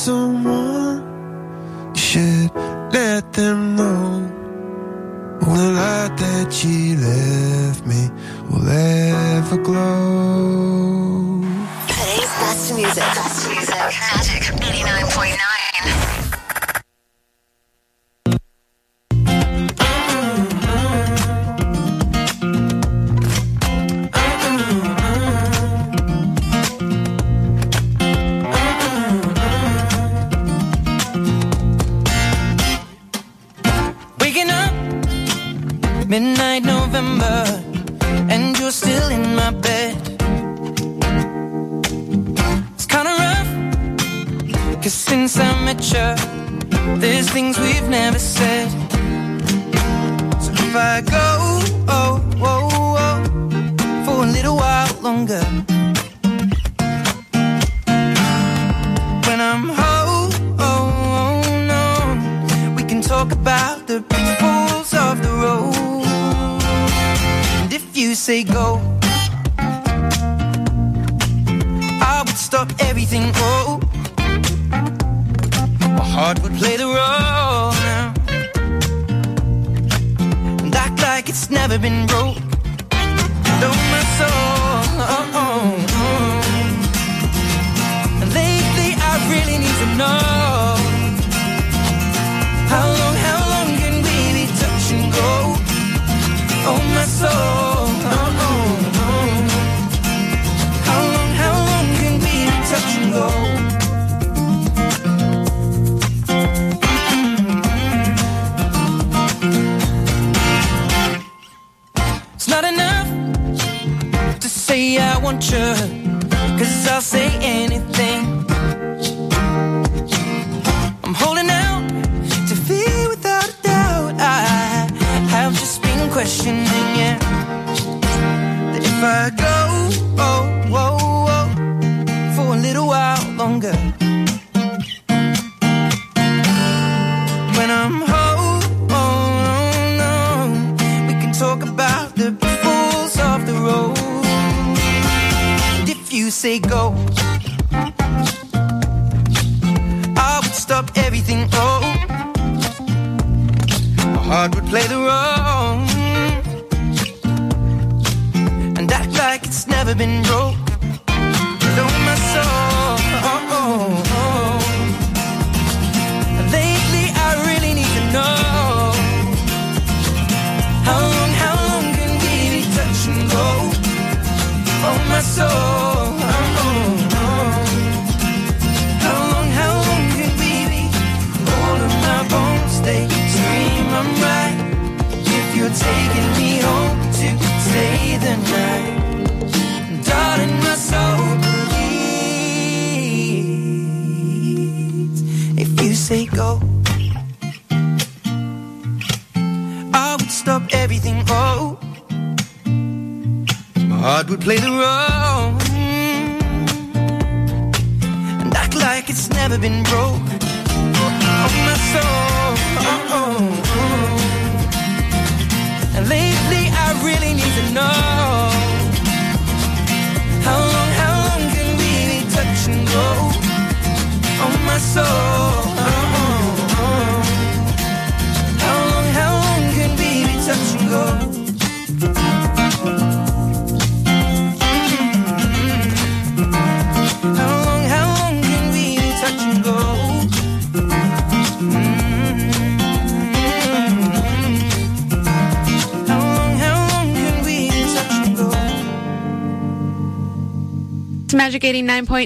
someone,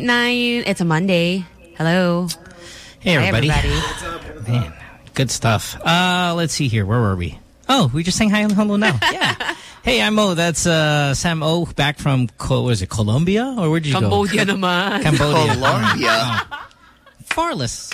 Nine. It's a Monday. Hello. Hey, everybody. Hi, everybody. What's up? Man, good stuff. Uh, let's see here. Where were we? Oh, we just saying hi and hello now. yeah. Hey, I'm Mo. That's uh, Sam O. Back from, Co was it Colombia? Or where'd you Cambodia go? Naman. Cambodia. Colombia. Oh. Far less.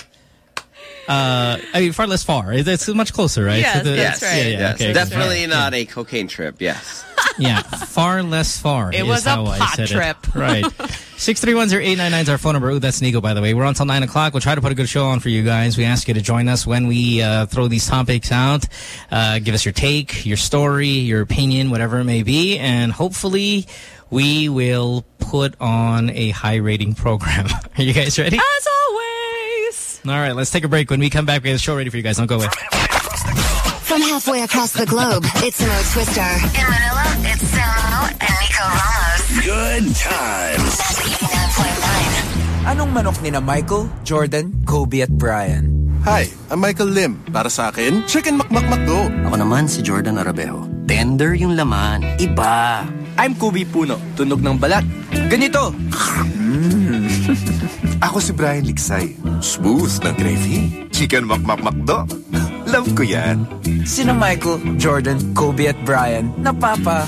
Uh, I mean, far less far. It's much closer, right? Yes, so the, yes, right. Yeah, yeah, yes. Okay, Definitely not yeah. a cocaine trip, yes. yeah, far less far. It was a pot trip. Right. 631 or is our phone number. Ooh, that's Nico, by the way. We're on till 9 o'clock. We'll try to put a good show on for you guys. We ask you to join us when we uh, throw these topics out. Uh, give us your take, your story, your opinion, whatever it may be. And hopefully we will put on a high rating program. Are you guys ready? As always. All right, let's take a break. When we come back, we have a show ready for you guys. Don't go away. From halfway across the globe, it's Mo Twister. In Manila, it's Samo and Nico Ramos. Good times. Anong manok ni na Michael, Jordan, Kobe at Brian? Hi, I'm Michael Lim. Para sa akin, Chicken Makmakmakdo. Ako naman si Jordan Arabejo. Tender yung laman. Iba. I'm Kobe Puno, tunog ng balat. Ganito. Ako si Brian Liksay. Smooth ng gravy. Chicken makmakmakdo. Love ko yan. Sino Michael, Jordan, Kobe at Brian? Napapa.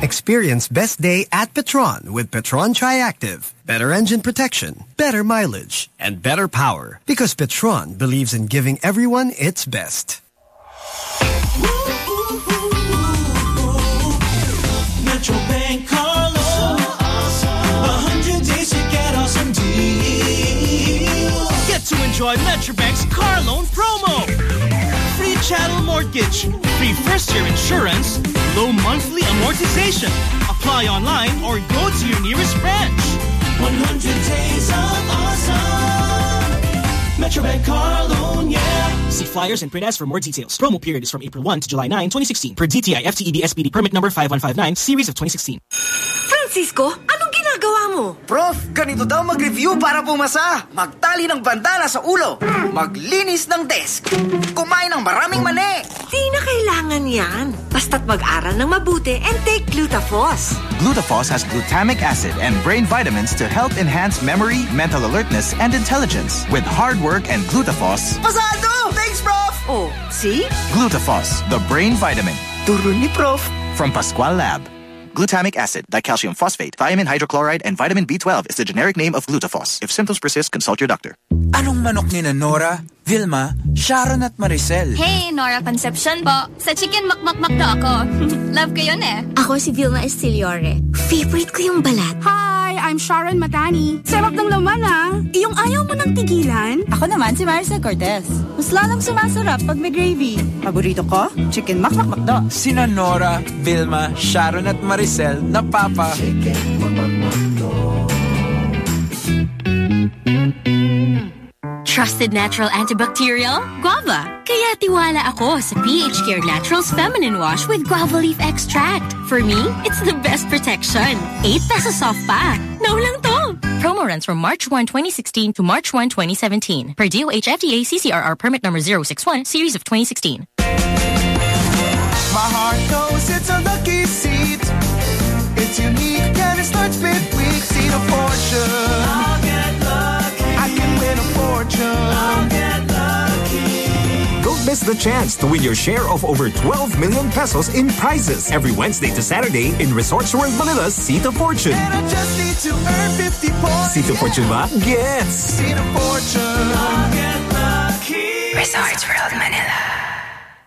Experience best day at Petron with Petron Triactive. Better engine protection, better mileage, and better power. Because Petron believes in giving everyone its best. Get to enjoy Metro Bank's car loan promo. Free chattel mortgage, free first year insurance, low monthly amortization. Apply online or go to your nearest branch. 100 days of awesome. Metro Bank car loan, yeah. See flyers and print ads for more details. Promo period is from April 1 to July 9, 2016. Per DTI FTEB SPD permit number 5159, series of 2016. Francisco, anong mo? Prof, ganito daw mag-review para pumasa. Magtali ng bandana sa ulo. Maglinis ng desk. Kumain ng maraming mani. Di na kailangan yan. Basta't mag-aral ng mabuti and take Glutafos. Glutafos has glutamic acid and brain vitamins to help enhance memory, mental alertness, and intelligence. With hard work and Glutafos, Pasado! Thanks, Prof! Oh, see? Glutafos, the brain vitamin. Turo ni Prof. From Pascual Lab. Glutamic acid, dicalcium phosphate, thiamine hydrochloride, and vitamin B12 is the generic name of Glutafos. If symptoms persist, consult your doctor. Anong manok ni na Nora, Vilma, Sharon at Maricel? Hey, Nora Concepcion po. Sa chicken makmakmakdo ako. Love ko yun eh. Ako si Vilma Estiliore. Favorite ko yung balat. Hi, I'm Sharon Matani. Sarap ng laman ah. Yung ayaw mo nang tigilan? Ako naman si Maricel Cortez. Mas lalong sumasarap pag may gravy. Paborito ko, chicken makmakmakdo. Sina Nora, Vilma, Sharon at Maricel na papa. Trusted natural antibacterial? Guava. Kaya tiwala ako sa PH Care Naturals Feminine Wash with guava leaf extract. For me, it's the best protection. 8 pesos off pa. No lang to. Promo runs from March 1, 2016 to March 1, 2017. Per DOH FDA CCRR permit number 061, series of 2016. My heart knows it's a lucky seat. It's unique and it starts. I'll miss the chance to win your share of over 12 million pesos in prizes every Wednesday to Saturday in Resorts World Manila's Seat of Fortune. And I just need to earn 50 points. Seat of Fortune ba? Gets! Seat of fortune. I'll get lucky. Resorts World Manila.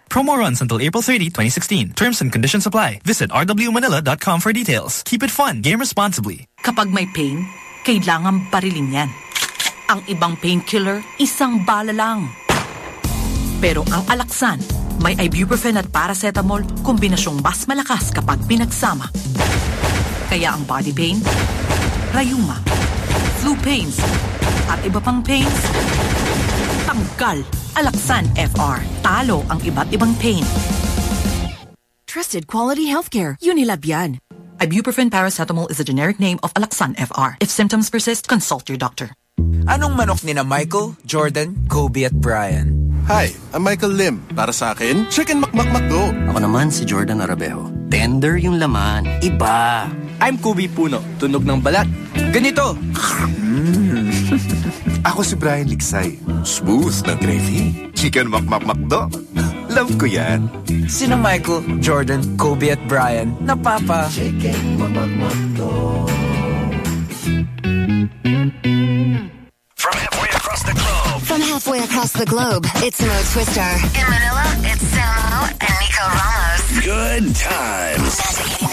Promo runs until April 30, 2016. Terms and conditions apply. Visit rwmanila.com for details. Keep it fun. Game responsibly. Kapag may pain, kailangan barilin yan. Ang ibang painkiller, isang bala lang. Pero ang alaksan, may ibuprofen at paracetamol, kombinasyong mas malakas kapag pinagsama. Kaya ang body pain, rayuma, flu pains, at iba pang pains, tanggal. Alaksan FR. Talo ang iba't ibang pain. Trusted quality healthcare. Unilab yan. Ibuprofen paracetamol is a generic name of Alaxan FR. If symptoms persist, consult your doctor. Anong manok ni na Michael, Jordan, Kobe at Brian? Hi, I'm Michael Lim. Para sa akin, Chicken Makmakmakdo. Ako naman si Jordan Arabejo. Tender yung laman. Iba. I'm Kobe Puno, tunog ng balat. Ganito. Ako si Brian Liksay. Smooth na gravy. Chicken makmakmakdo. Love ko yan. Sino Michael, Jordan, Kobe at Brian? Napapa. Chicken makmakmakdo. From halfway across the globe, it's Mo Twister. In Manila, it's Samo and Nico Ramos. Good times.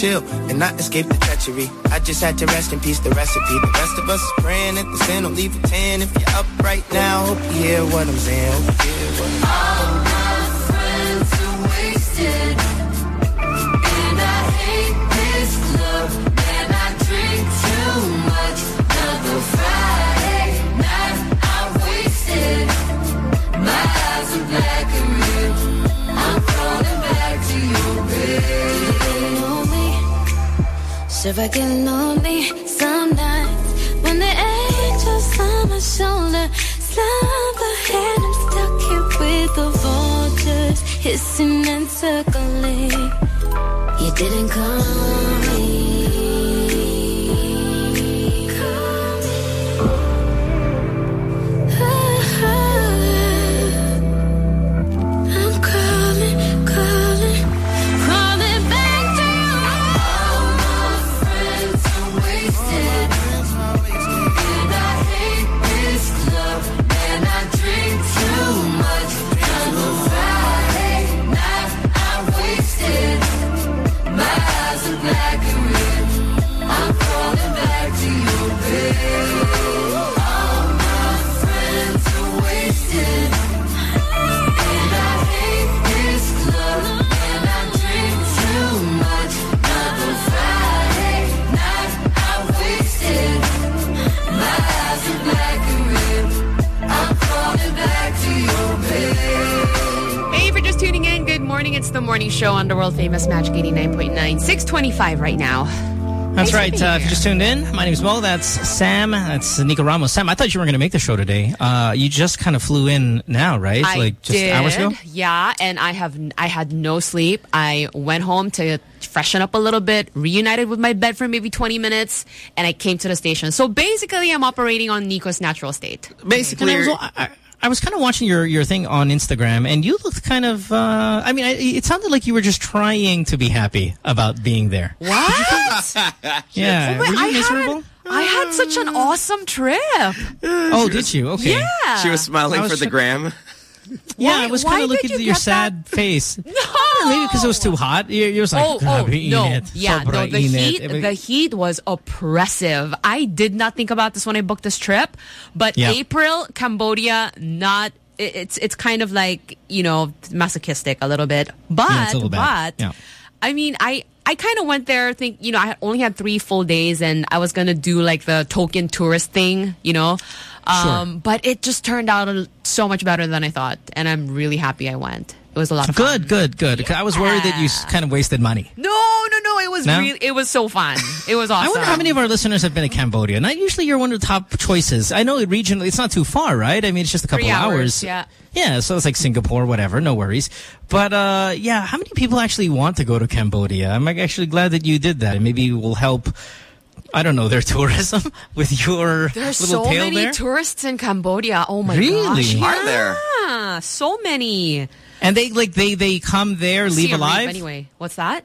Chill and not escape the treachery. I just had to rest in peace the recipe. The rest of us is praying at the sin. Don't leave a 10 if you're up right now. Hope you hear what I'm saying. Should I get lonely some nights when the angels on my shoulder slump ahead? I'm stuck here with the vultures hissing and circling. You didn't call morning show on the world famous Magic 89.9. 625 right now. That's Thanks for right. Uh, if you just tuned in, my name is Mo. That's Sam. That's Nico Ramos. Sam, I thought you were going to make the show today. Uh, you just kind of flew in now, right? I like just did, hours ago? Yeah, and I have I had no sleep. I went home to freshen up a little bit, reunited with my bed for maybe 20 minutes, and I came to the station. So basically, I'm operating on Nico's natural state. And I was, I, I was kind of watching your, your thing on Instagram, and you looked kind of. Uh, I mean, I, it sounded like you were just trying to be happy about being there. What? Yeah. But were you I miserable? Had, I had such an awesome trip. Oh, did you? Okay. Yeah. She was smiling was for the gram. Yeah, Why- I was kind of looking at your sad face. No. Maybe because it was too hot. You, you was like, oh, oh, no. init. Yeah, no, the heat, It the heat was oppressive. I did not think about this when I booked this trip, but Yeah. April, Cambodia, not, it- it's, it's kind of like, you know, masochistic a little bit, but, Yeah, little but, Yeah. I mean, I, I kind of went there, think, you know, I only had three full days and I was going to do like the token tourist thing, you know? Um, But it just turned out so much better than I thought. And I'm really happy I went. It was a lot of fun. Good, good, good. I was worried that you kind of wasted money. No, no, no. It was No? really, it was so fun. It was awesome. I wonder how many of our listeners have been to Cambodia. Not usually you're one of the top choices. I know it regionally, it's not too far, right? I mean, it's just a couple Three hours, hours. yeah. Yeah, so it's like Singapore, whatever, no worries. But uh, yeah, how many people actually want to go to Cambodia? I'm actually glad that you did that. And maybe it will help, I don't know, their tourism with your There's little so many there. tourists in Cambodia. Oh my Really? gosh. Are there? Yeah, so many. and they like they they come there, leave alive. Anyway, what's that?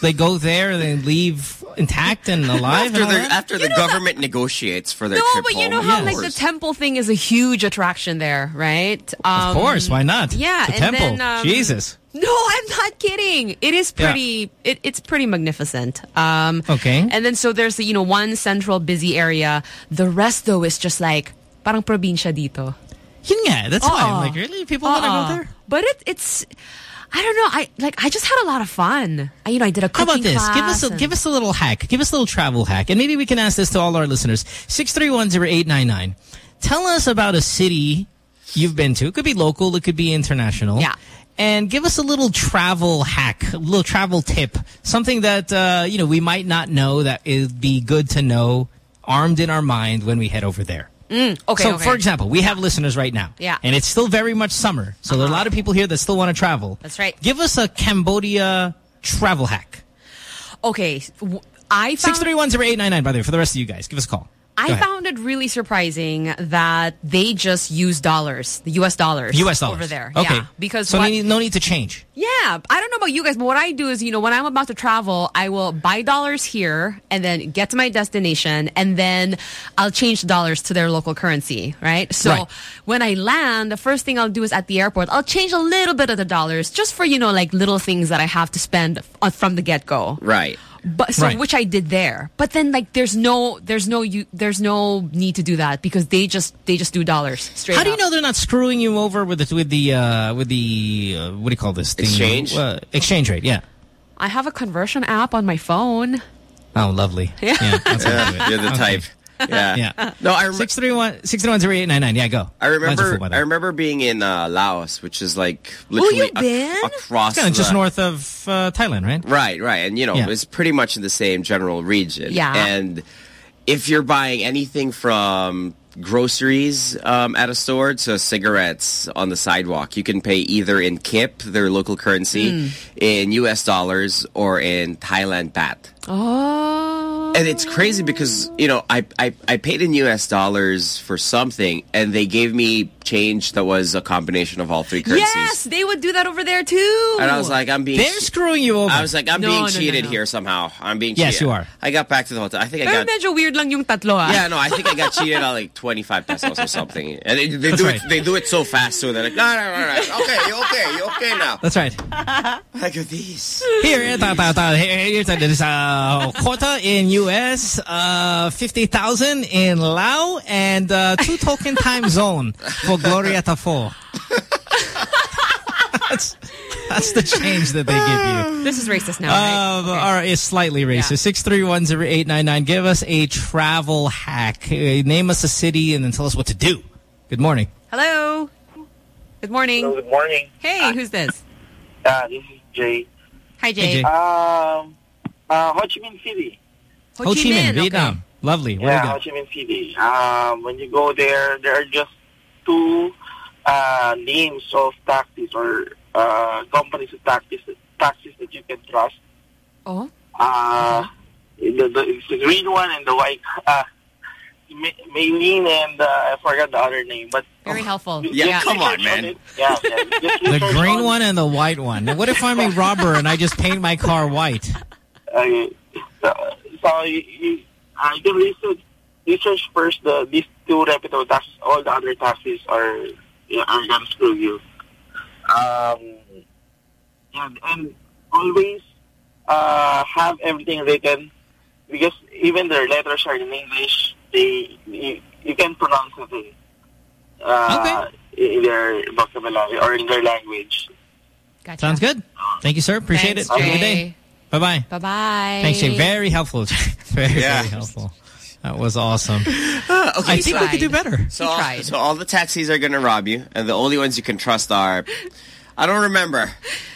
They go there and then leave intact and alive. After and all the that? after the government negotiates for their No, trip but you know how of like the temple thing is a huge attraction there, right? Um, of course, why not? Yeah, the temple. then, um, Jesus. No, I'm not kidding. It is Yeah. pretty. It, it's pretty magnificent. Um, Okay. And then so there's the, you know one central busy area. The rest though is just like parang probinsya dito. Yun nga, that's why I'm like, really? People want to go there? But it, it's. I don't know. I like. I just had a lot of fun. I, you know, I did a How about this? Give us a, give us a little hack. Give us a little travel hack. And maybe we can ask this to all our listeners. 6310899. Tell us about a city you've been to. It could be local. It could be international. Yeah. And give us a little travel hack, a little travel tip. Something that, uh, you know, we might not know that it'd be good to know armed in our mind when we head over there. Mm, okay. so, okay. for example, we have listeners right now. Yeah. And it's still very much summer. So there are a lot of people here that still want to travel. That's right. Give us a Cambodia travel hack. Okay. I found 6310899, by the way, for the rest of you guys. Give us a call. I found it really surprising that they just use dollars, the U.S. dollars, U.S. dollars. over there. Okay. Yeah, because so what- no need, no need to change. yeah, I don't know about you guys, but what I do is, you know, when I'm about to travel, I will buy dollars here and then get to my destination, and then I'll change the dollars to their local currency, right? So Right. when I land, the first thing I'll do is at the airport, I'll change a little bit of the dollars just for you know, like little things that I have to spend uh, from the get go. Right. But so Right. which I did there. But then like there's no there's no you there's no need to do that because they just they just do dollars straight How do you know they're not screwing you over with the with the uh, with the uh, what do you call this thing? Exchange? Uh, exchange rate. Yeah. I have a conversion app on my phone. Oh, lovely. Yeah. that's yeah, you're the Okay. type. Yeah. Yeah. No, I remember. 631 6310899. Yeah, go. I Lines are remember. full, by the I remember being in uh, Laos, which is like literally you ac- been? across It's kind of just the- north of uh, Thailand, right? Right, right. And, you know, Yeah. it's pretty much in the same general region. Yeah. And if you're buying anything from groceries um, at a store to cigarettes on the sidewalk, you can pay either in KIP, their local currency, Hmm. in US dollars, or in Thailand baht. Oh. And it's crazy because, you know, I, I, I paid in US dollars for something and they gave me change that was a combination of all three currencies. Yes, they would do that over there too. And I was like, I'm being... They're screwing you over. I was like, I'm No, being no, no, cheated no. here somehow. I'm being Yes, cheated. you are. I got back to the hotel. I think I Pero got... medyo weird lang yung tatlo ah. Yeah, no, I think I got cheated on like 25 pesos or something. And they, they do right. it they do it so fast too. They're like, no, no, no, no. Okay, you're okay, you're okay now. That's right. Look at these. Here, ta, ta, ta, here- here's a, there's a quota in U.S., uh, 50,000 in Lao, and uh, two token time zone for Gloria Tafo. that's, that's the change that they give you. This is racist now, right? Um, All right, it's slightly racist. Six three one zero eight nine nine. Give us a travel hack. Uh, name us a city and then tell us what to do. Good morning. Hello. Good morning. Hello, good morning. Hey, who's this? Uh, this is Jay. Hi, Hey, Jay. Jay. Um, uh, Ho Chi Minh City. Ho Ho Chi Chi Minh, Minh, okay. Vietnam. Lovely. Where yeah, Ho? Chi Minh City. Um, when you go there, there are just two uh, names of taxis or uh, companies of taxis, taxis that you can trust. Oh. Uh, the, the, it's the green one and the white. Uh, Mai Linh and uh, I forgot the other name, but Very helpful. Yeah, come on, man. it. Yeah, yeah. The green on- one and the white one. What if I'm a robber and I just paint my car white? Uh, so, so you, you, uh, you research, research first the these two reputable taxis. All the other taxis are yeah, are gonna screw you. Um, and, and always uh, have everything written because even their letters are in English. They you, you can pronounce it in, uh, in their vocabulary or in their language. Gotcha. Sounds good. Thank you, sir. Appreciate Thanks, it. Have a good day. Bye-bye. Bye-bye. Thanks, Jay. Very helpful. very, Yeah. very helpful. That was awesome. okay, I think we could do better. So all, so all the taxis are going to rob you, and the only ones you can trust are I don't remember.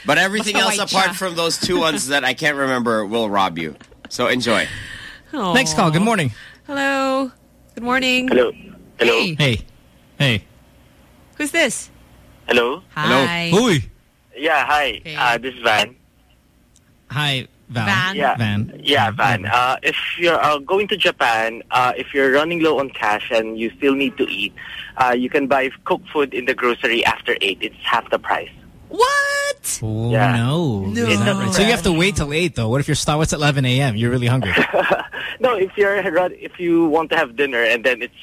But everything else apart siya. from those two ones that I can't remember will rob you. So enjoy. Next call. Good morning. Hello. Good morning. Hello. Hello. Hey. Hey. Hey. Who's this? Hello. Hi. Uy. Yeah, hi. Uh, this is Van. Hi, Val. Van. Yeah. Van. Yeah, Van. Uh, if you're uh, going to Japan, uh, if you're running low on cash and you still need to eat, uh, you can buy cooked food in the grocery after 8. It's half the price. What? Oh, Yeah. no. No. Right? So you have to wait till 8, though. What if your Starbucks at 11 a.m.? You're really hungry. No, if you're if you want to have dinner and then it's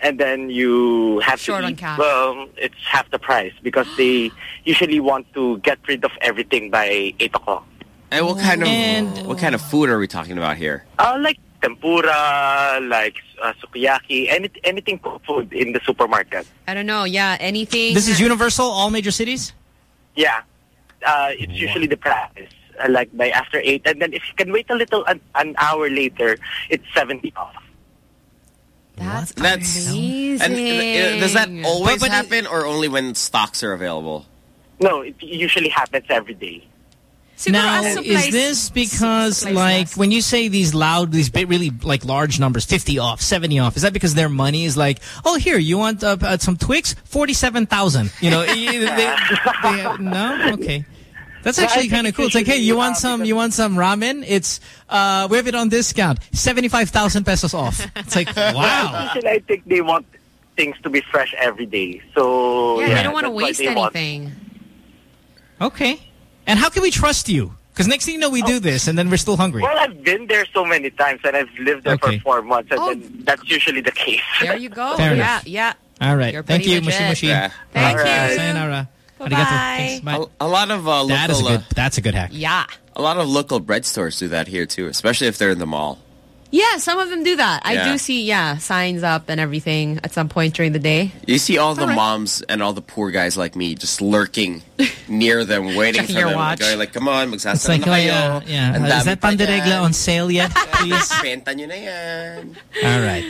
and then you have Short to on eat, cash. well, it's half the price because they usually want to get rid of everything by 8 o'clock. And what kind of And- what kind of food are we talking about here? Uh, like tempura, like uh, sukiyaki, any, anything food in the supermarket. I don't know. Yeah, anything. This is universal, all major cities? Yeah, uh, it's usually the price, uh, like by after 8. And then if you can wait a little, an, an hour later, it's 70 off. That's, That's amazing. and uh, does that always But- but it- happen or only when stocks are available? No, it usually happens every day. Siguro Now, is this because, like, when you say these loud, these big, really, like, large numbers, 50 off, 70 off, is that because their money is like, oh, here, you want uh, uh, some Twix? 47,000. You know, they, they, they- no? Okay. That's actually think kind of cool. It's like, hey, you want some, you want some ramen? It's, uh, we have it on discount. 75,000 pesos off. It's like, wow. Usually, I think they want things to be fresh every day. So Yeah, yeah, they don't want to waste they want. anything. Okay. And how can we trust you? Because next thing you know, we do this, and then we're still hungry. Well, I've been there so many times, and I've lived there Okay. for four months, and Oh. then that's usually the case. There you go. Fair yeah, enough. yeah. All right. You're Thank you, Mushi legit. Mushi. Yeah. Thank All right. you. Sayonara. Bye-bye. Bye. A, a lot of uh, local That is a uh, good, that's a good hack. Yeah. a lot of local bread stores do that here too, especially if they're in the mall. Yeah, some of them do that. I do see, yeah, signs up and everything at some point during the day. You see all the All right. moms and all the poor guys like me just lurking near them, waiting for them. watch. Going like, come on, It's magsasara like, na oh, kayo. yeah, yeah. Ang Uh, is that pa panderegla on sale yet, please? Benta nyo na yan. All right.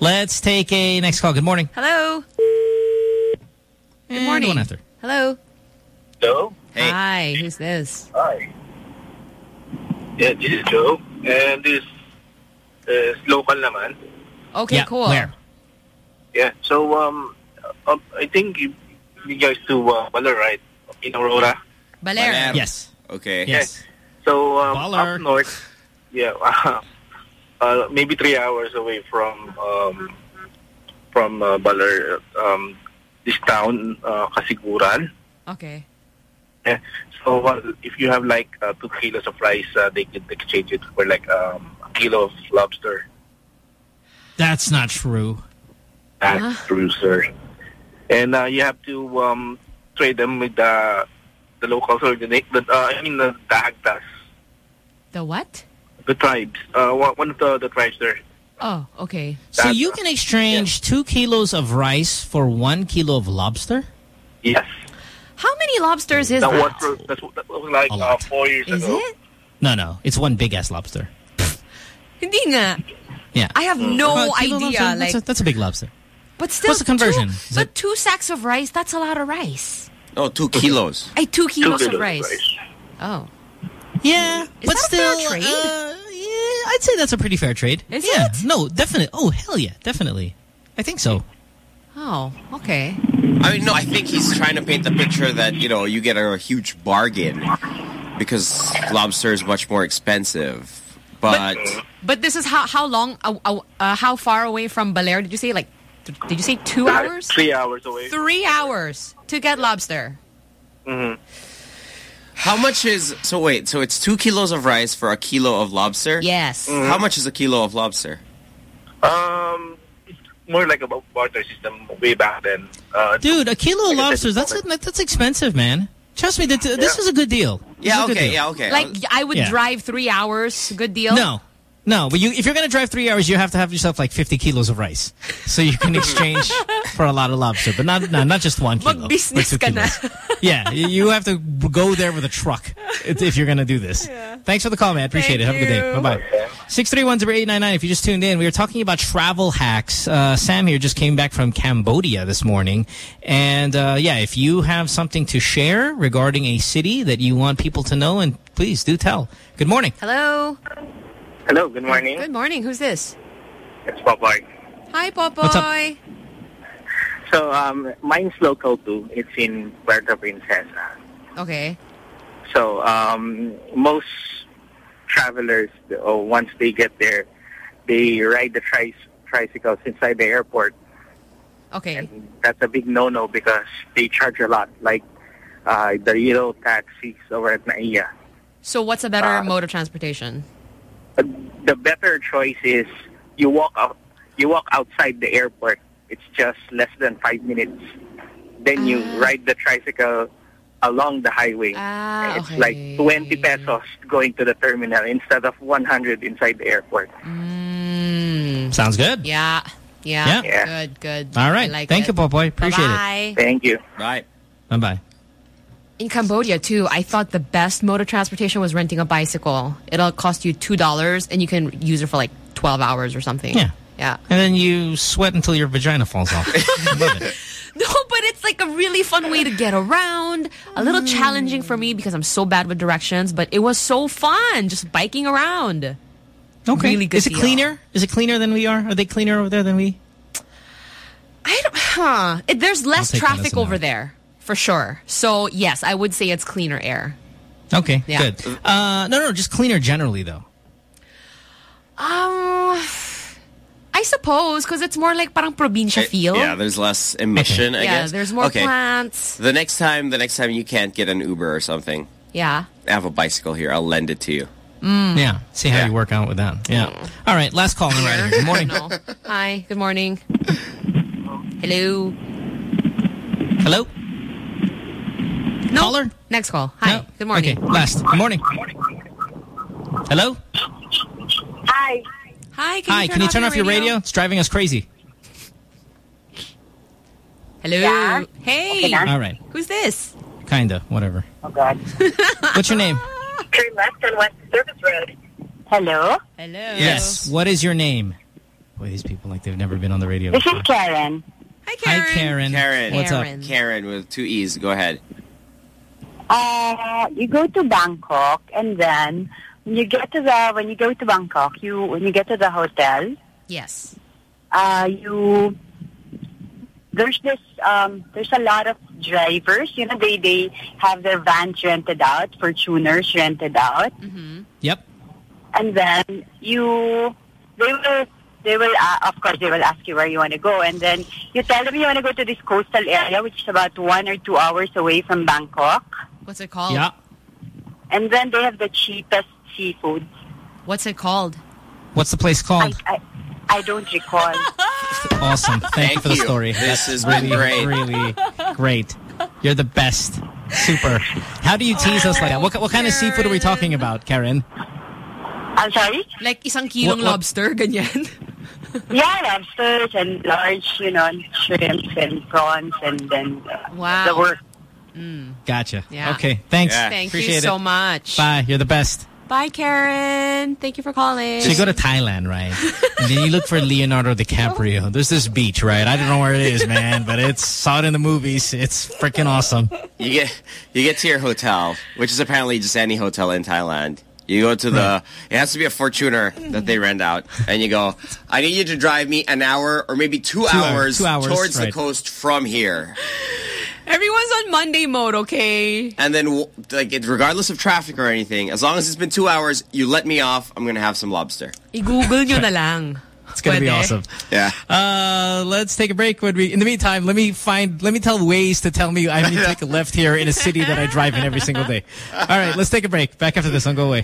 Let's take a next call. Good morning. Hello. Good morning. One after. Hello. Hello? Hey. Hi, who's this? Hi. Yeah, this is Joe, and this is local naman. Okay, yeah, cool. Where? Yeah, so um, uh, I think you, you guys do uh, Baler, right? In Aurora. Baler. Baler. Yes. Okay. Yes. So um, Baler. up north, yeah, uh, maybe three hours away from um, from uh, Baler, um, this town, uh, Casiguran. Okay. Yeah. So uh, if you have like uh, two kilos of rice, uh, they could exchange it for like um, a kilo of lobster. That's not true. That's true, sir. And uh, you have to um, trade them with the the locals or the, the uh, I mean the Dagdas, The what? the tribes. Uh, one one of the, the tribes there. Oh, okay. So you can exchange two kilos of rice for one kilo of lobster? Yes. How many lobsters is that, that? was, for- that was like uh, four years Is ago. it? No, no. It's one big ass lobster. Hindi nga. Yeah. I have no Well, idea. lobster, Like, that's, a, that's a big lobster. but still, what's the conversion? Two, but it- two sacks of rice, that's a lot of rice. Oh, two kilos. Ay, two kilos, kilos of of rice. rice. Oh. Yeah, Is but that a still, fair trade? uh, yeah, I'd say that's a pretty fair trade. Is yeah, it? no, definitely. Oh, hell yeah, definitely. I think so. Oh, okay. I mean, no, I think he's trying to paint the picture that, you know, you get a huge bargain because lobster is much more expensive. But, But this is how how long, uh, uh, uh, how far away from Baler did you say? Like, th- did you say two hours? Three hours away. Three hours to get lobster. Mm -hmm. how much is... So wait, so it's two kilos of rice for a kilo of lobster? Yes. Mm. How much is a kilo of lobster? Um, it's more like a barter system way back then. Uh, Dude, a kilo of Like lobsters, that's, a, that's expensive, man. Trust me, that, this Yeah. is a good deal. This Yeah, is a good okay, deal. yeah, okay. Like, I would Yeah. drive three hours. Good deal? No, No, but you if you're going to drive three hours, you have to have yourself like 50 kilos of rice. So you can exchange for a lot of lobster. But not no, not just one kilo. or Mag-business two ka na. kilos. Yeah, you you have to go there with a truck if if you're going to do this. Thanks for the call, man. Appreciate Thank it. Have a good day. Bye-bye. 631-0899 if you just tuned in. We were talking about travel hacks. Uh, Sam here just came back from Cambodia this morning. And uh, yeah, if you have something to share regarding a city that you want people to know, and please do tell. Good morning. Hello. Hello, good morning. Good morning. Who's this? It's Popoy. Hi, Popoy. What's up? So, um, mine's local too. It's in Puerto Princesa. Okay. So, um, most travelers, oh, once they get there, they ride the tri- tricycles inside the airport. Okay. That's a big no-no because they charge a lot, like uh, the Euro taxis over at NAIA. So what's a better Uh, mode of transportation? The better choice is you walk out, you walk outside the airport. It's just less than five minutes. Then you ride the tricycle along the highway. Ah, it's okay. like 20 pesos going to the terminal instead of 100 inside the airport. Sounds good. Yeah. Yeah. Yeah. Good, good. All right. I like Thank it. you, Popoy. Appreciate Bye-bye. Thank you. Right. it. Bye-bye. In Cambodia, too, I thought the best mode of transportation was renting a bicycle. It'll cost you $2 and you can use it for like 12 hours or something. Yeah. Yeah. And then you sweat until your vagina falls off. Love it. No, but it's like a really fun way to get around. A little mm. challenging for me because I'm so bad with directions, but it was so fun just biking around. Okay. Really good Is it deal. cleaner? Is it cleaner than we are? Are they cleaner over there than we? I don't, huh. It, there's less take that as traffic over there, for sure. So, yes, I would say it's cleaner air. Okay, Yeah. good. Uh, no, no, just cleaner generally, though. Um, I suppose, because it's more like parang probinsya feel. Yeah, there's less emission, I yeah, guess. there's more okay. plants. The next time, the next time you can't get an Uber or something, Yeah. I have a bicycle here. I'll lend it to you. Mm. Yeah. See how you work out with that. Yeah. All right, last call right here. Good morning. No. Hi, good morning. Hello. Hello? No. Caller? Next call. Hi, No? good morning. Okay, last. Good morning. Hello? Hi. Hi, can Hi, you turn, can you off, turn your off your radio? It's driving us crazy. Hello. Yeah. Hey. Okay, All right. Who's this? Kinda. Whatever. Oh, God. What's your name? Turn left on West Service Road. Hello? Hello. Yes. What is your name? Boy, these people like they've never been on the radio. This is. Karen. Hi, Karen. Hi, Karen. Karen. What's up? Karen with two E's. Go ahead. Uh, you go to Bangkok, and then when you get to the when you go to Bangkok, you when you get to the hotel, Yes. uh, you there's this um, there's a lot of drivers. You know, they they have their vans rented out Fortuners rented out, mhm Yep. and then you they will they will uh, of course they will ask you where you want to go, and then you tell them you want to go to this coastal area, which is about one or two hours away from Bangkok. What's it called? Yeah. And then they have the cheapest seafood. What's it called? What's the place called? I, I don't recall. Awesome. Thank, Thank you for the story. This That's has been really, great. really great. You're the best. Super. How do you tease us like that? What, what kind of seafood are we talking about, Karen? I'm sorry? Like isang kilong What- what- lobster, ganyan. Yeah, lobsters and large, you know, shrimps and prawns and then uh, Wow. the work. Mm. Gotcha. Yeah. Okay. Thanks. Thank Appreciate you so it. much. Bye. You're the best. Bye, Karen. Thank you for calling. So you go to Thailand, right? and then you look for Leonardo DiCaprio. There's this beach, right? I don't know where it is, man, but it's saw it in the movies. It's freaking awesome. You get you get to your hotel, which is apparently just any hotel in Thailand. You go to the, it has to be a Fortuner that they rent out. And you go, I need you to drive me an hour or maybe two, Two hours, hours, two hours, towards the coast from here. Everyone's on Monday mode, okay? And then, like, regardless of traffic or anything, as long as it's been two hours, you let me off, I'm going to have some lobster. I-google nyo na lang. It's gonna be awesome. Yeah. Uh, let's take a break. When we, in the meantime, let me find, let me tell Waze to tell me I need to take a left here in a city that I drive in every single day. All right, let's take a break. Back after this. Don't go away.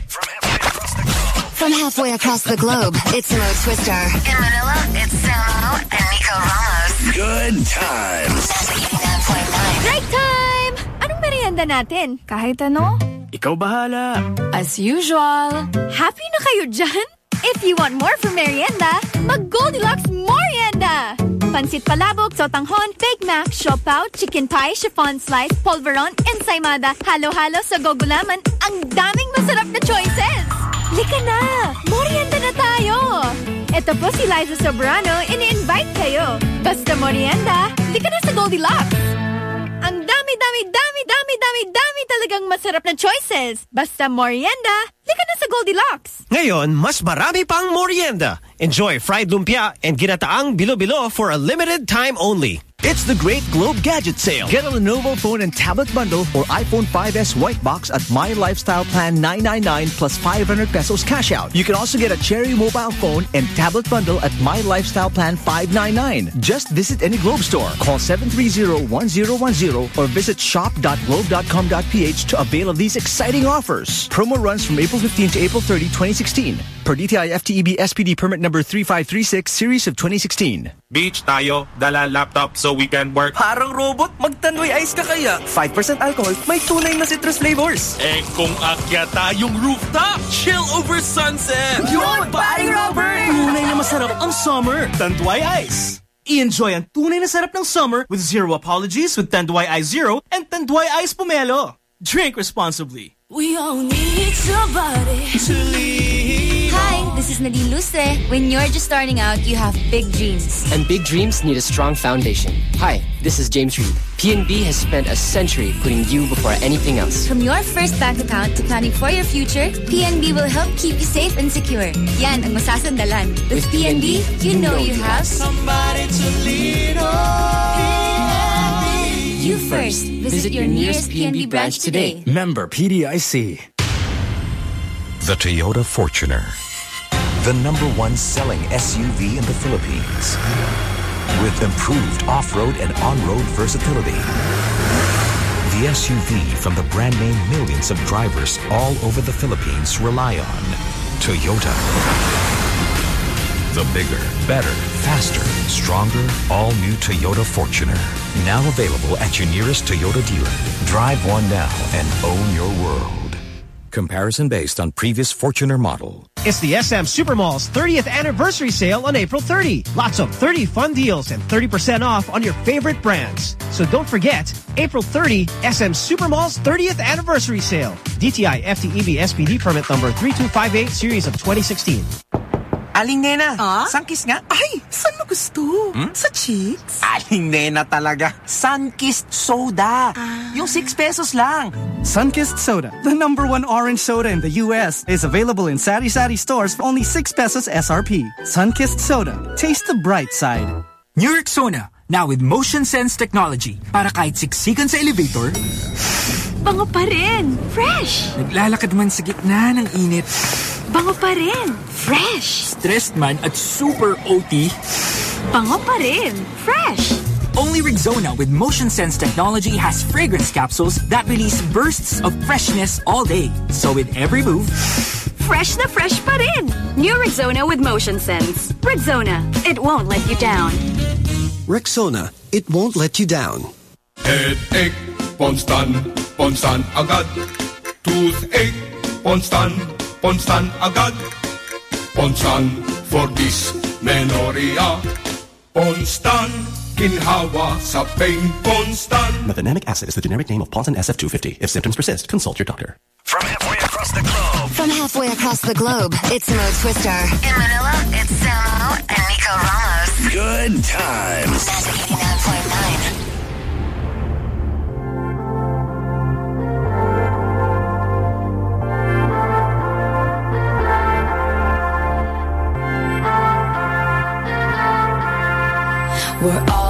From halfway across the globe, it's Mo Twister. In Manila, it's Samo and Nico Ramos. Good times. Break time! Anong merienda natin? Kahit ano? Ikaw bahala. As usual. Happy na kayo dyan? If you want more for merienda, mag Goldilocks Morienda! Pansit palabok, sotanghon, Big Mac, siopaw, chicken pie, chiffon slice, polvoron, ensaymada, halo-halo sa gogulaman. Ang daming masarap na choices! Lika na! Morienda na tayo! Ito po si Liza Sobrano, ini-invite kayo. Basta morienda, lika na sa Goldilocks! Ang dami, dami, dami, dami, dami, dami talagang masarap na choices. Basta morienda, lika na sa Goldilocks. Ngayon, mas marami pang morienda. Enjoy fried lumpia and ginataang bilo-bilo for a limited time only. It's the Great Globe Gadget Sale. Get a Lenovo phone and tablet bundle or iPhone 5S white box at My Lifestyle Plan 999 plus 500 pesos cash out. You can also get a Cherry mobile phone and tablet bundle at My Lifestyle Plan 599. Just visit any Globe store. Call 730-1010 or visit shop.globe.com.ph to avail of these exciting offers. Promo runs from April 15 to April 30, 2016. Per DTI FTEB SPD permit number 3536 series of 2016. Beach tayo, dala laptop so we can work. Parang robot, magtanduay ice ka kaya. 5% alcohol, may tunay na citrus flavors. Eh kung akya tayong rooftop, chill over sunset. Yun, Buddy Robert! Tunay na masarap ang summer. Tanduay Ice. I-enjoy ang tunay na sarap ng summer with zero apologies with Tanduay Ice Zero and Tanduay Ice Pomelo. Drink responsibly. We all need somebody to lead. Hi, this is Nadine Lustre. When you're just starting out, you have big dreams. And big dreams need a strong foundation. Hi, this is James Reid. PNB has spent a century putting you before anything else. From your first bank account to planning for your future, PNB will help keep you safe and secure. Yan ang masasandalan. With, PNB, you know you have somebody to lean on. You first. Visit your nearest PNB branch today. Member PDIC. The Toyota Fortuner. The number one selling SUV in the Philippines. With improved off-road and on-road versatility. The SUV from the brand name millions of drivers all over the Philippines rely on. Toyota. The bigger, better, faster, stronger, all-new Toyota Fortuner. Now available at your nearest Toyota dealer. Drive one now and own your world. Comparison based on previous Fortuner model. It's the SM Supermall's 30th anniversary sale on April 30. Lots of 30 fun deals and 30% off on your favorite brands. So don't forget, April 30, SM Supermall's 30th anniversary sale. DTI FTEB SPD permit number 3258 series of 2016. Aling Nena, ah? Sunkist nga. Ay, saan mo gusto? Hmm? Sa cheeks? Aling Nena talaga. Sunkist Soda. Ah. Yung 6 pesos lang. Sunkist Soda, the number one orange soda in the U.S., is available in Sari Sari stores for only 6 pesos SRP. Sunkist Soda. Taste the bright side. New Rexona, now with motion sense technology. Para kahit siksikan sa elevator, Bango pa rin. Fresh. naglalakad man sa gitna ng init, Bango pa rin. Fresh. stressed man at super OT, Bango pa rin. Fresh. only Rexona with motion sense technology has fragrance capsules that release bursts of freshness all day. So with every move, Fresh na fresh pa rin. New Rexona with Motion Sense. Rexona, it won't let you down. Rexona, it won't let you down. Headache, Ponstan, Ponstan agad. Toothache, Ponstan, Ponstan Agag, Ponstan for this menoria. Ponstan, Kinhawa, sa pain, Ponstan. Mefenamic acid is the generic name of Ponstan SF250. If symptoms persist, consult your doctor. From halfway across the globe. From halfway across the globe, it's Mo Twister. In Manila, it's Samo and Nico Ramos. Good times. 89.9. We're all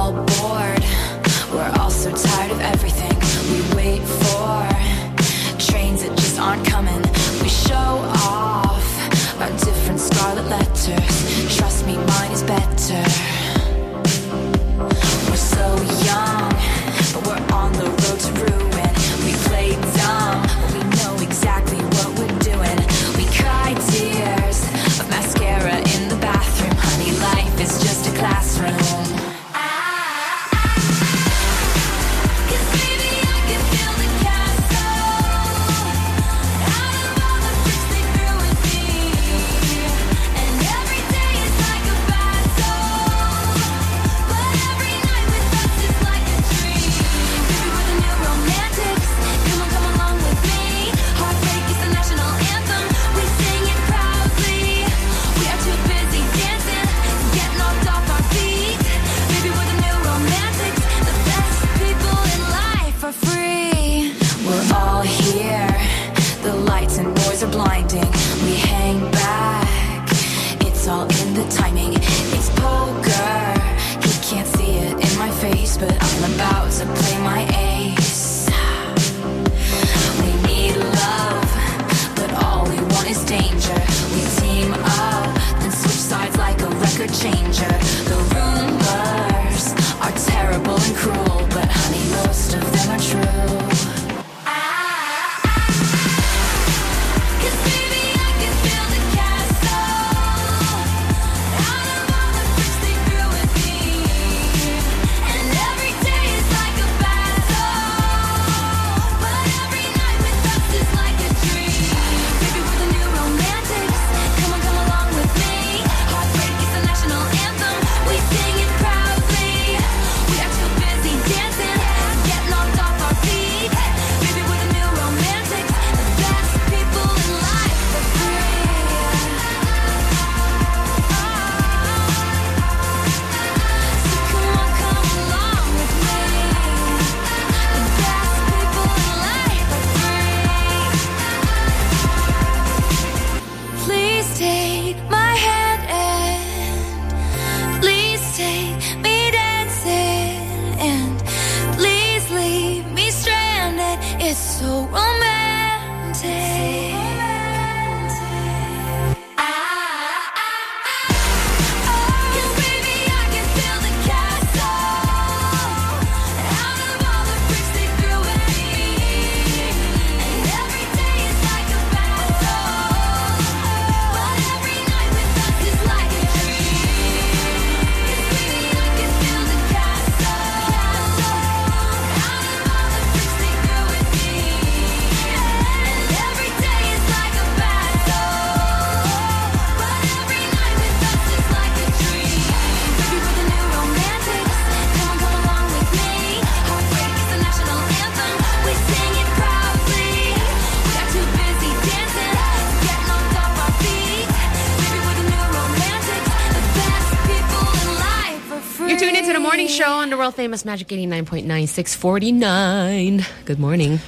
famous Magic 89.9, 649. Good morning.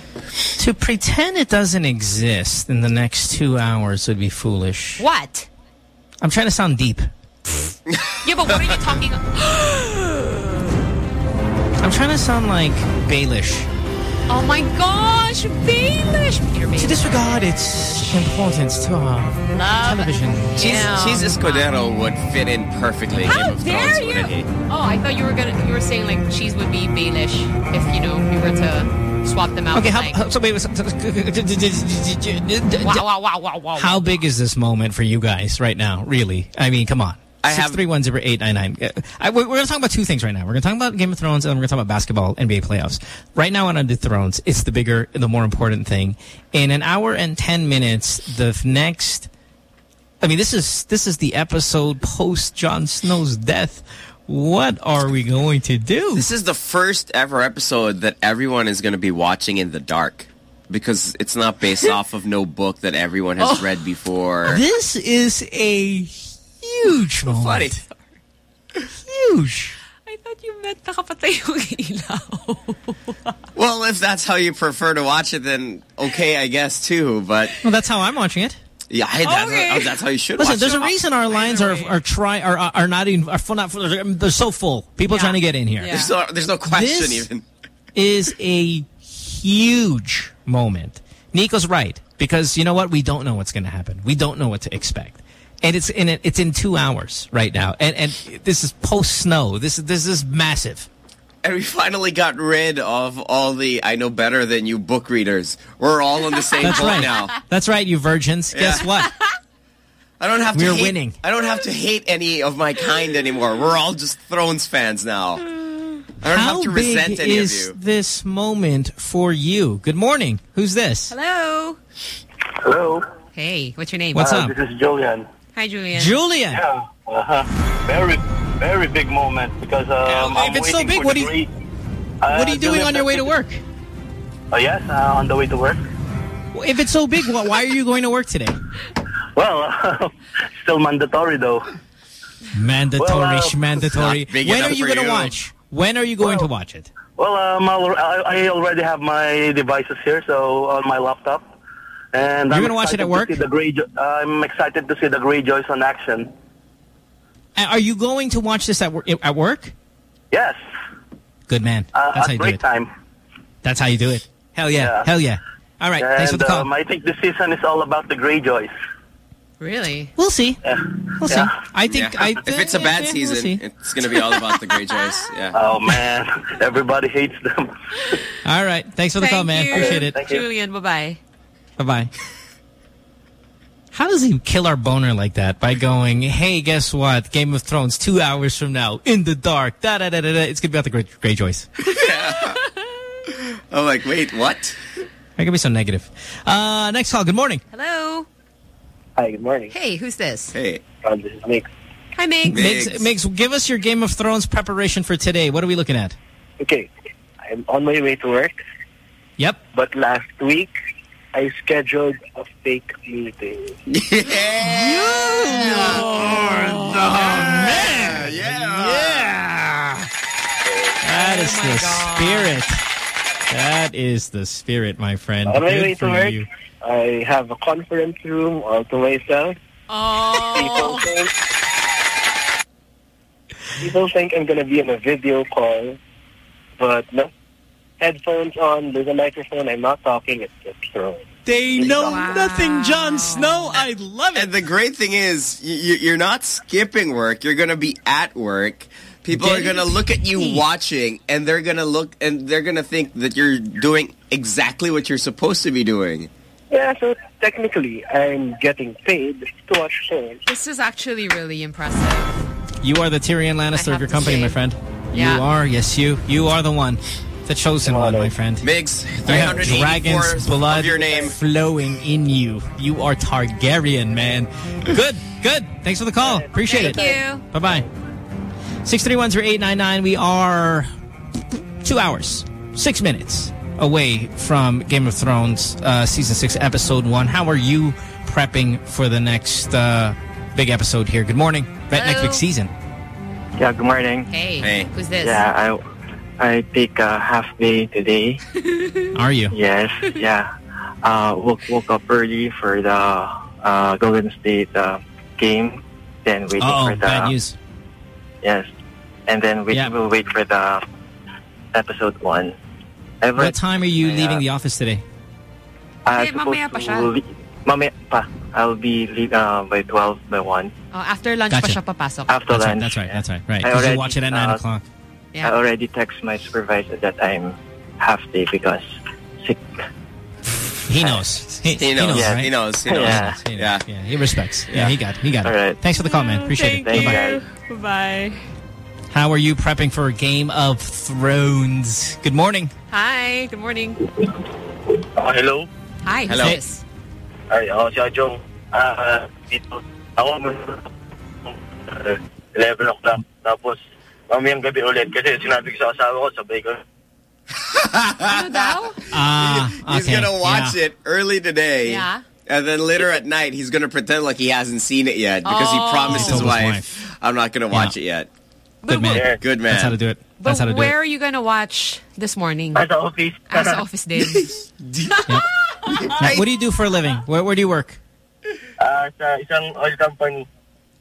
To pretend it doesn't exist in the next two hours would be foolish. What? I'm trying to sound deep. Yeah, but what are you talking I'm trying to sound like Baelish. Oh my gosh, Baelish. Petyr Baelish. To disregard its importance to our television. Cheese, Yeah. Chiz Escudero would fit in perfectly in How Game of dare Thrones, you? wouldn't he? Oh, I thought you were gonna. You were saying like Chiz would be Baelish if you know we were to swap them out. Okay, how, like, how- so wait, so- wow, wow, wow, wow, wow. how big is this moment for you guys right now? Really? I mean, come on. I have- Six three one zero eight nine nine. Uh, I- We're going to talk about two things right now. We're going to talk about Game of Thrones and we're going to talk about basketball, NBA playoffs. Right now on Under Thrones, it's the bigger, the more important thing. In an hour and ten minutes, the next. I mean, this is this is the episode post Jon Snow's death. What are we going to do? This is the first ever episode that everyone is going to be watching in the dark because it's not based off of no book that everyone has Oh. read before. This is a huge moment. funny. Huge. I thought you meant nakapatay yung ilaw. Well, if that's how you prefer to watch it, then okay, I guess too. But Well, that's how I'm watching it. yeah, I- that's, Okay. Oh, that's how you should Listen, watch there's it. a reason our lines are are try are are not even are full, not full, they're so full. People Yeah. trying to get in here. Yeah. There's no, there's no question This- even. Is a huge moment. Nico's right because you know what? We don't know what's going to happen. We don't know what to expect. And it's in it, it's in two hours right now, and and this is post snow. This is this is massive. And we finally got rid of all the I know better than you book readers. We're all on the same That's boat right. now. That's right, you virgins. Guess what? I don't have to We're hate, winning. I don't have to hate any of my kind anymore. We're all just Thrones fans now. I don't How have to big resent any is of you. this moment for you? Good morning. Who's this? Hello. Hello. Hey, what's your name? What's Uh, up? This is Julian. Hi, Julian. Julian. Yeah. Uh-huh. Very, very big moment because um, I'm if it's so waiting big, for what the do you- great- Uh, What are you doing on your way to work? Oh yes, uh, on the way to work. If it's so big, wh- why are you going to work today? Well, still mandatory though. Mandatory, Well, uh, mandatory. When are you going to you. watch? When are you going to watch it? Well, um, I I already have my devices here, so on my laptop. And You're I'm gonna watch it excited at work? to see The Grey, I'm excited to see the Greyjoys on action. Are you going to watch this at, wor at work? Yes. Good man. Uh, That's how at you do break it. time. That's how you do it. Hell yeah. Yeah. Hell yeah. All right. Thanks for the call. um, I think this season is all about the Greyjoys. Really? We'll see. We'll see. I think Yeah. I, if it's a bad yeah, we'll season, it's going to be all about the Greyjoys. Yeah. Oh man, everybody hates them. All right. Thanks for the call, man. you. Appreciate it. Julian, bye-bye. Bye-bye. How does he kill our boner like that? By going, hey, guess what? Game of Thrones, two hours from now, in the dark, da-da-da-da-da. It's going to be about the Grey Greyjoys. I'm like, wait, what? I can be so negative. Uh, next call. Good morning. Hello. Hi, good morning. Hey, who's this? Hey. Um, this is Nick. Hi, Meg. Migs, Migs, give us your Game of Thrones preparation for today. What are we looking at? Okay, I'm on my way to work. Yep. But last week, I scheduled a fake meeting. You are the man. Yeah. yeah. That is Oh the spirit. That is the spirit, my friend. On my Good way for to work, you. I have a conference room all to myself. Oh. People think, people think I'm going to be in a video call, but no. Headphones on, there's a microphone, I'm not talking, it's just thrown. They know nothing, Jon Snow. I love it. And the great thing is, you, you're not skipping work. You're going to be at work. People are going to look at you watching, and they're going to look, and they're going to think that you're doing exactly what you're supposed to be doing. Yeah, so technically, I'm getting paid to watch shows. This is actually really impressive. You are the Tyrion Lannister of your company, my friend. Yeah. You are, yes, you. You are the one. The chosen one, my friend. Migs, You have 384 dragon's blood of your name. flowing in you. You are Targaryen, man. Good, good. Thanks for the call. Appreciate Thank it. Thank you. Bye-bye. 631-0899. We are two hours, six minutes away from Game of Thrones uh, Season 6, Episode 1. How are you prepping for the next uh, big episode here? Good morning. Right next Hello. big season. Yeah, good morning. Hey. Hey. Who's this? Yeah, I I take a half day today. Are you? Yes, yeah. Uh, woke woke up early for the uh, Golden State uh, game. Then waiting Uh-oh, for the bad news. yes, and then wait, Yeah. we'll wait for the episode one. Ever, What time are you Yeah. leaving the office today? uh, Eh, mamaya pa siya. mamaya pa. I'll be leave, uh, by twelve by one. Oh, after lunch Gotcha. pa siya papasok. After That's right, that's right, that's right. Right, I because you already, watch it at 9 uh, o'clock. I already text my supervisor that I'm half day because sick. He knows. He, He knows. right? He knows. He knows. Yeah. He knows. Yeah. Yeah, he respects. Yeah, he got it. He got it. All right. Thanks for the call, man. Appreciate Thank it. Bye-bye. you. Bye. How are you prepping for Game of Thrones? Good morning. Hi. Good morning. Uh, hello. Hi. Who's Hello. this? Ay, ako si Ajong. Ah, dito. Ako uh, 11 o'clock. Tapos, mamayang gabi ulit. Kasi sinabi ko sa asawa ko, sabay ko. Ano daw? Ah, He's going to watch yeah. it early today. Yeah. And then later at night, he's going to pretend like he hasn't seen it yet because Oh. he promised his told wife, I'm not going to watch it yet. Good man. Good man. That's how to do it. That's how But to do where it. are you gonna watch this morning? At the office. At the office din. Now, what do you do for a living? Where, where do you work? Ah, sa isang oil company.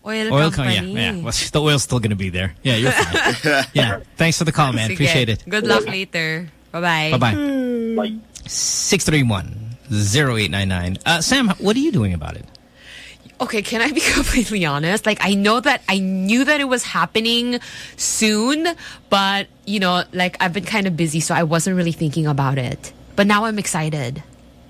Oil, Oil company. co- Yeah, yeah. Well, the oil's still going to be there. Yeah, you're fine. yeah. Thanks for the call, man. Sige. Appreciate it. Good luck later. Bye-bye. Bye-bye. 631-0899. Uh, Sam, what are you doing about it? Okay, can I be completely honest? Like, I know that I knew that it was happening soon, but, you know, like, I've been kind of busy, so I wasn't really thinking about it. But now I'm excited.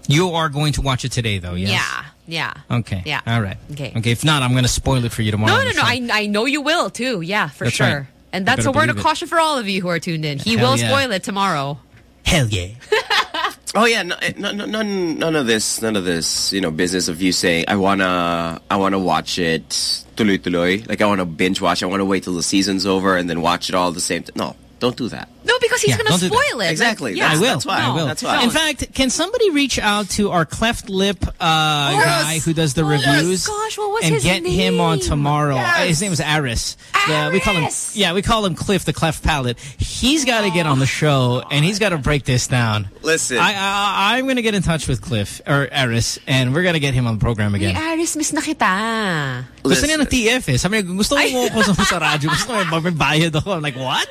You are going to watch it today, though, yes? Yeah, yeah. Okay. Yeah. All right. Okay. Okay. If not, I'm going to spoil it for you tomorrow. No, on no, the no. I, I know you will, too. Yeah, for That's sure. right. And that's a better word of believe it. caution for all of you who are tuned in. He Hell will yeah. spoil it tomorrow. Hell yeah. Oh yeah, no, eh, no, no, none, none of this, none of this, you know, business of you saying I wanna, I wanna watch it tuloy tuloy. Like I wanna binge watch. I wanna wait till the season's over and then watch it all the same time. No, Don't do that. No, because he's Yeah, going to spoil it. Exactly. Like, yeah. I will. That's why. I will. That's why. In fact, can somebody reach out to our cleft lip uh, guy who does the reviews gosh, what was and his get him on tomorrow? Uh, his name is Aris. The- we call him. Yeah, we call him Cliff the Cleft Palate. He's got to get on the show and he's got to break this down. Listen. I, I, I'm going to get in touch with Cliff or Aris and we're going to get him on the program Hey, again. Aris, miss na kita. Gusto niya ng TF eh. Sabi niya, gusto mo ko sa, sa radyo. Gusto mo may bayad ako. I'm like, what?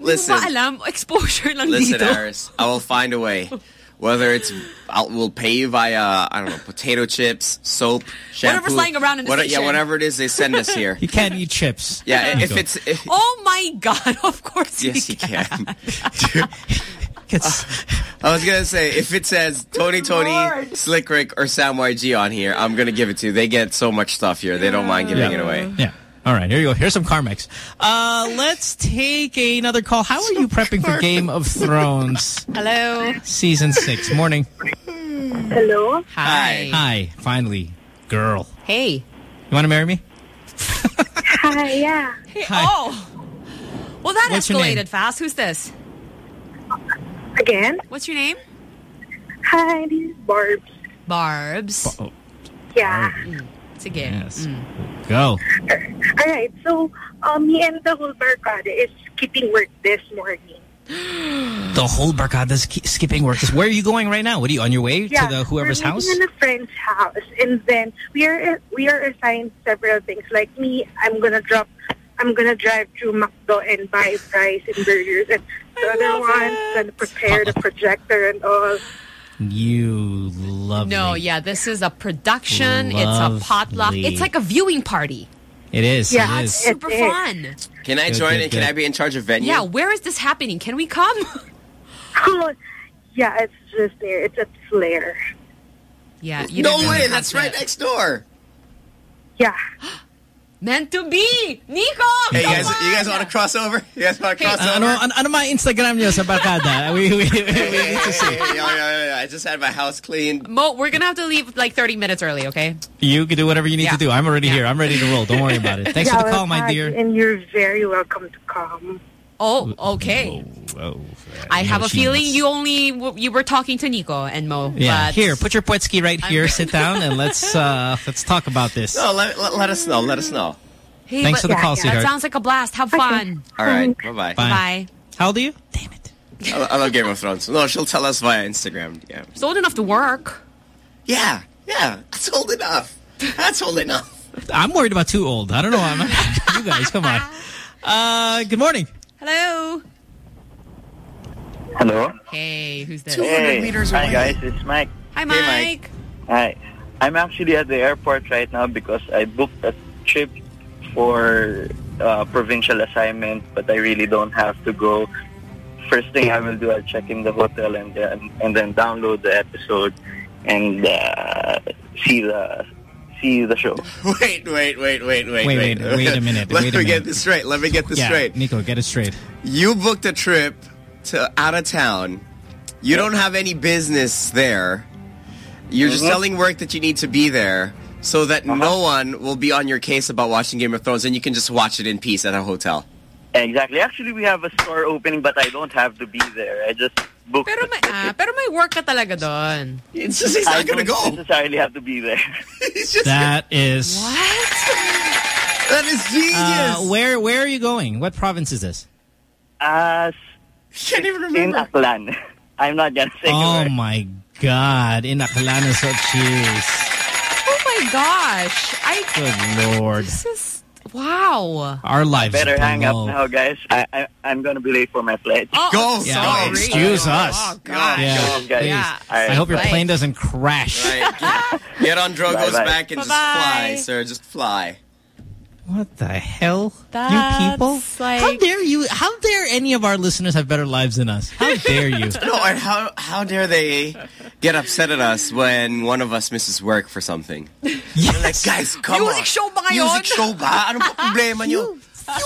Listen. Hindi alam? Exposure lang Listen, dito. Aris, I will find a way. Whether it's, I'll, we'll pay you via, I don't know, potato chips, soap, shampoo. Whatever's lying around in the what- Yeah, whatever it is they send us here. You can't eat chips. Yeah, if Nico. it's, if, Oh my God, of course yes, you you can. It's, I was gonna say, if it says Tony Tony, Slick Rick, or Sam YG on here, I'm gonna give it to you. They get so much stuff here. They don't mind giving Yeah. it away. Yeah. All right, here you go. Here's some Carmex. Uh, let's take another call. How are you prepping for Game of Thrones Hello. season six? Morning. Hello. Hi. Hi. Finally, girl. Hey. You want to marry me? Hi, yeah. Hey, oh. Well, that What's escalated fast. Who's this? Again? What's your name? Hi, this is Barbs. Barbs. Oh, Yeah. Sige. yes. Mm. Go. All right. So, um, me and the whole barkada is skipping work this morning. The whole barkada's is skipping work. Where are you going right now? What are you on your way Yeah, to the whoever's we're house? in a friend's house, and then we are we are assigned several things. Like me, I'm gonna drop, I'm gonna drive to McDo and buy fries and burgers, and the other one's gonna prepare the projector and all. You love No, me. yeah, this is a production. It's a potluck. It's like a viewing party. It is. Yeah, It's is. super fun. Can I Good, join good, and can. I be in charge of venue? Yeah, where is this happening? Can we come? Oh, yeah, it's just there. It's a Flair. Yeah, you no way, that's to- right next door. Yeah. Meant to be! Nico! Hey, you guys, you guys want to cross over? You guys want to cross Uh, over? ano, ano, ano mga Instagram niyo sa barkada? We, we, we, we need to see. yeah, yeah, yeah, yeah. I just had my house cleaned. Mo, we're gonna have to leave like 30 minutes early, okay? You can do whatever you need Yeah. to do. I'm already here. I'm ready to roll. Don't worry about it. Thanks yeah, for the call, my dear. And you're very welcome to come. Oh, okay. Whoa. I have a feeling knows. you only you were talking to Nico and Mo. Yeah, but here, put your Pwetski right here. Sit down and let's uh let's talk about this. No, let, let, let us know. Let us know. Hey, Thanks but- for the call, That sweetheart. sounds like a blast. Have fun. All right. Bye-bye. Bye. Bye. How old are you? Damn it. I, I love Game of Thrones. No, she'll tell us via Instagram. Yeah. It's old enough to work. Yeah. Yeah. That's old enough. That's old enough. I'm worried about too old. I don't know. I'm, you guys, come on. Uh, good morning. Hello. Hello? Hey, who's this? Hey, meters away. hi guys, it's Mike. Hi, Mike. Hi. I'm actually at the airport right now because I booked a trip for uh, provincial assignment, but I really don't have to go. First thing I will do, I'll check in the hotel and then and then download the episode and uh, see the see the show. Wait, wait, wait, wait, wait, Wait, wait, wait a minute, Let wait a me get this straight. Let me get this yeah, straight. Nico, get it straight. You booked a trip to out of town. You don't have any business there. You're just Mhm. telling work that you need to be there so that Uh-huh. no one will be on your case about watching Game of Thrones and you can just watch it in peace at a hotel. Exactly. Actually, we have a store opening, but I don't have to be there. I just booked. Pero may, ah, pero may work ka talaga doon. It's just he's I not gonna don't go. necessarily have to be there. He's just That is. What? that is genius. Uh, where where are you going? What province is this? Uh, can't even remember. in remember. Aklan. I'm not gonna say Oh where. my God! In Aklan so cheese. Oh my gosh. I Good lord. this is wow. Our lives Better hang up now, guys. I, I I'm gonna be late for my flight. Oh, Go, Yeah, sorry. excuse oh, us. Oh god. Yeah, Go, guys. Yeah. All right. I hope your Right. plane doesn't crash. Right. Get, get on Drogo's Bye-bye. back and just Bye-bye. fly, sir. Just fly. What the hell? That's you people? like- How dare you? How dare any of our listeners have better lives than us? How dare you? No, and how how dare they get upset at us when one of us misses work for something? yes. Like, guys, come Music on. show ba ngayon? Music show ba? Ano ba problema nyo?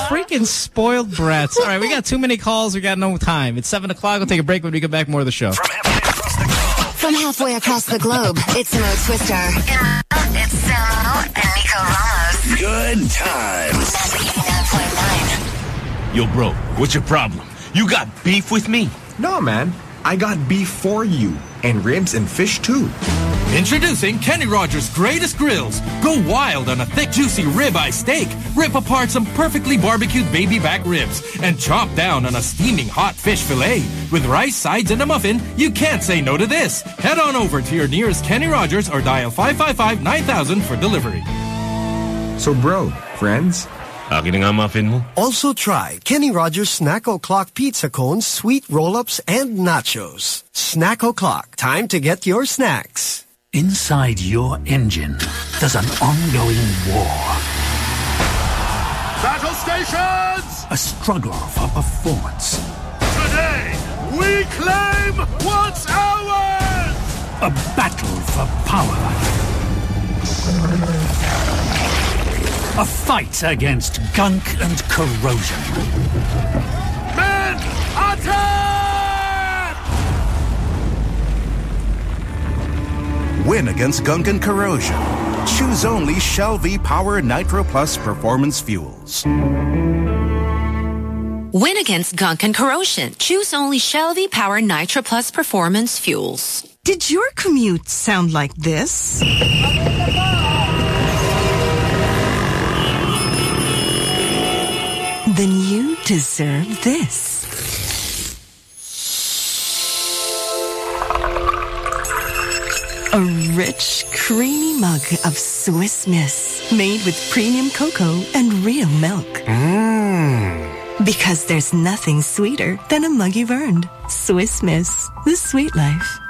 Freaking spoiled brats. All right, we got too many calls. We got no time. It's 7 o'clock. We'll take a break when we get back. More of the show. From halfway across the globe, it's Mo Twister. In Manila, it's Samo and Nico Ramos. Good times. Yo, bro, what's your problem? You got beef with me? No, man. I got beef for you. And ribs and fish too. Introducing Kenny Rogers' greatest grills. Go wild on a thick, juicy ribeye steak. Rip apart some perfectly barbecued baby back ribs and chomp down on a steaming hot fish fillet. With rice, sides, and a muffin, you can't say no to this. Head on over to your nearest Kenny Rogers or dial 555-9000 for delivery. So, bro, friends, Akin na nga muffin mo. Also try Kenny Rogers Snack O'Clock Pizza Cones, Sweet Roll-Ups, and Nachos. Snack O'Clock. Time to get your snacks. Inside your engine, there's an ongoing war. Battle stations! A struggle for performance. Today, we claim what's ours! A battle for power. A fight against gunk and corrosion. Men, attack! Win against gunk and corrosion. Choose only Shell V Power Nitro Plus Performance Fuels. Win against gunk and corrosion. Choose only Shell V Power Nitro Plus Performance Fuels. Did your commute sound like this? Deserve this. A rich, creamy mug of Swiss Miss made with premium cocoa and real milk. Mmm. Because there's nothing sweeter than a mug you've earned. Swiss Miss, the sweet life.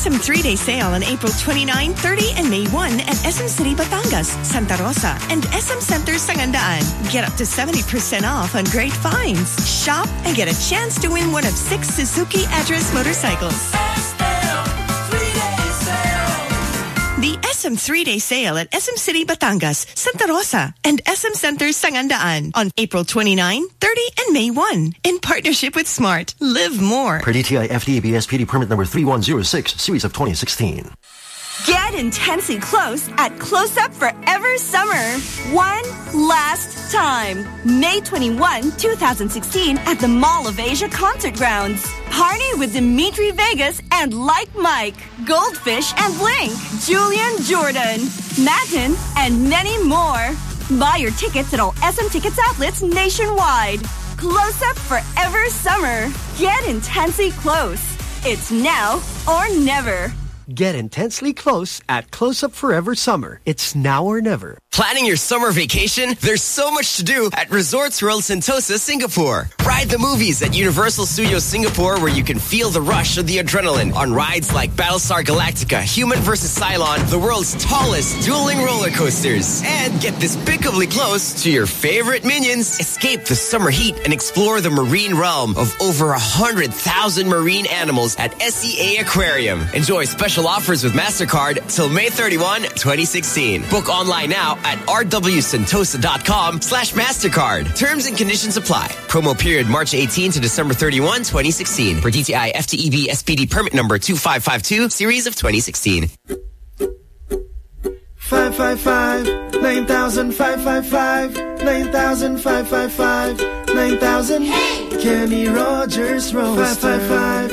SM three-day sale on April 29, 30, and May 1 at SM City Batangas, Santa Rosa, and SM Center Sangandaan. Get up to 70% off on great finds. Shop and get a chance to win one of six Suzuki address motorcycles. SM three-day sale at SM City Batangas, Santa Rosa, and SM Center Sangandaan on April 29, 30, and May 1 in partnership with Smart. Live more. Per DTI FTA BSPD permit number 3106, series of 2016. Get intensely close at Close Up Forever Summer. One last time. May 21, 2016 at the Mall of Asia Concert Grounds. Party with Dimitri Vegas and Like Mike, Goldfish and Blink, Julian Jordan, Madden, and many more. Buy your tickets at all SM Tickets outlets nationwide. Close Up Forever Summer. Get intensely close. It's now or never. Get intensely close at Close Up Forever Summer. It's now or never. Planning your summer vacation? There's so much to do at Resorts World Sentosa, Singapore. Ride the movies at Universal Studios Singapore where you can feel the rush of the adrenaline on rides like Battlestar Galactica, Human vs. Cylon, the world's tallest dueling roller coasters. And get despicably close to your favorite minions. Escape the summer heat and explore the marine realm of over a hundred thousand marine animals at SEA Aquarium. Enjoy special offers with MasterCard till May 31, 2016. Book online now at rwsentosa.com slash MasterCard. Terms and conditions apply. Promo period March 18 to December 31, 2016. For DTI FTEB SPD permit number 2552, series of 2016. Five five five nine thousand five five five nine thousand five five five nine thousand. Kenny Rogers Roaster. Five five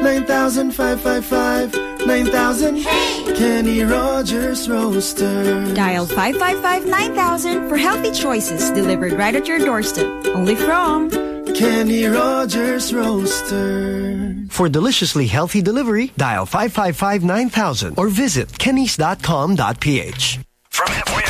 five nine thousand five five five nine thousand five five five nine thousand. Kenny Rogers Roaster. Dial 555-9000 for healthy choices delivered right at your doorstep. Only from Kenny Rogers Roaster. For deliciously healthy delivery, dial 555-9000 or visit kennys.com.ph. From halfway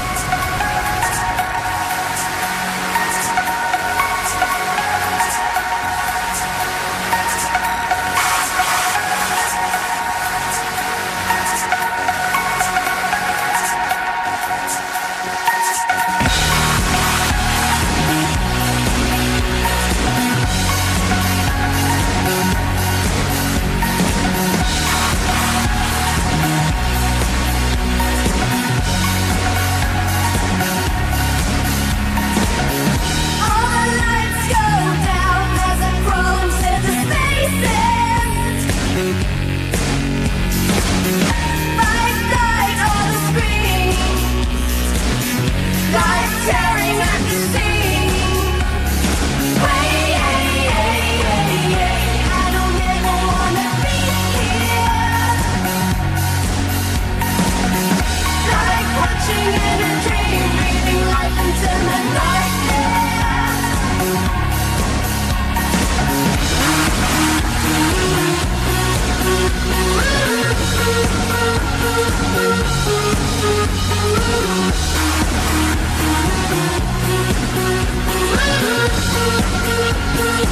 If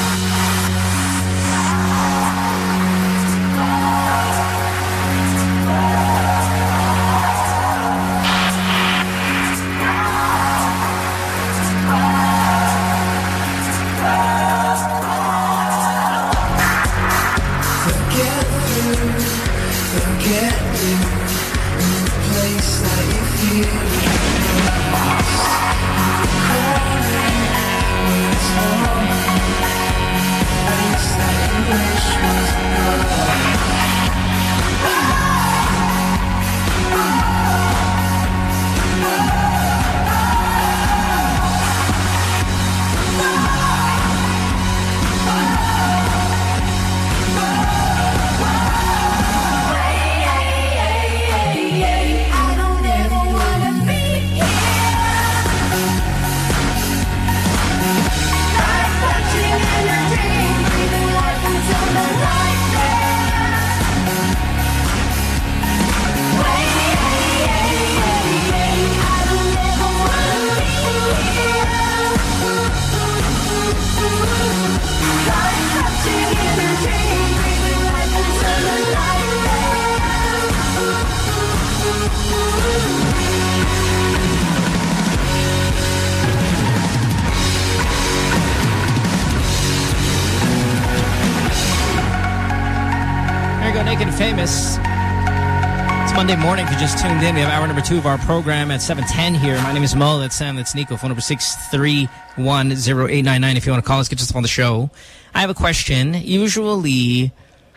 Monday morning. If you just tuned in, we have hour number two of our program at 7.10 here. My name is Mo. That's Sam. That's Nico. Phone number 6310899 if you want to call us, get us on the show. I have a question. Usually,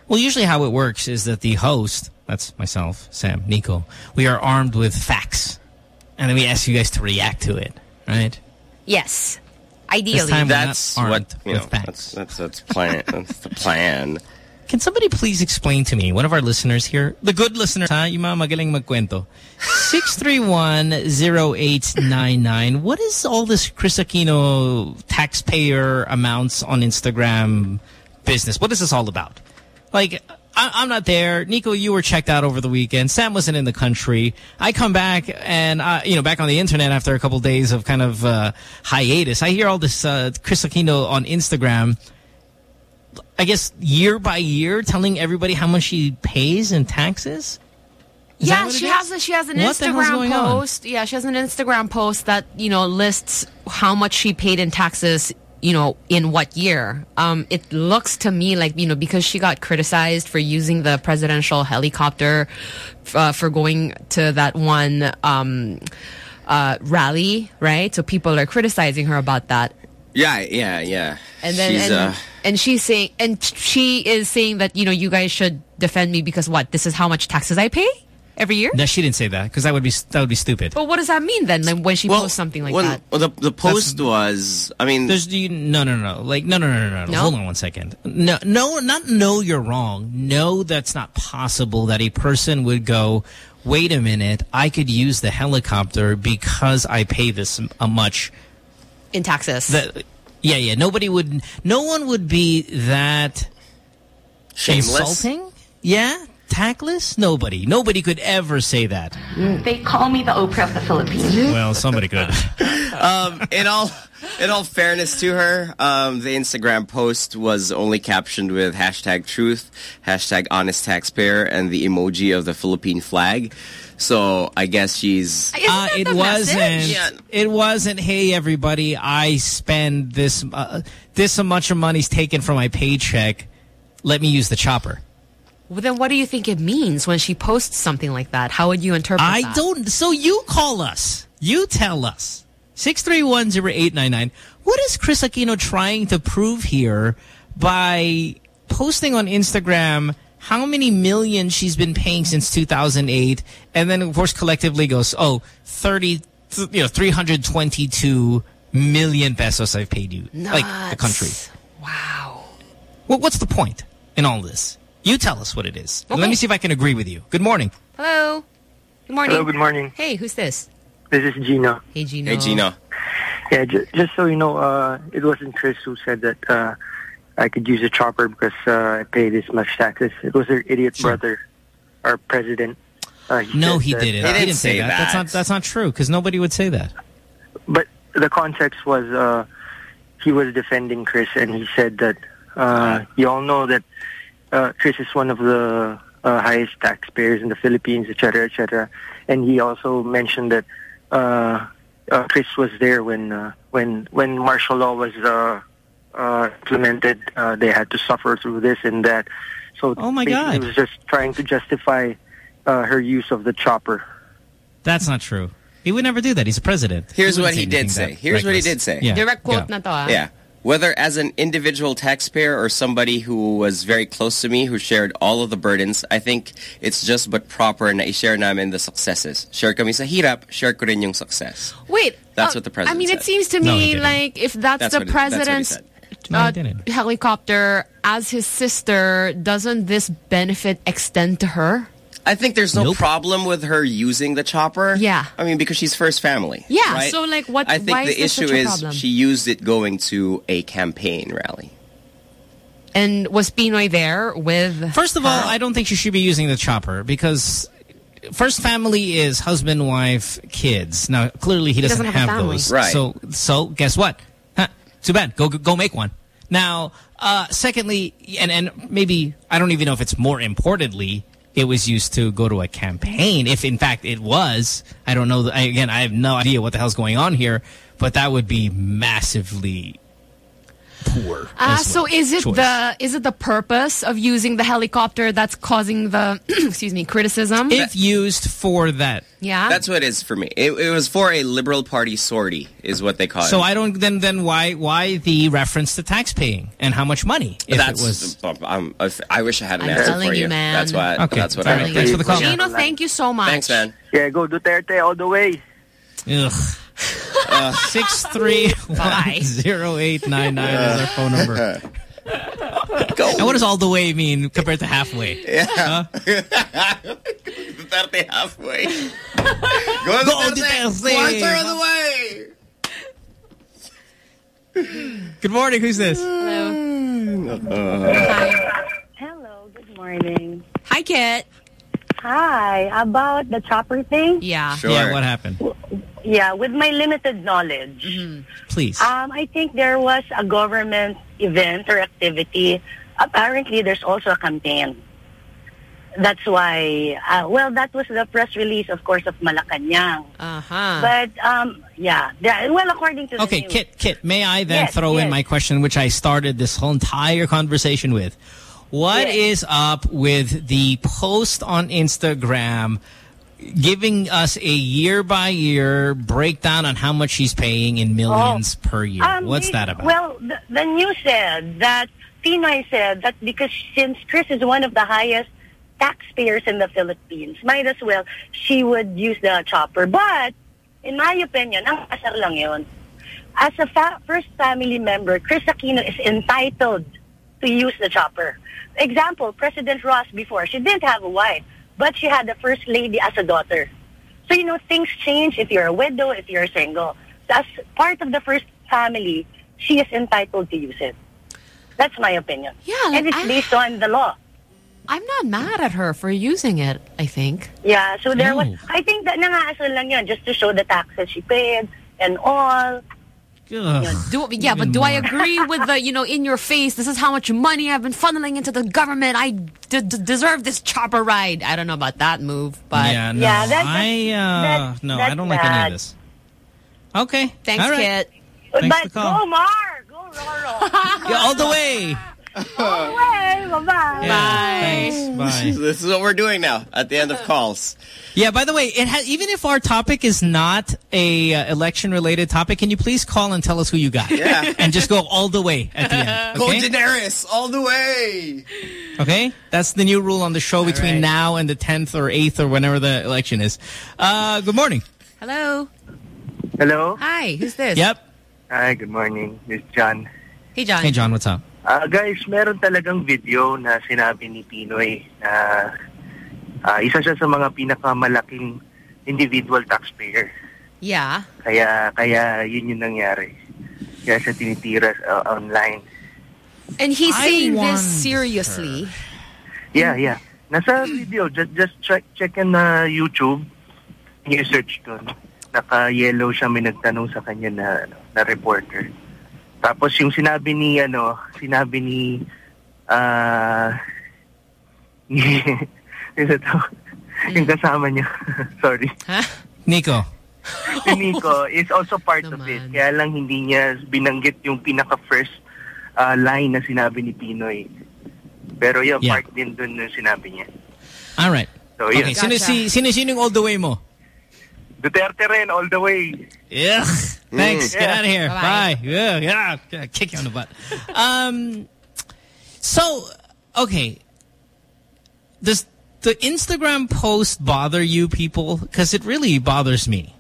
well, usually how it works is that the host, that's myself, Sam, Nico, we are armed with facts. And then we ask you guys to react to it, right? Yes. This Ideally. time we're not That's armed what you with know. facts. That's that's that's plan. that's the plan. Can somebody please explain to me, one of our listeners here, the good listener, ha, yung mga magaling magkwento, 6310899, what is all this Kris Aquino taxpayer amounts on Instagram business? What is this all about? Like, I, I'm not there. Nico, you were checked out over the weekend. Sam wasn't in the country. I come back and, you know, back on the internet after a couple days of kind of uh, hiatus. I hear all this uh, Kris Aquino on Instagram I guess year by year telling everybody how much she pays in taxes? Is yeah, she has a, she has an What Instagram going on? post. Yeah, she has an Instagram post that you know lists how much she paid in taxes. You know, in what year? Um, it looks to me like you know because she got criticized for using the presidential helicopter uh, for going to that one um, uh, rally, right? So people are criticizing her about that. Yeah, yeah, yeah. And then She's, and, uh, and she's saying and she is saying that you know you guys should defend me because what this is how much taxes I pay every year. No, she didn't say that because that would be that would be stupid. But what does that mean then? Like when she posts something like when, that? well, the the post was, I mean, There's you, no, no, no, like no, no, no, no, no, No? Hold on one second. No, no, not no. You're wrong. No, that's not possible. That a person would go. Wait a minute. I could use the helicopter because I pay this m- uh, much. In taxes. That, yeah, yeah. Nobody would. No one would be that Shameless? insulting. Yeah, tactless? Nobody. Nobody could ever say that. They call me the Oprah of the Philippines. Well, somebody could. um, in all in all fairness to her, um, the Instagram post was only captioned with hashtag truth, hashtag honest taxpayer, and the emoji of the Philippine flag. So I guess she's. Uh, it wasn't. It wasn't. Hey, everybody! I spend this. Uh, this much of money's taken from my paycheck. Let me use the chopper. Well, then what do you think it means when she posts something like that? How would you interpret I that? don't. So you call us. You tell us. Six three one zero eight nine nine. What is Kris Aquino trying to prove here by posting on Instagram how many millions she's been paying since 2008, and then of course collectively goes, oh, 30, you know, 322 million pesos I've paid you, like the country. Wow. Well, what's the point in all this? You tell us what it is. Okay. Let me see if I can agree with you. Good morning. Hello. Good morning. Hello, good morning. Hey, who's this? This is Gino. Hey, Gino. Hey, Gino. Yeah, just, just so you know, uh, it wasn't Kris who said that uh, I could use a chopper because uh, I pay this much taxes. It was her idiot brother, our president. Uh, he No, he that, didn't. uh, he didn't say that. That's not. That's not true. Because nobody would say that. But the context was uh, he was defending Kris, and he said that uh, you all know that uh, Kris is one of the uh, highest taxpayers in the Philippines, et cetera, et cetera. And he also mentioned that uh, uh, Kris was there when uh, when when martial law was uh, uh, implemented. Uh, they had to suffer through this and that. So Oh, my God. he was just trying to justify uh, her use of the chopper. That's not true. He would never do that. He's a president. Here's wouldn't what he did say. that Here's what he did say. Yeah. Direct quote Yeah. na to, ah. Yeah. Whether as an individual taxpayer or somebody who was very close to me who shared all of the burdens, I think it's just but proper na i-share namin the successes. Share kami sa hirap, share ko rin yung success. Wait. That's uh, what the president I mean, said. it seems to me didn't. like if that's, That's the what it- that's what he president's said. No, uh, didn't. helicopter as his sister, doesn't this benefit extend to her? I think there's no problem with her using the chopper. Yeah. I mean, because she's first family. Yeah, right? so, like, what- I think why the is issue is she used it going to a campaign rally. And was PNoy there with First of all, I don't think she should be using the chopper because first family is husband, wife, kids. Now, clearly he He doesn't, doesn't have have, those. Right. So, so guess what? Huh, too bad. Go, go make one. Now, uh, secondly, and, and maybe, I don't even know if it's more importantly, it was used to go to a campaign. If in fact it was, I don't know. Again, I have no idea what the hell's going on here, but that would be massively poor. As so is it Choice. the is it the purpose of using the helicopter that's causing the excuse me criticism? if used for that. yeah. That's what it is for me. It, it was for a Liberal Party sortie, is what they call So it. So I don't then then why why the reference to tax paying and how much money if that's, it was um, if- I wish I had an I'm answer telling for you, you. man. That's why. Okay. That's what All I right. Thanks for the call. Gino, thank you so much. Thanks, man. Yeah, go Duterte all the way. Ugh. Uh, six three one zero eight nine nine is our phone number. Go. And what does all the way mean compared to halfway? Yeah. Huh? Duterte halfway. Go, Go Duterte. Duterte. Quarter of the way. Good morning. Who's this? Hello, good morning. Hi, Kit. Hi, about the chopper thing? Yeah. Yeah. What happened? Yeah, with my limited knowledge, Please. um, I think there was a government event or activity. Apparently, there's also a campaign. That's why, uh, well, that was the press release, of course, of Malacanang. Uh-huh. But, um, yeah, well, according to Okay. Kit, Kit, may I then Yes, throw in my question, which I started this whole entire conversation with? What is up with the post on Instagram giving us a year-by-year breakdown on how much she's paying in millions per year? Um, What's that about? Well, the, the news said that PNoy said that because since Kris is one of the highest taxpayers in the Philippines, might as well she would use the chopper. But in my opinion, ang asar lang yun. As a fa- first family member, Kris Aquino is entitled to use the chopper. Example, President Ross before, she didn't have a wife, but she had the first lady as a daughter. So, you know, things change if you're a widow, if you're single. As part of the first family, she is entitled to use it. That's my opinion. Yeah, and it's I- based on the law. I'm not mad at her for using it, I think. Yeah, so there was, I think that nangasal lang yun, just to show the taxes she paid and all. Do, yeah, but do I agree with the, you know, in your face, this is how much money I've been funneling into the government. I d d- deserve this chopper ride. I don't know about that move, but. yeah, no, Yeah, that- I uh, that's- no, that's I don't like any bad. of this. Okay, Thanks, all right. Kit. Thanks but for the call. go, Mar! Go, Roro! Yeah, all the way. Go away! Bye-bye! Thanks. Bye. This is what we're doing now at the end of calls. Yeah, by the way, it has, even if our topic is not a uh, election-related topic, can you please call and tell us who you got? Yeah. and just go all the way at the end. Go Okay? Daenerys all the way. Okay? That's the new rule on the show between right. now and the 10th or 8th or whenever the election is. Uh, good morning. Hello. Hello? Hi, who's this? Yep. Hi, good morning. This is John. Hey, John. Hey, John, what's up? Ah, guys, meron talagang video na sinabi ni Pinoy na ah, isa siya sa mga pinakamalaking individual taxpayer. Yeah. Kaya kaya yun yung nangyari. Kaya siya tinitira uh, online. And he's I saying this seriously. Yeah, yeah. Nasa video, just just check check in na YouTube. Yung search doon. Naka-yellow siya may nagtanong sa kanya na na reporter. Tapos yung sinabi ni ano, sinabi ni ah ni yung, yung kasama niya. Sorry. Nico. Si Nico is also part of it. Kaya lang hindi niya binanggit yung pinaka-first ah, line na sinabi ni PNoy. Pero yung Yeah. part din dun yung sinabi niya. All right. So, yun. Okay, sino, si, sino, sino yung all the way mo? Duterte rin, all the way. Ugh. Thanks. Get Yeah. out of here. Bye-bye. Bye. Yeah, yeah. Kick you on the butt. Um, so, okay. Does the Instagram post bother you people? Because it really bothers me.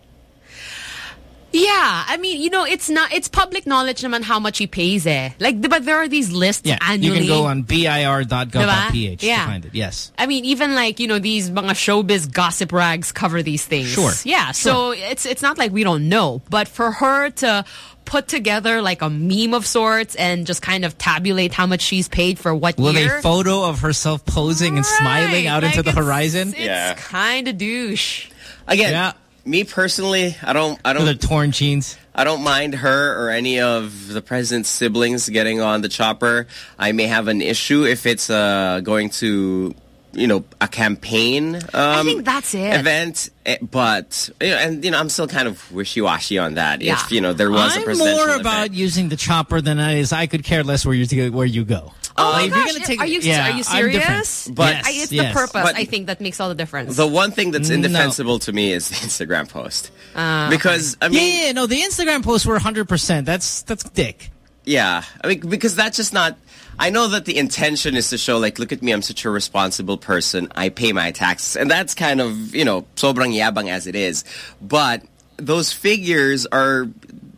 Yeah, I mean, you know, it's not, it's public knowledge naman how much he pays eh. Like, but there are these lists Yeah, annually. you can go on bir.gov.ph Diba? to Yeah. find it. Yes. I mean, even like, you know, these mga showbiz gossip rags cover these things. Sure. Yeah, so it's it's not like we don't know. But for her to put together like a meme of sorts and just kind of tabulate how much she's paid for what With year. a photo of herself posing and smiling out into the it's- horizon. It's kind of douche. Again, me personally, I don't, I don't. The torn jeans. I don't mind her or any of the president's siblings getting on the chopper. I may have an issue if it's uh, going to, you know, a campaign. Um, I think that's it. Event, eh, but you know, and you know, I'm still kind of wishy-washy on that. Yeah. If you know there was a I'm presidential more event. about using the chopper than I is. I could care less where you where you go. Oh Like, my you're gosh, take- are you yeah, are you serious? But- I, it's yes. the purpose But- I think that makes all the difference. The one thing that's No. indefensible to me is the Instagram post. Uh, because I mean, yeah, yeah, yeah, no, the Instagram posts were 100%. That's that's dick. Yeah, I mean, because that's just not. I know that the intention is to show, like, look at me, I'm such a responsible person. I pay my taxes, and that's kind of you know sobrang yabang as it is. But those figures are,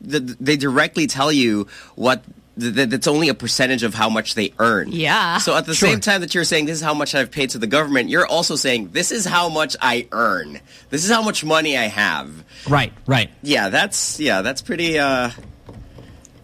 they directly tell you what that's only a percentage of how much they earn. Yeah. So at the Sure. same time that you're saying this is how much I've paid to the government, you're also saying this is how much I earn. This is how much money I have. Right, right. Yeah, that's yeah, that's pretty. uh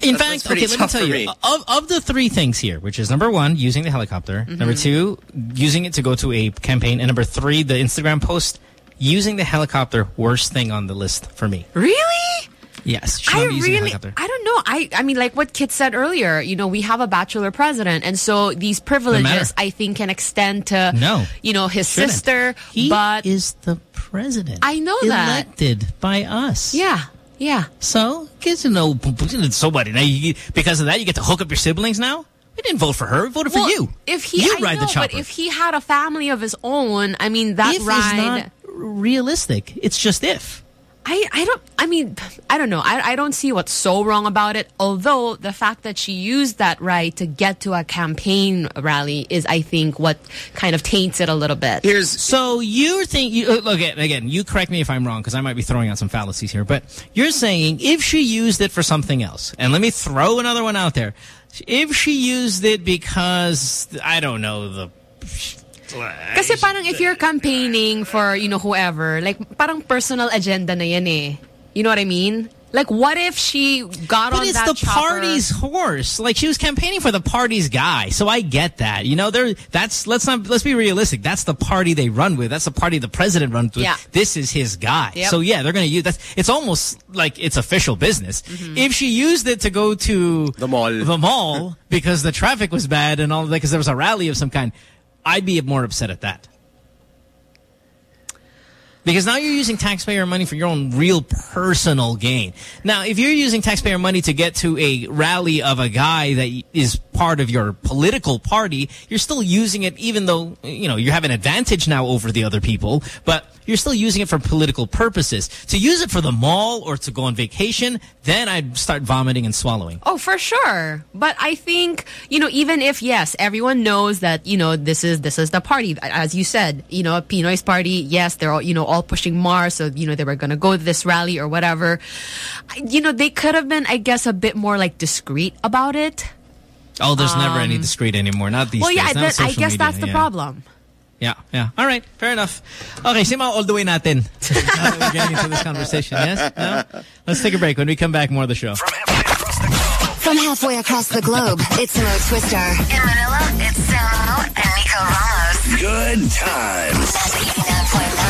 In fact, okay, let me tell you. me. Of, of the three things here, which is number one, using the helicopter. Mm-hmm. Number two, using it to go to a campaign. And number three, the Instagram post. Using the helicopter, worst thing on the list for me. Really? Yes. I Sean using the really. I don't know. I, I mean, like what Kit said earlier, you know, we have a bachelor president. And so these privileges. I think, can extend to, No. you know, his Shouldn't. sister. He but is the president. I know that. Elected by us. Yeah. Yeah. So, to know somebody. Now, you, because of that, you get to hook up your siblings now? We didn't vote for her. We voted Well, for you. If he, you I ride know, the chopper. but if he had a family of his own, I mean, that if is not realistic. It's just if. I, I don't I mean I don't know I, I don't see what's so wrong about it although the fact that she used that right to get to a campaign rally is I think what kind of taints it a little bit Here's So you think you uh, look at again? You correct me if I'm wrong because I might be throwing out some fallacies here. But you're saying if she used it for something else, and let me throw another one out there. If she used it because I don't know the Kasi parang if you're campaigning for, you know, whoever, like parang personal agenda na yan eh. You know what I mean? Like, what if she got But on it's the chopper? party's horse. Like she was campaigning for the party's guy, so I get that. You know, there. That's let's not let's be realistic. That's the party they run with. That's the party the president runs with. Yeah. This is his guy. Yep. So yeah, they're going to use that. It's almost like it's official business. Mm-hmm. If she used it to go to the mall, the mall because the traffic was bad and all that, because there was a rally of some kind, I'd be more upset at that. Because now you're using taxpayer money for your own real personal gain. Now, if you're using taxpayer money to get to a rally of a guy that is part of your political party, you're still using it even though, you know, you have an advantage now over the other people, but you're still using it for political purposes. To use it for the mall or to go on vacation, then I'd start vomiting and swallowing. Oh, for sure. But I think, you know, even if, yes, everyone knows that, you know, this is this is the party. As you said, you know, a PNoy's party, yes, they're all, you know, all pushing Mars. So, you know, they were going to go to this rally or whatever. You know, they could have been, I guess, a bit more like discreet about it. Oh, there's never any Um, discreet anymore. Not these well, days. yeah, Not I guess media, that's the yeah. problem. Yeah, yeah. All right, fair enough. Okay, Sima, all the way natin. now that we're getting into this conversation, yes? No? Let's take a break. When we come back, more of the show. From halfway across the globe, it's Mo Twister. In Manila, it's Samo and Nico Ramos. Good times.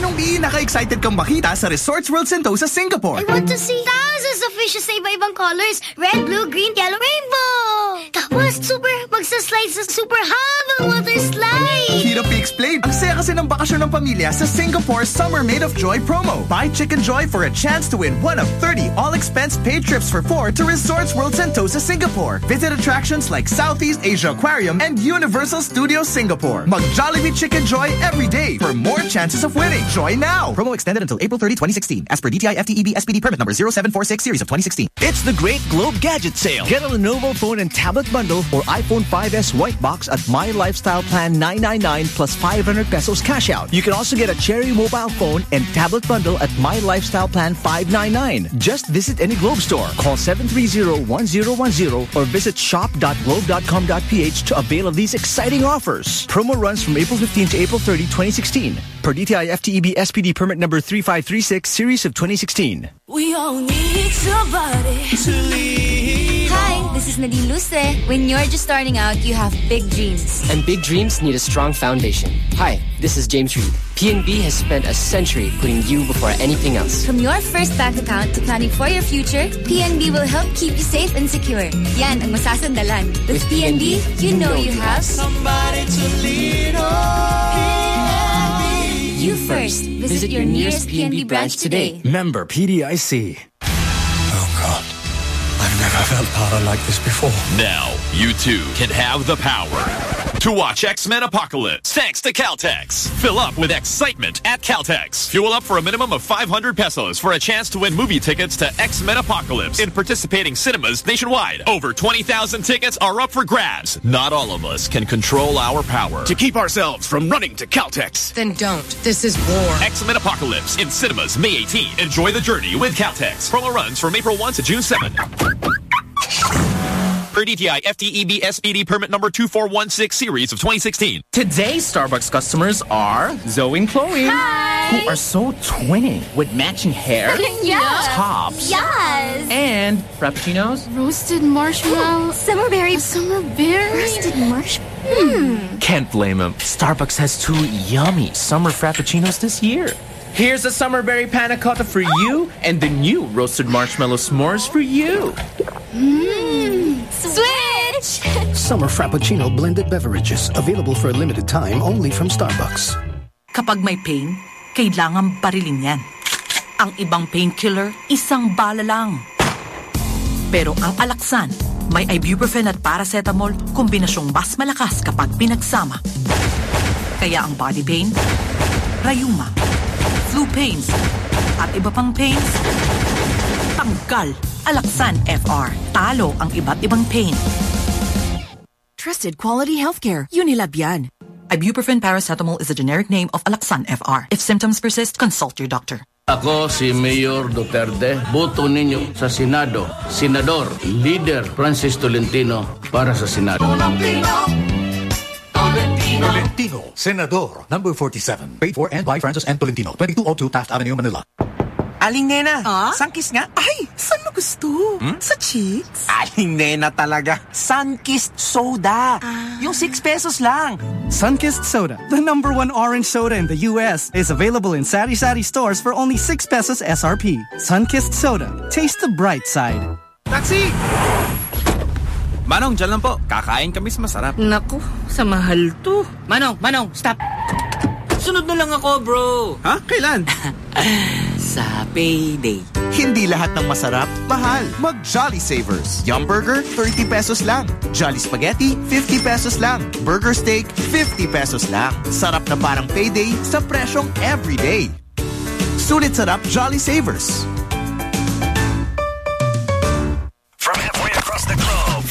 Anong pinaka-excited kang makita sa Resorts World Sentosa, Singapore? I want to see thousands of fishes sa iba-ibang colors. Red, blue, green, yellow, rainbow. Tapos, super, magsaslide sa super habang water slide. Hirap i-explain. Ang saya kasi ng bakasyon ng pamilya sa Singapore Summer Made of Joy promo. Buy Chicken Joy for a chance to win one of 30 all-expense paid trips for four to Resorts World Sentosa, Singapore. Visit attractions like Southeast Asia Aquarium and Universal Studios Singapore. Mag Jollibee Chicken Joy every day for more chances of winning. Joy now. Promo extended until April 30, 2016. As per DTI FTEB SPD permit number 0746 series of 2016. It's the Great Globe Gadget Sale. Get a Lenovo phone and tablet bundle or iPhone 5s white box at My Lifestyle Plan 999 plus 500 pesos cash out. You can also get a Cherry mobile phone and tablet bundle at My Lifestyle Plan 599. Just visit any Globe store. Call 730-1010 or visit shop.globe.com.ph to avail of these exciting offers. Promo runs from April 15 to April 30, 2016. Per DTI FTEB SPD permit number 3536 series of 2016. We all need somebody to lead. Hi, this is Nadine Lustre. When you're just starting out, you have big dreams. And big dreams need a strong foundation. Hi, this is James Reid. PNB has spent a century putting you before anything else. From your first bank account to planning for your future, PNB will help keep you safe and secure. Yan ang masasandalan. With, PNB, you know you have somebody to lean on. You first. Visit your nearest PNB branch today. Member PDIC. Oh God. I've never felt power like this before. Now, you too can have the power to watch X-Men Apocalypse thanks to Caltex. Fill up with excitement at Caltex. Fuel up for a minimum of 500 pesos for a chance to win movie tickets to X-Men Apocalypse in participating cinemas nationwide. Over 20,000 tickets are up for grabs. Not all of us can control our power. To keep ourselves from running to Caltex. Then don't. This is war. X-Men Apocalypse in cinemas May 18. Enjoy the journey with Caltex. Promo runs from April 1 to June 7. Per DTI FTEB SPD permit number 2416 series of 2016. Today's Starbucks customers are Zoe and Chloe. Hi. Who are so twinning with matching hair, Yes. tops, Yes. and frappuccinos. Roasted marshmallow. Summer berry. Summer berry. Roasted marshmallow. Hmm. Can't blame them. Starbucks has two yummy summer frappuccinos this year. Here's a summer berry panna cotta for you and the new roasted marshmallow s'mores for you. Mmm. Switch. Summer Frappuccino blended beverages available for a limited time only from Starbucks. Kapag may pain, kailangan barilin yan. Ang ibang painkiller, isang bala lang. Pero ang Alaxan, may ibuprofen at paracetamol, kombinasyong mas malakas kapag pinagsama. Kaya ang body pain, rayuma, flu pains, at iba pang pains, tanggal. Alaxan FR, talo ang iba't ibang pain. Trusted quality healthcare. Unilab yan. Ibuprofen paracetamol is a generic name of Alaxan FR. If symptoms persist, consult your doctor. Ako si Mayor Duterte. Boto ninyo sa Senado. Senador, Leader Francis Tolentino para sa Senado. Tolentino, Senador, number 47. Paid for and by Francis and Tolentino, 2202 Taft Avenue, Manila. Aling Nena, Ah? Sunkist nga. Ay, saan mo gusto? Sa cheeks? Aling Nena talaga. Sunkist soda. Yung 6 pesos lang. Sunkist Soda, the number one orange soda in the U.S., is available in Sari Sari stores for only 6 pesos SRP. Sunkist Soda. Taste the bright side. Taxi! Manong, dyan lang po. Kakain kami sa masarap. Naku, sa mahal to. Manong, Manong, stop! Sunod na lang ako, bro. Ha? Kailan? Sa payday. Hindi lahat ng masarap, mahal. Mag Jolly Savers. Yum Burger, 30 pesos lang. Jolly Spaghetti, 50 pesos lang. Burger Steak, 50 pesos lang. Sarap na parang payday sa presyong everyday. Sulit sarap Jolly Savers.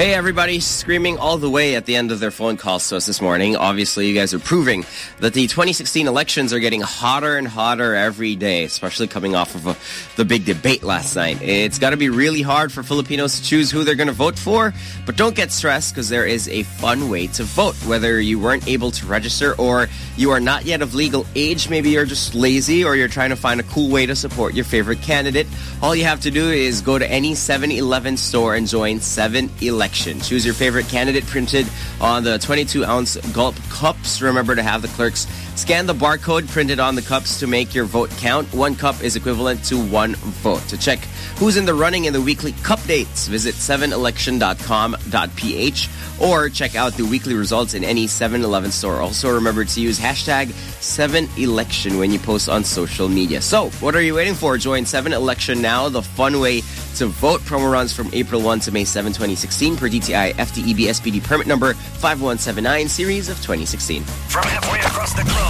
Hey everybody, screaming all the way at the end of their phone calls to us this morning. Obviously, you guys are proving that the 2016 elections are getting hotter and hotter every day, especially coming off of a, the big debate last night. It's got to be really hard for Filipinos to choose who they're going to vote for, but don't get stressed because there is a fun way to vote. Whether you weren't able to register or you are not yet of legal age, maybe you're just lazy or you're trying to find a cool way to support your favorite candidate, all you have to do is go to any 7-Eleven store and join 7-Election. Choose your favorite candidate printed on the 22-ounce gulp cups. Remember to have the clerks scan the barcode printed on the cups to make your vote count. One cup is equivalent to one vote. To check who's in the running in the weekly cup dates, visit 7election.com.ph or check out the weekly results in any 7-Eleven store. Also remember to use hashtag 7election when you post on social media. So, what are you waiting for? Join 7election now, the fun way to vote. Promo runs from April 1 to May 7, 2016 per DTI FTEB SPD permit number 5179 series of 2016. From halfway across the globe.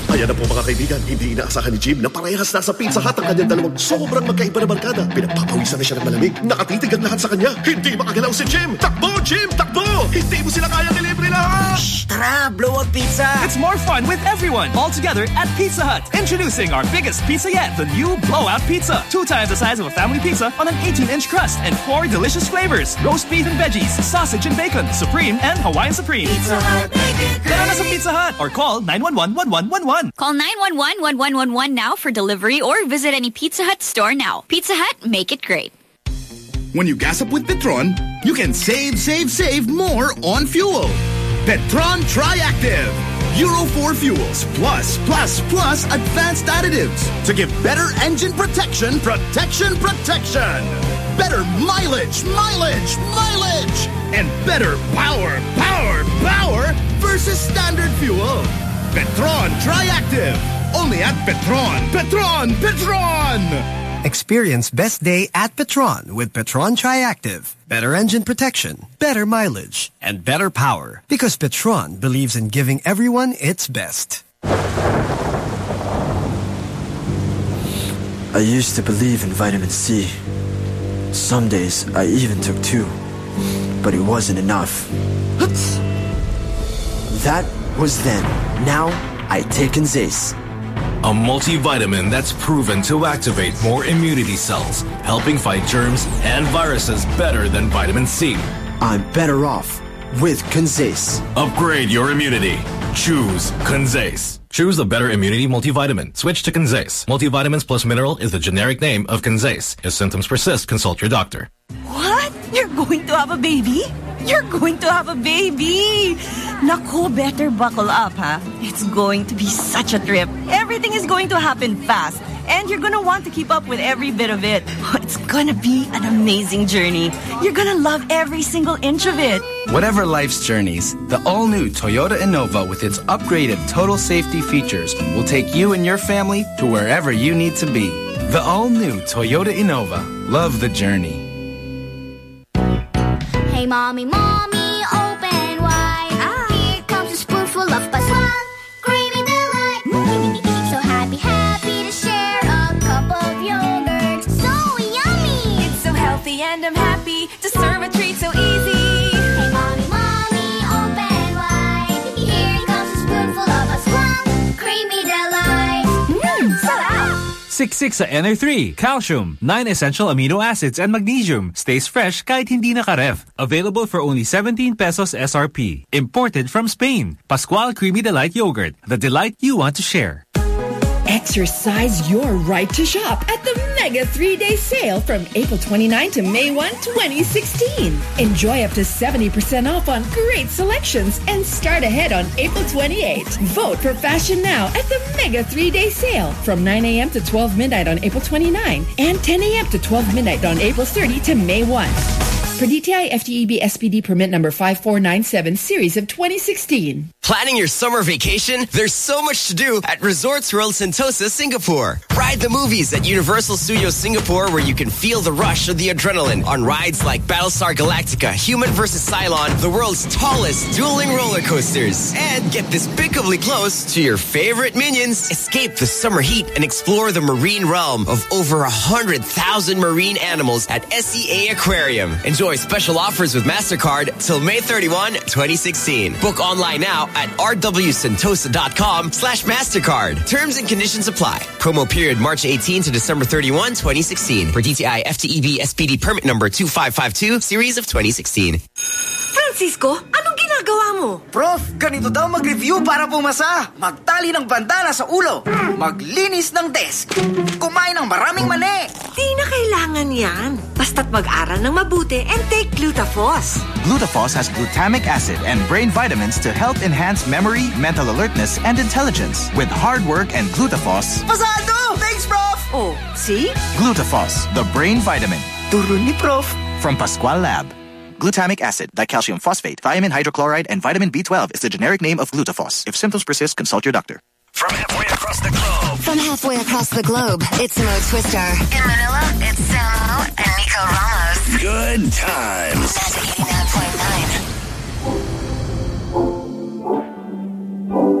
Ayan na po mga kaibigan, hindi inaasahan ni Jim na parehas nasa Pizza Hut ang kanyang dalawang sobrang magkaiba na barkada. Pinagpapawisan na siya ng malamig. Nakatitig ang lahat sa kanya. Hindi makagalaw si Jim. Takbo, Jim! Takbo! Hindi mo sila kaya delivery lahat! Tara, blow up pizza! It's more fun with everyone, all together at Pizza Hut. Introducing our biggest pizza yet, the new Blowout Pizza. Two times the size of a family pizza on an 18-inch crust and four delicious flavors. Roast beef and veggies, sausage and bacon, Supreme, and Hawaiian Supreme. Pizza Hut, make it Tara na sa Pizza Hut or call 911-1111. Call 911-1111 now for delivery or visit any Pizza Hut store now. Pizza Hut, make it great. When you gas up with Petron, you can save, save, save more on fuel. Petron Triactive. Euro 4 fuels plus, plus, plus advanced additives to give better engine protection, protection, protection. Better mileage, mileage, mileage. And better power, power, power versus standard fuel. Petron Triactive. Only at Petron. Petron, Petron. Experience best day at Petron with Petron Triactive. Better engine protection, better mileage, and better power. Because Petron believes in giving everyone its best. I used to believe in vitamin C. Some days I even took two, but it wasn't enough. That was then. Now I take Zace. A multivitamin that's proven to activate more immunity cells, helping fight germs and viruses better than vitamin C. I'm better off with Conzace. Upgrade your immunity. Choose Conzace. Choose the better immunity multivitamin. Switch to Conzace. Multivitamins plus mineral is the generic name of Conzace. If symptoms persist, consult your doctor. What? You're going to have a baby? You're going to have a baby! Naku, better buckle up, ha? It's going to be such a trip. Everything is going to happen fast. And you're gonna want to keep up with every bit of it. It's gonna be an amazing journey. You're gonna love every single inch of it. Whatever life's journeys, the all-new Toyota Innova with its upgraded total safety features will take you and your family to wherever you need to be. The all-new Toyota Innova. Love the journey. Hey, mommy, mommy, Siksik sa NR3, calcium, 9 essential amino acids and magnesium. Stays fresh kahit hindi nakaref. Available for only 17 pesos SRP. Imported from Spain. Pascual Creamy Delight Yogurt. The delight you want to share. Exercise your right to shop at the Mega 3-Day Sale from April 29 to May 1, 2016. Enjoy up to 70% off on great selections and start ahead on April 28. Vote for fashion now at the Mega 3-Day Sale from 9 a.m. to 12 midnight on April 29 and 10 a.m. to 12 midnight on April 30 to May 1. For DTI FTEB SPD permit number 5497 series of 2016. Planning your summer vacation? There's so much to do at Resorts World Sentosa, Singapore. Ride the movies at Universal Studios Singapore where you can feel the rush of the adrenaline on rides like Battlestar Galactica, Human vs. Cylon, the world's tallest dueling roller coasters. And get despicably close to your favorite minions. Escape the summer heat and explore the marine realm of over 100,000 marine animals at SEA Aquarium. Enjoy special offers with MasterCard till May 31, 2016. Book online now at rwsentosa.com slash MasterCard. Terms and conditions apply. Promo period March 18 to December 31, 2016. For DTI FTEB SPD permit number 2552, series of 2016. Francisco, anong ginagawa mo? Prof, ganito daw mag-review para pumasa. Magtali ng bandana sa ulo. Maglinis ng desk. Kumain ng maraming mani. Di na kailangan yan. Basta't mag-aral ng mabuti and take Glutafos. Glutafos has glutamic acid and brain vitamins to help enhance memory, mental alertness, and intelligence. With hard work and Glutafos, Pasado! Thanks, Prof! Oh, see? Glutafos, the brain vitamin. Turo ni Prof. From Pascual Lab. Glutamic acid, dicalcium phosphate, thiamine hydrochloride, and vitamin B12 is the generic name of Glutafos. If symptoms persist, consult your doctor. From halfway across the globe. From halfway across the globe, it's Mo Twister. In Manila, it's Samo and Nico Ramos. Good times. Magic 89.9.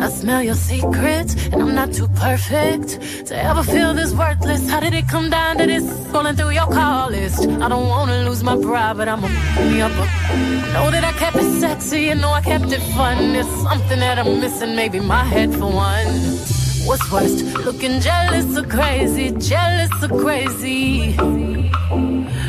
I smell your secrets, and I'm not too perfect to ever feel this worthless. How did it come down to this? Scrolling through your call list. I don't wanna lose my pride, but I'ma me up. Know that I kept it sexy, and know I kept it fun. There's something that I'm missing, maybe my head for one. What's worst? Looking jealous or crazy, jealous or crazy.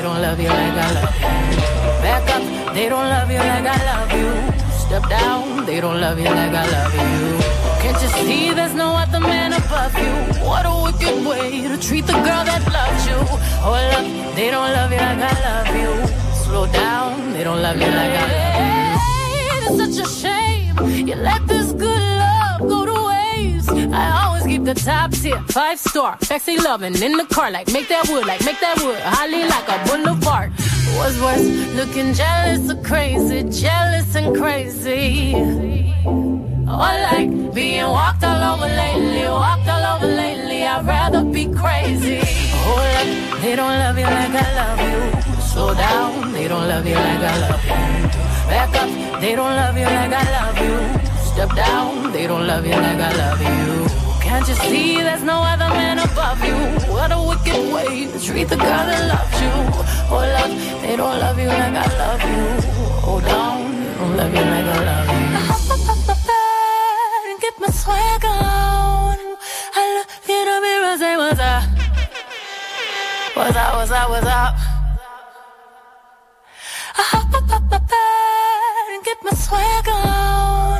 they don't love you like I love you. Back up, they don't love you like I love you. Step down, they don't love you like I love you. Can't you see there's no other man above you? What a wicked way to treat the girl that loves you. Hold up, they don't love you like I love you slow down. They don't love you like I love you. It's such a shame you let this good I always keep the top tier, five star, sexy loving in the car, like make that wood, like make that wood, holly like a boulevard. What's worse, looking jealous or crazy, jealous and crazy. Or like being walked all over lately, walked all over lately. I'd rather be crazy. Hold up, they don't love you like I love you. Slow down, they don't love you like I love you. Back up, they don't love you like I love you. Step down, they don't love you like I love you. Can't you see there's no other man above you? What a wicked way to treat the girl that loves you. Oh, Hold up, they don't love you like I love you. Oh, Hold down, they don't love you like I love you. Hop up up the bed and get my swag on. I look in the mirror, say what's up. What's up, what's up, what's up? I hop up up the bed and get my swag on.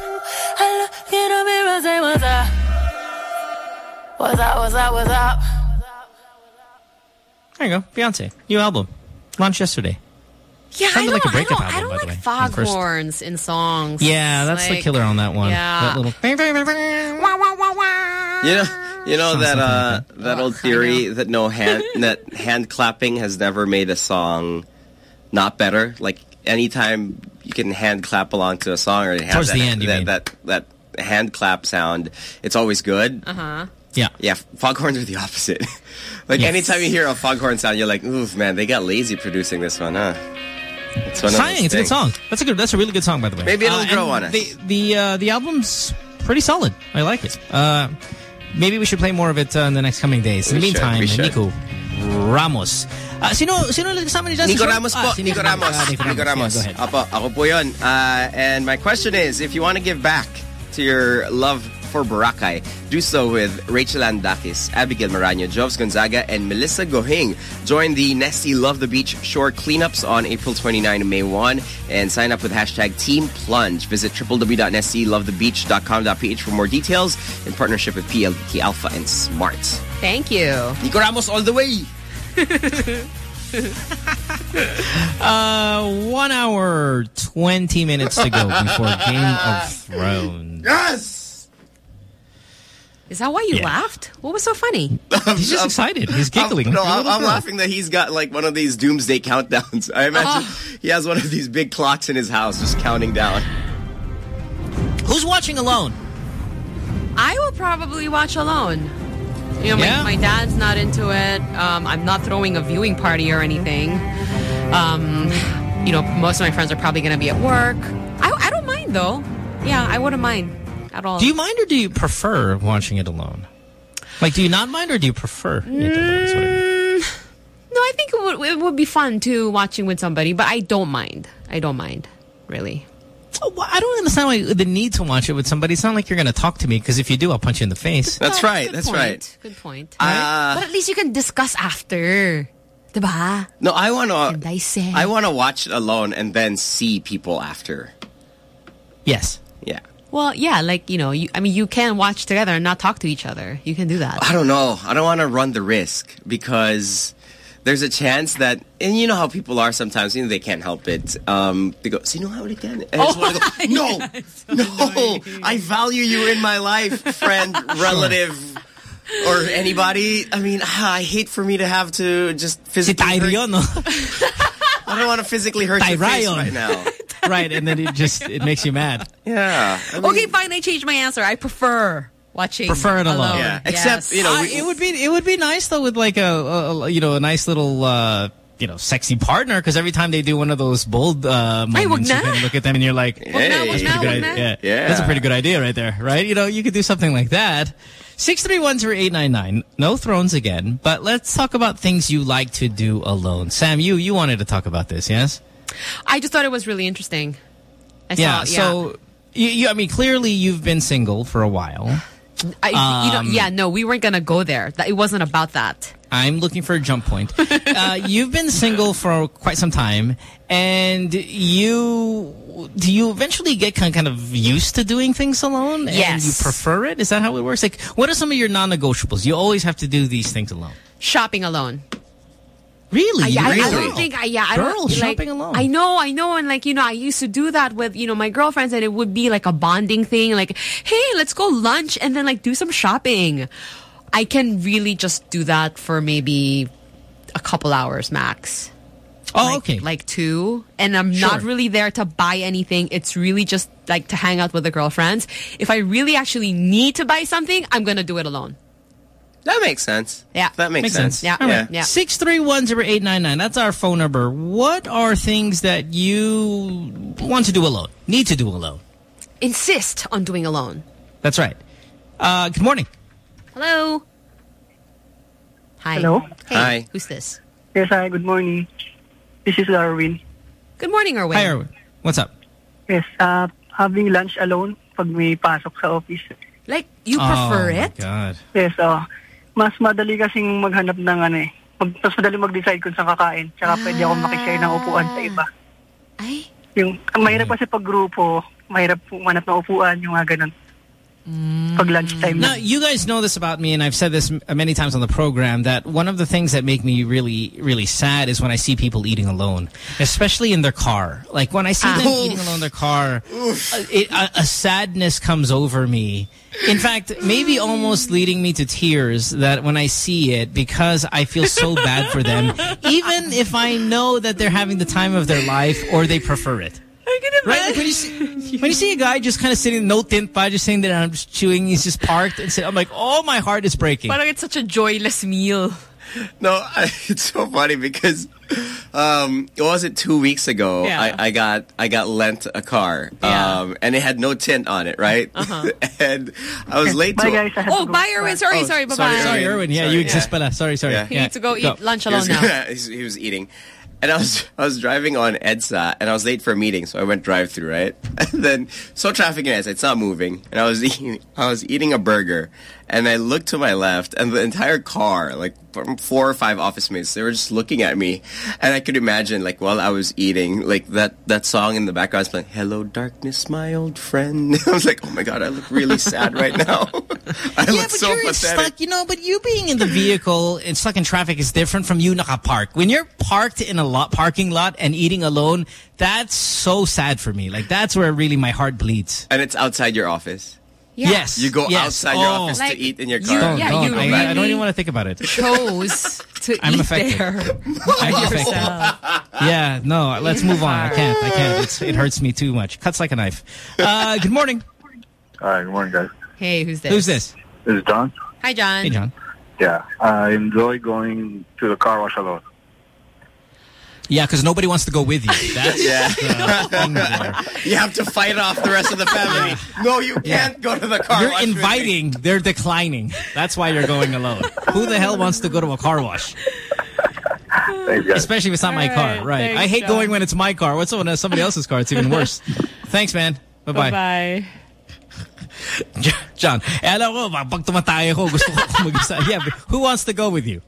Mirror, say what's up. What's up, what's up. There you go. Beyonce. New album. Launched yesterday. Yeah, I don't, like a I breakup don't, I don't like way, on the first- foghorns in songs. Yeah, that's the killer on that one. Yeah. That little. You know, you know Sounds that like uh, that old theory that no hand that hand clapping has never made a song not better. Like anytime you can hand clap along to a song or have Towards that, the end, you that, mean. that that hand clap sound, it's always good. Uh huh. Yeah. Yeah, foghorns are the opposite. like Yes. anytime you hear a foghorn sound, you're like, oof, man, they got lazy producing this one, huh? It's one Signing. those It's a good song. That's a good. That's a really good song, by the way. Maybe it'll Uh, grow on us. The the uh, the album's pretty solid. I like it. Uh, maybe we should play more of it uh, in the next coming days. In the We should, meantime, we. Nico Ramos. Uh, sino sino ulit kasama ni Justin Nico Short? Ramos Ah, po. si Nico Ramos. Ah, Nico Ramos. Yeah, go ahead. Apo, ako po yun. Uh, and my question is, if you want to give back to your love for Boracay, do so with Rachel Anne Daquis, Abigail Marano, Joves Gonzaga, and Melissa Gohing. Join the Nestea Love the Beach shore cleanups on April 29 and May 1 and sign up with hashtag Team Plunge. Visit www.nessielovethebeach.com.ph for more details in partnership with PLDT Alpha and Smart. Thank you. Nico Ramos all the way. Uh, one hour, 20 minutes to go before Game of Thrones. Yes! Is that why you Yeah. laughed? What was so funny? He's just excited. He's giggling. I'm, no, like a I'm, I'm laughing that he's got like one of these doomsday countdowns. I imagine he has one of these big clocks in his house just counting down. Who's watching alone? I will probably watch alone. You know, my, Yeah? my dad's not into it. Um, I'm not throwing a viewing party or anything. Um, you know, most of my friends are probably going to be at work. I, I don't mind though. Yeah, I wouldn't mind at all. Do you mind or do you prefer watching it alone? Like, do you not mind or do you prefer it alone? is what I mean. Mm, no, I think it would, it would be fun too watching with somebody, but I don't mind. I don't mind, really. Well, I don't understand why the need to watch it with somebody. It's not like you're going to talk to me because if you do, I'll punch you in the face. That's Well, right. That's point. right. Good point. Uh, but at least you can discuss after. Diba? No, I want to. Dicey. I want to watch it alone and then see people after. Yes. Yeah. Well, yeah, like, you know, you, I mean, you can watch together and not talk to each other. You can do that. I don't know. I don't want to run the risk because there's a chance that, and you know how people are sometimes, you know, they can't help it. Um, they go, sino how again? And I just want to go, no, no, I value you in my life, friend, relative, or anybody. I mean, ah, I hate for me to have to just physically hurt. Tyrion, no? I don't want to physically hurt your face right now. right, and then it just it makes you mad. Yeah. I mean, okay, fine. I changed my answer. I prefer watching. Prefer it alone. Yeah, Yes. except, you know, Uh, we- it would be it would be nice though with like a, a a- you know a nice little uh, you know sexy partner because every time they do one of those bold uh, Ay, wag moments, you na. kind of look at them and you're like, Wag na, that's wag a na, good na. idea. Yeah. that's a pretty good idea right there, right? You know, you could do something like that. Six three one zero eight nine nine. No thrones again, but let's talk about things you like to do alone. Sam, you you wanted to talk about this, yes? I just thought it was really interesting. I yeah. saw, So. You, you, I mean, clearly you've been single for a while. I, you know, um, yeah, no, we weren't gonna go there. That it wasn't about that. I'm looking for a jump point. uh, you've been single for quite some time, and you do you eventually get kind kind of used to doing things alone? And Yes. you prefer it? Is that how it works? Like, what are some of your non-negotiables? You always have to do these things alone. Shopping alone. Really? I, I, I don't think. I, yeah, I Girl, don't like, shopping alone. I know, I know, and like you know, I used to do that with you know my girlfriends, and it would be like a bonding thing. Like, hey, let's go lunch, and then like do some shopping. I can really just do that for maybe a couple hours max. Oh, like, okay. Like two, and I'm not really there to buy anything. It's really just like to hang out with the girlfriends. If I really actually need to buy something, I'm gonna do it alone. That makes sense. Yeah. That makes, Makes sense. Yeah. All Yeah. right. Six three one zero eight nine nine. That's our phone number. What are things that you want to do alone? Need to do alone? Insist on doing alone. That's right. Uh, good morning. Hello. Hi. Hello. Hey, Hi. Who's this? Yes, hi, good morning. This is Arwin. Good morning, Erwin. Hi, Erwin. What's up? Yes, uh, having lunch alone pag may pasok sa office. Like, you oh, prefer my it? God. Yes, uh, mas madali kasing maghanap ng ano eh. Mag, mas madali mag-decide kung saan kakain. Tsaka pwede ako makishare ng upuan sa iba. Ay. Yung, ang mahirap kasi pag grupo, mahirap pumanap ng upuan, yung nga ganun. Lunchtime Now, you guys know this about me, and I've said this many times on the program, that one of the things that make me really, really sad is when I see people eating alone, especially in their car. Like, when I see them Ah. eating alone in their car, uh, it, a, a sadness comes over me. In fact, maybe almost leading me to tears that when I see it, because I feel so bad for them, even if I know that they're having the time of their life or they prefer it. Right? Like when you see, when you see a guy just kind of sitting, no tint pa, just saying that I'm just chewing, he's just parked and sit, I'm like, oh, my heart is breaking. Parang it's such a joyless meal. No, I, it's so funny because um, what was it two weeks ago? Yeah. I, I got I got lent a car, Yeah. um, and it had no tint on it, right? Uh-huh. and I was late Bye, to. guys. I Oh, to bye, Erwin. Sorry, Oh, sorry. Bye-bye. sorry, Sorry, Erwin. Yeah, Sorry, you exist yeah. pala. Sorry, sorry. Yeah. He needs to go eat Go. lunch He alone was, now. he was eating. And I was I was driving on EDSA and I was late for a meeting, so I went drive through, right? And then saw traffic in EDSA, it's not moving. And I was eating I was eating a burger and I looked to my left and the entire car, like four or five office mates, they were just looking at me. And I could imagine like while I was eating, like that that song in the background was playing, Hello Darkness, my old friend. I was like, Oh my god, I look really sad right now. I Yeah, look but so you're pathetic. stuck, you know, but you being in the vehicle and stuck in traffic is different from you naka-park. When you're parked in a lot, parking lot and eating alone, that's so sad for me. Like, that's where really my heart bleeds. And it's outside your office. Yeah. Yes. You go yes. outside your Oh. office Like, to eat in your you- car. Don't, Yeah, don't. you I, I don't even want to think about it. Chose to I'm eat affected. there I'm affected. Yeah, no, let's move on. I can't. I can't. It's, it hurts me too much. Cuts like a knife. Uh, good morning. Hi, good morning, guys. Hey, who's this? Who's this? This is John. Hi, John. Hey, John. Yeah, I enjoy going to the car wash alone. Yeah, because nobody wants to go with you. That's Yeah. the. You have to fight off the rest of the family. No, you can't go to the car You're wash with me. inviting, they're declining. That's why you're going alone. Who the hell wants to go to a car wash? Thanks. Especially if it's not my All car. right, Right. thanks, I hate John. going when it's my car. What's when it's somebody else's car? It's even worse. Thanks, man. Bye-bye. Bye. John, eh, alam ko, pag tumatay ako, gusto ko mag-isa. Yeah, who wants to go with you?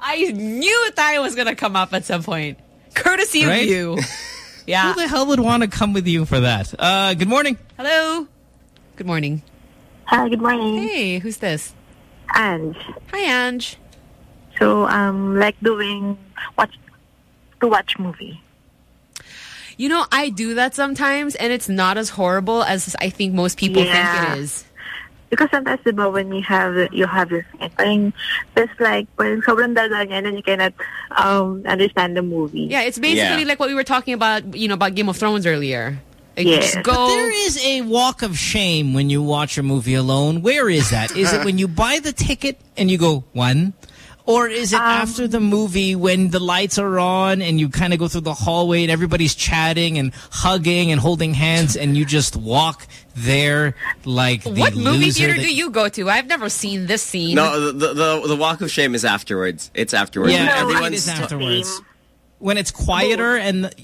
I knew Tayo was gonna come up at some point. Courtesy Right? of you. Yeah. Who the hell would want to come with you for that? Uh, good morning. Hello. Good morning. Hi, good morning. Hey, who's this? Ange. Hi, Ange. So, um, like doing watch to watch movie. You know, I do that sometimes, and it's not as horrible as I think most people Yeah. think it is. Because sometimes, diba, when you have you have this parang there's like parang sobrang dala niya and then you cannot um understand the movie. Yeah, it's basically like what we were talking about, you know, about Game of Thrones earlier. Like, you just But go. there is a walk of shame when you watch a movie alone. Where is that? Is it when you buy the ticket and you go, one? Or is it after the movie when the lights are on and you kind of go through the hallway and everybody's chatting and hugging and holding hands and you just walk there like the what movie theater that- do you go to? I've never seen this scene. No, the, the the walk of shame is afterwards. It's afterwards. Yeah, When everyone is everyone's afterwards. When it's quieter and...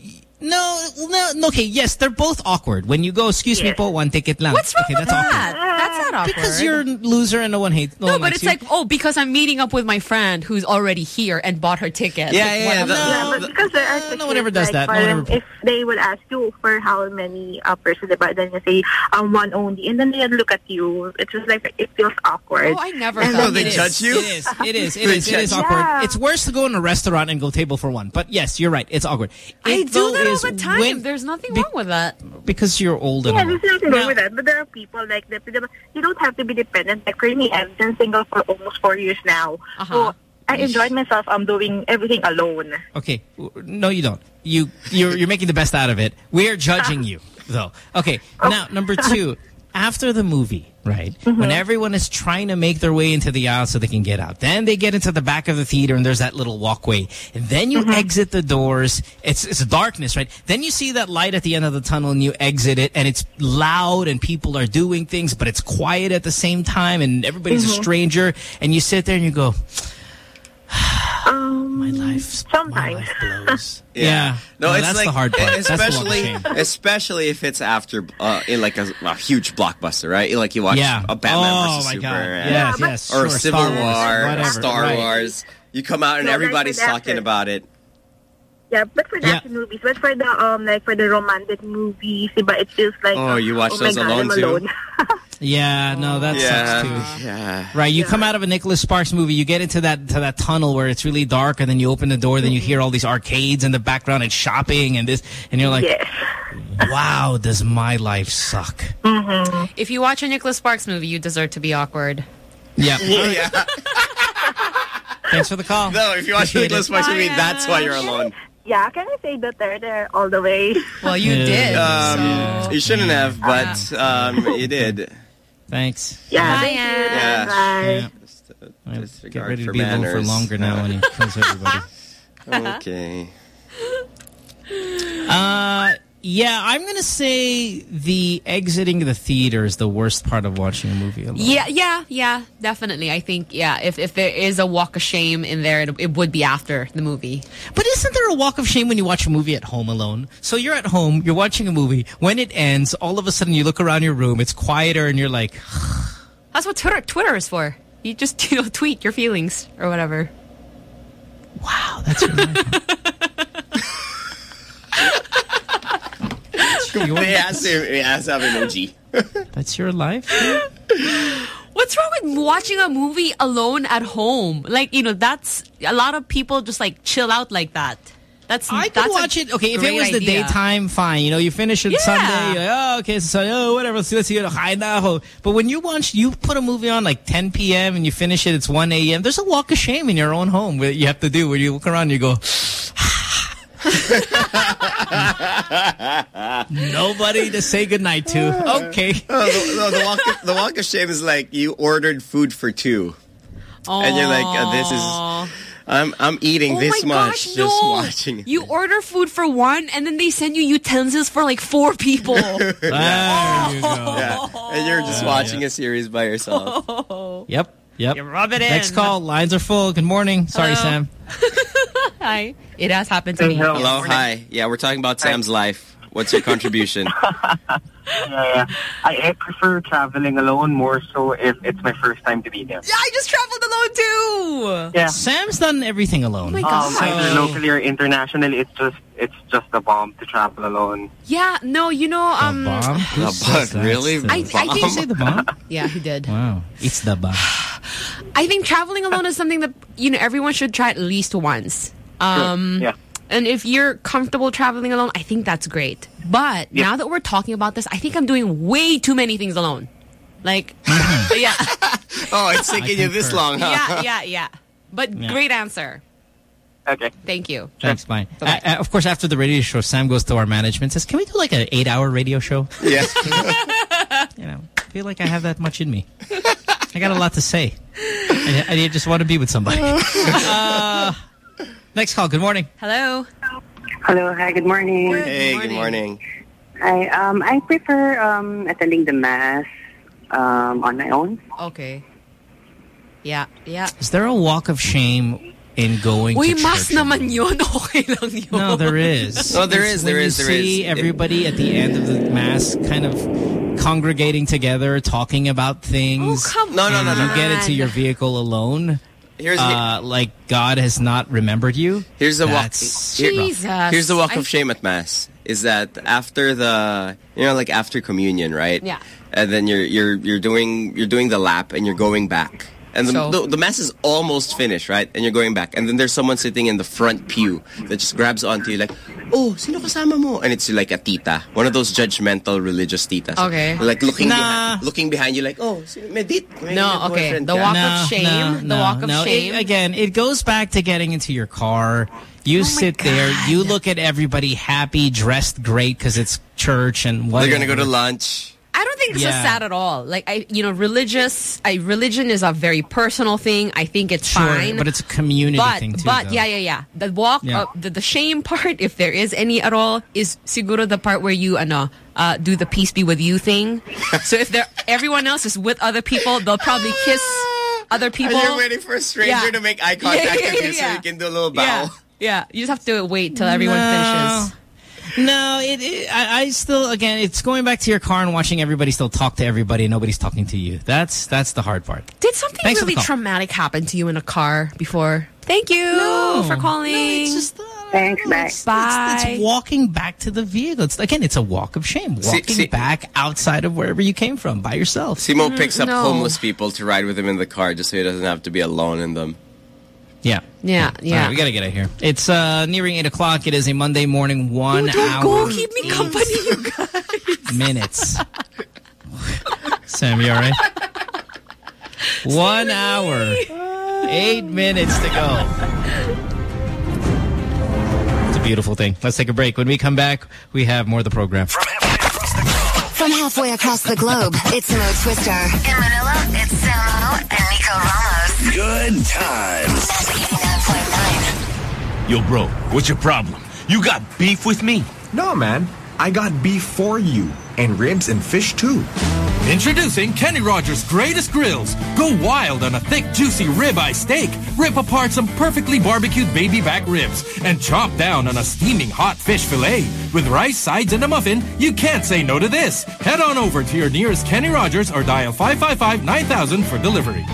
No, no, no, okay, yes, they're both awkward. When you go, excuse me po, one ticket lang. What's wrong okay, with that's awkward. That? That's not awkward. Because you're a loser and no one hates no, No, one but it's you. like, oh, because I'm meeting up with my friend who's already here and bought her ticket. Yeah, Like, yeah, what- the- Yeah, but because there are tickets, no one ever does like, that. No one ever- If they would ask you for how many uh, person, diba, then you say um one only, and then they look at you. It's just like it feels awkward. Oh, I never And thought then- It is. It is. It is. It They is. It is judge you. awkward. Yeah. It's worse to go in a restaurant and go table for one. But yes, you're right. It's awkward. I do though, that all the time. when- There's nothing wrong with that. because you're old and Yeah, there's nothing wrong with that. But there are people like that. You don't have to be dependent. Like for me, I've been single for almost four years now. Uh-huh. So I enjoyed myself. I'm doing everything alone. Okay. No, you don't. You you're you're making the best out of it. We're judging you though. Okay. Now number two. After the movie, right, when everyone is trying to make their way into the aisle so they can get out, then they get into the back of the theater and there's that little walkway. And then you exit the doors. It's, it's darkness, right? Then you see that light at the end of the tunnel and you exit it and it's loud and people are doing things, but it's quiet at the same time and everybody's a Mhm. stranger. And you sit there and you go, Um, my life, sometimes. blows. Yeah. No, No, it's that's like the hard part. That's the walk of especially especially if it's after uh, in like a, a huge blockbuster, right? Like you watch Yeah. a Batman Oh, versus my Superman, God. Yes, or yes, or sure. Civil Star Wars, War, whatever, Star right. Wars. You come out and So, like, everybody's talking after- about it. Yeah, but for the Yeah. action movies, but for the um like for the romantic movies, but it feels like Oh, you watch oh those my God, alone I'm too? alone. Yeah, no, that Yeah. sucks too. Yeah. Right, you come out of a Nicholas Sparks movie, you get into that to that tunnel where it's really dark, and then you open the door, then you hear all these arcades in the background and shopping and this, and you're like, "Wow, does my life suck?" If you watch a Nicholas Sparks movie, you deserve to be awkward. Yeah. yeah. Thanks for the call. No, if you watch Appreciate Nicholas. Sparks movie, that's why you're alone. Yeah, can I say Duterte all the way? Well, you Yeah. did. Um, you shouldn't have, but um, you did. Thanks. Yeah, Bye, thank you. Yeah. Bye. I Disregard get ready to for be alone for longer now when he kills everybody. Okay. Uh, yeah, I'm gonna say the exiting the theater is the worst part of watching a movie alone. Yeah, yeah, yeah, definitely. I think, yeah, if, if there is a walk of shame in there, it, it would be after the movie. But isn't there a walk of shame when you watch a movie at home alone? So you're at home, you're watching a movie. When it ends, all of a sudden you look around your room, it's quieter, and you're like, That's what Twitter, Twitter is for. You just, you know, tweet your feelings or whatever. "Wow, that's your They asked him. They asked him emoji. that's your life." What's wrong with watching a movie alone at home? Like, you know, that's a lot of people just like chill out like that. That's I could that's a watch it. Okay, if it was the idea. daytime, fine. You know, you finish it Yeah. Sunday. You're like, oh, okay, so oh, whatever. Let's see. Let's see. Kain na ako. But when you watch, you put a movie on like 10 p.m. and you finish it. It's 1 a.m. There's a walk of shame in your own home that you have to do where you look around and you go. Nobody to say goodnight to. Okay. Oh, the, no, the, walk of, the walk of shame is like you ordered food for two, and you're like, uh, "This is." I'm I'm eating Oh this much gosh, just no. watching. it. You order food for one, and then they send you utensils for like four people. Ah, there you go. Yeah, and you're just watching a series by yourself. Yep. Yep. You rub it Next in. call. Lines are full. Good morning. Sorry, Hello. Sam. Hi. It has happened to me. Hello, hi. Yeah, we're talking about Sam's life. What's your contribution? Yeah, yeah. I, I prefer traveling alone more so if it's my first time to be there. Yeah, I just traveled alone too. Yeah. Sam's done everything alone. Oh my Um, gosh. either locally or internationally, it's just it's just a bomb to travel alone. Yeah, no, you know, um, bomb? The bomb, that? really? The I- I bomb? think- Did you say the bomb? yeah, he did. Wow. It's the bomb. I think traveling alone is something that you know everyone should try at least once. Um, Yeah. And if you're comfortable traveling alone, I think that's great. But now that we're talking about this, I think I'm doing way too many things alone. Like, yeah, Oh, it's taking you this long, huh? yeah, yeah, yeah. But Yeah. great answer. Okay. Thank you. Thanks, bye. Uh, uh, of course, after the radio show, Sam goes to our management and says, "Can we do like an eight-hour radio show?" Yeah. You know, I feel like I have that much in me. I got a lot to say. I, I just want to be with somebody. uh, next call. Good morning. Hello. Hello, hi, good morning. Hey, good morning. Hi, um, I prefer um, attending the mass um, on my own. Okay. Yeah, yeah. Is there a walk of shame in going Uy, to mas church? naman yun. Okay lang yun. No, there is. No, there It's is, there you see is. everybody at the end of the mass kind of congregating together, talking about things. Oh, come No, no, no, and no, You no. get into your vehicle alone. Here's uh, like God has not remembered you. Here's the walk. Here- Jesus. Here's the walk I- of shame at mass. Is that after the you know like after communion, right? Yeah. And then you're you're you're doing you're doing the lap and you're going back. And the, So? the, the mass is almost finished, right? And you're going back. And then there's someone sitting in the front pew that just grabs onto you like, oh, sino kasama mo? And it's like a tita. One of those judgmental religious titas. Okay. Like looking, Nah. behind, looking behind you like, oh, sino, may date. May No, may okay. boyfriend The ka." walk of shame. the walk of no. It- shame. again, it goes back to getting into your car. You oh sit there. You look at everybody happy, dressed great because it's church and what. They're going to go to lunch. I don't think this Yeah. is sad at all. Like I, you know, religious. I religion is a very personal thing. I think it's Sure, fine, but it's a community but, thing too, But though. yeah, yeah, yeah. The walk, Yeah. uh, the, the shame part, if there is any at all, is siguro the part where you, ano, uh, do the peace be with you thing. so if there, everyone else is with other people, they'll probably kiss other people. And you're waiting for a stranger Yeah. to make eye contact Yeah, yeah, with you yeah, so you can do a little bow. Yeah, yeah. You just have to wait till everyone No. finishes. No, it, it I, I still again it's going back to your car and watching everybody still talk to everybody and nobody's talking to you. That's that's the hard part. Did something Thanks really traumatic happen to you in a car before? Thank you No. for calling. Thanks, bye. Bye. It's, it's walking back to the vehicle. It's again, it's a walk of shame. Walking see- back outside of wherever you came from by yourself. Simo mm, picks up no. homeless people to ride with him in the car just so he doesn't have to be alone in them. Yeah. Yeah, yeah. right, we gotta get out of here. It's uh, nearing eight o'clock. It is a Monday morning, one Don't hour, go. Keep me company, you guys. minutes. Sam, you all right? One hour, eight minutes to go. It's a beautiful thing. Let's take a break. When we come back, we have more of the program. From halfway across the globe, it's Mo Twister. In Manila, it's Samo and Nico Ramos. Good times. Yo, bro, what's your problem? You got beef with me? No, man. I got beef for you. And ribs and fish, too. Introducing Kenny Rogers' greatest grills. Go wild on a thick, juicy ribeye steak. Rip apart some perfectly barbecued baby back ribs and chop down on a steaming hot fish fillet. With rice, sides, and a muffin, you can't say no to this. Head on over to your nearest Kenny Rogers or dial 555-9000 for delivery.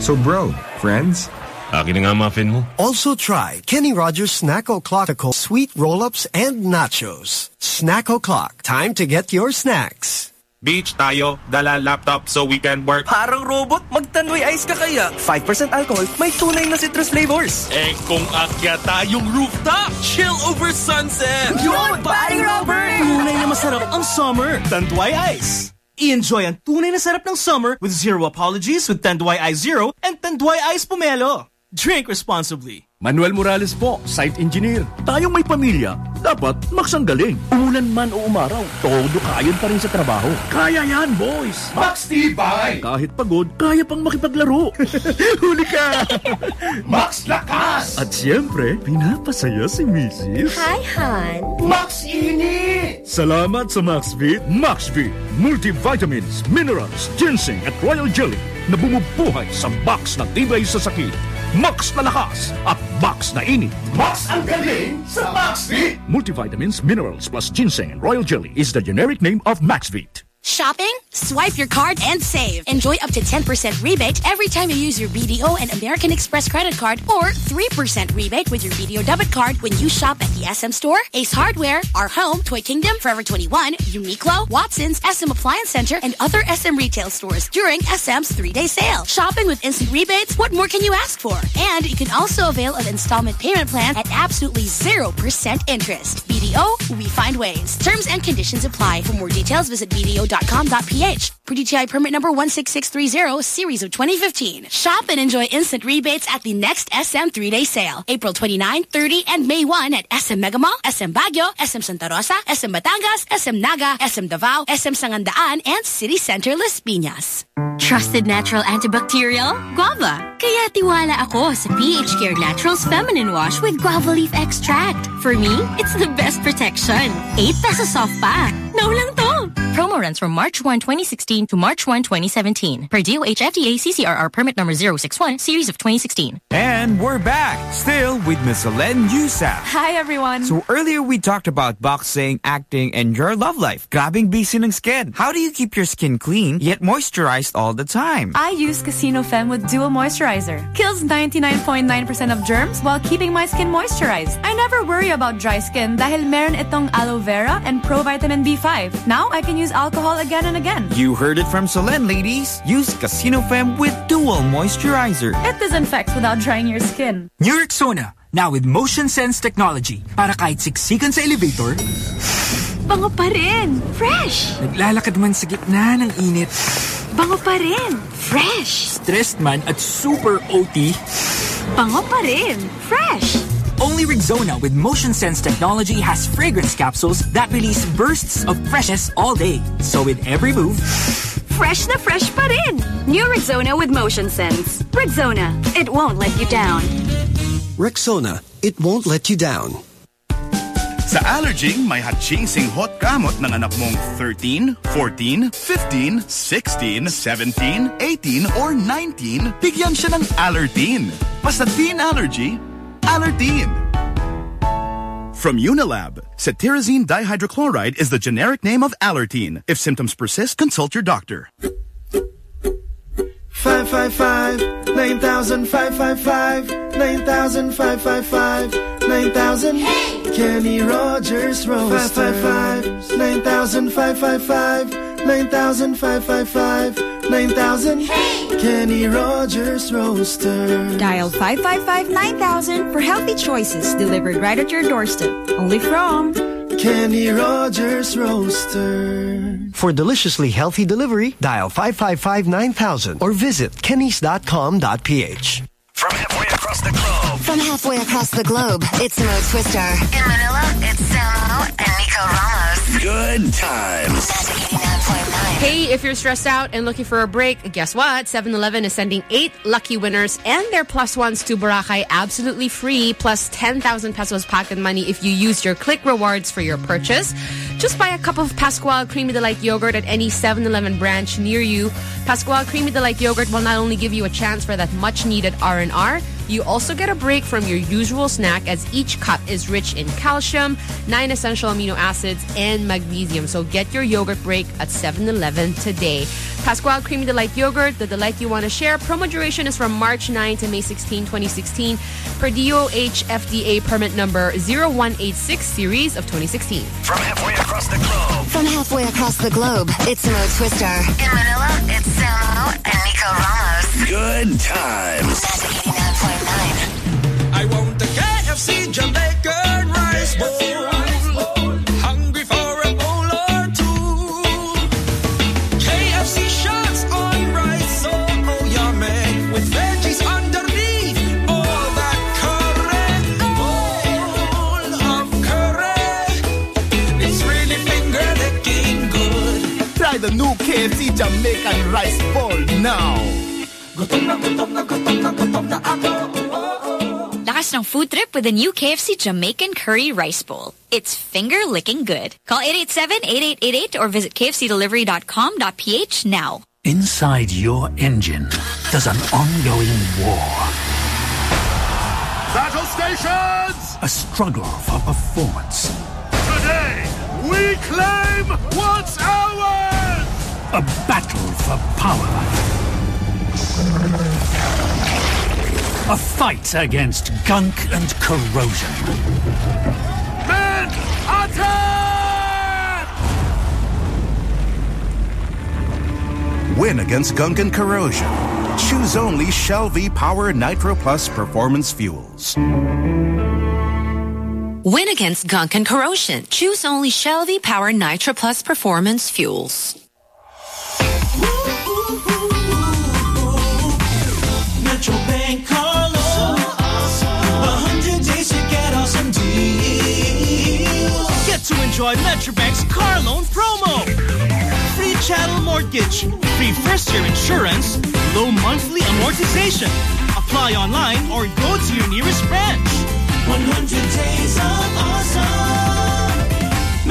So, bro, friends? Akin na nga muffin mo. Also try Kenny Rogers Snack O'Clockical Sweet Roll-Ups and Nachos. Snack O'Clock. Time to get your snacks. Beach tayo, dala laptop so we can work. Parang robot, magtanduay ice ka kaya. 5% alcohol, may tunay na citrus flavors. Eh kung akya tayong rooftop, chill over sunset. Yun, paring Robert! Tunay na masarap ang summer. Tanduay Ice. I-enjoy ang tunay na sarap ng summer with zero apologies with Tanduay Ice Zero and Tanduay Ice Pomelo. Drink responsibly. Manuel Morales po, site engineer. Tayong may pamilya, dapat maksanggaling. Umulan man o umaraw, todo kayan pa rin sa trabaho. Kaya yan, boys! Max Tibay! Kahit pagod, kaya pang makipaglaro. Huli ka! Max Lakas! At siyempre, pinapasaya si Mrs. Hi, Han! Max Init! Salamat sa MaxVit. MaxVit, multivitamins, minerals, ginseng at royal jelly na bumubuhay sa box na tibay sa sakit. Max na lakas at Max na init. Max ang galing sa MaxVit! Multivitamins, minerals plus ginseng and royal jelly is the generic name of MaxVit. Shopping? Swipe your card and save. Enjoy up to 10% rebate every time you use your BDO and American Express credit card or 3% rebate with your BDO debit card when you shop at the SM Store, Ace Hardware, Our Home, Toy Kingdom, Forever 21, Uniqlo, Watson's, SM Appliance Center, and other SM retail stores during SM's three-day sale. Shopping with instant rebates? What more can you ask for? And you can also avail of installment payment plan at absolutely 0% interest. BDO, we find ways. Terms and conditions apply. For more details, visit Per DTI permit number 16630, series of 2015. Shop and enjoy instant rebates at the next SM three-day sale. April 29, 30, and May 1 at SM Mega Mall, SM Baguio, SM Santa Rosa, SM Batangas, SM Naga, SM Davao, SM Sangandaan, and City Center Las Piñas. Trusted natural antibacterial? Guava. Kaya tiwala ako sa PH Care Naturals Feminine Wash with guava leaf extract. For me, it's the best protection. 8 pesos off pa. No lang to. Promo runs from March 1, 2016 to March 1, 2017. Per DOH FDA CCRR permit number 061, series of 2016. And we're back, still with Miss Solenn Heussaff. Hi, everyone. So earlier we talked about boxing, acting, and your love life. Grabbing busy ng skin. How do you keep your skin clean yet moisturized all the time? I use Casino Femme with Dual Moisturizer. Kills 99.9% of germs while keeping my skin moisturized. I never worry about dry skin dahil meron itong aloe vera and provitamin B5. Now I can use alcohol again and again. You heard it from Solenn, ladies. Use Casino Femme with Dual Moisturizer. It disinfects without drying your skin. New Rexona, now with motion sense technology. Para kahit siksikan sa elevator, Bango pa rin. Fresh. naglalakad man sa gitna ng init, Bango pa rin. Fresh. stressed man at super OT, Bango pa rin. Fresh. Only Rexona with motion sense technology has fragrance capsules that release bursts of freshness all day. So with every move, Fresh na fresh pa rin. New Rexona with Motion Sense. Rexona, it won't let you down. Rexona, it won't let you down. Sa Allerging, may hatching hot gamot ng anak mong 13, 14, 15, 16, 17, 18, or 19, bigyan siya ng Allertine. Basta teen allergy, Allertine. From Unilab, cetirizine dihydrochloride is the generic name of Allertine. If symptoms persist, consult your doctor. Five five five nine thousand five five five nine thousand five five five nine thousand. Kenny Rogers Roaster. Five five five nine thousand five five five nine thousand five five five nine thousand. Kenny Rogers Roaster. Dial 555-9000 for healthy choices delivered right at your doorstep. Only from Kenny Rogers Roaster. For deliciously healthy delivery, dial 555-9000 or visit kennys.com.ph. From halfway across the globe. From halfway across the globe, it's Mo Twister. In Manila, it's Samo and Nico Ramos. Good times. Hey, if you're stressed out and looking for a break, guess what? 7-Eleven is sending eight lucky winners and their plus ones to Boracay absolutely free, plus 10,000 pesos pocket money if you use your Click Rewards for your purchase. Just buy a cup of Pascual Creamy Delight yogurt at any 7-Eleven branch near you. Pascual Creamy Delight yogurt will not only give you a chance for that much-needed R&R, you also get a break from your usual snack as each cup is rich in calcium, 9 essential amino acids, and magnesium. So get your yogurt break at 7-Eleven today. Pascual Creamy Delight Yogurt, the delight you want to share. Promo duration is from March 9 to May 16, 2016 per DOH FDA permit number 0186 series of 2016. From halfway across the globe. From halfway across the globe, it's Mo Twister. In Manila, it's Samo and Nico Ramos. Good times. I want the KFC Jamaican rice bowl. Hungry for a bowl or two. KFC shots on rice, so yummy. With veggies underneath, all that curry. Bowl of curry. It's really finger licking good. Try the new KFC Jamaican rice bowl Lakas ng food trip with a new KFC Jamaican Curry Rice Bowl. It's finger-licking good. Call 887-8888 or visit kfcdelivery.com.ph now. Inside your engine, there's an ongoing war. Battle stations! A struggle for performance. Today, we claim what's ours! A battle for power. A fight against gunk and corrosion. Men, attack! Win against gunk and corrosion. Choose only Shell V Power Nitro Plus Performance Fuels. Win against gunk and corrosion. Choose only Shell V Power Nitro Plus Performance Fuels. Get to enjoy Metrobank's car loan promo. Free chattel mortgage, free first year insurance, low monthly amortization. Apply online or go to your nearest branch. 100 days of awesome.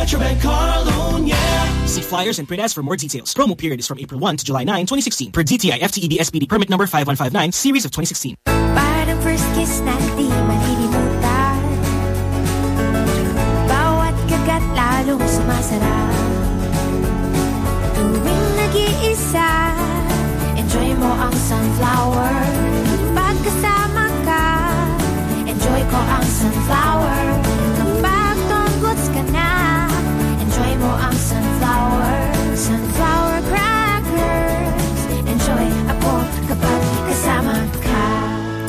Metrobank car loan, yeah. See flyers and print ads for more details. Promo period is from April 1 to July 9, 2016 per DTI FTED SPD permit number 5159 series of 2016. Parang first kiss na di malilimutan Bawat kagat lalong sumasarap Tuwing nag-iisa Enjoy mo ang sunflower Pagkasama ka Enjoy ko ang sunflower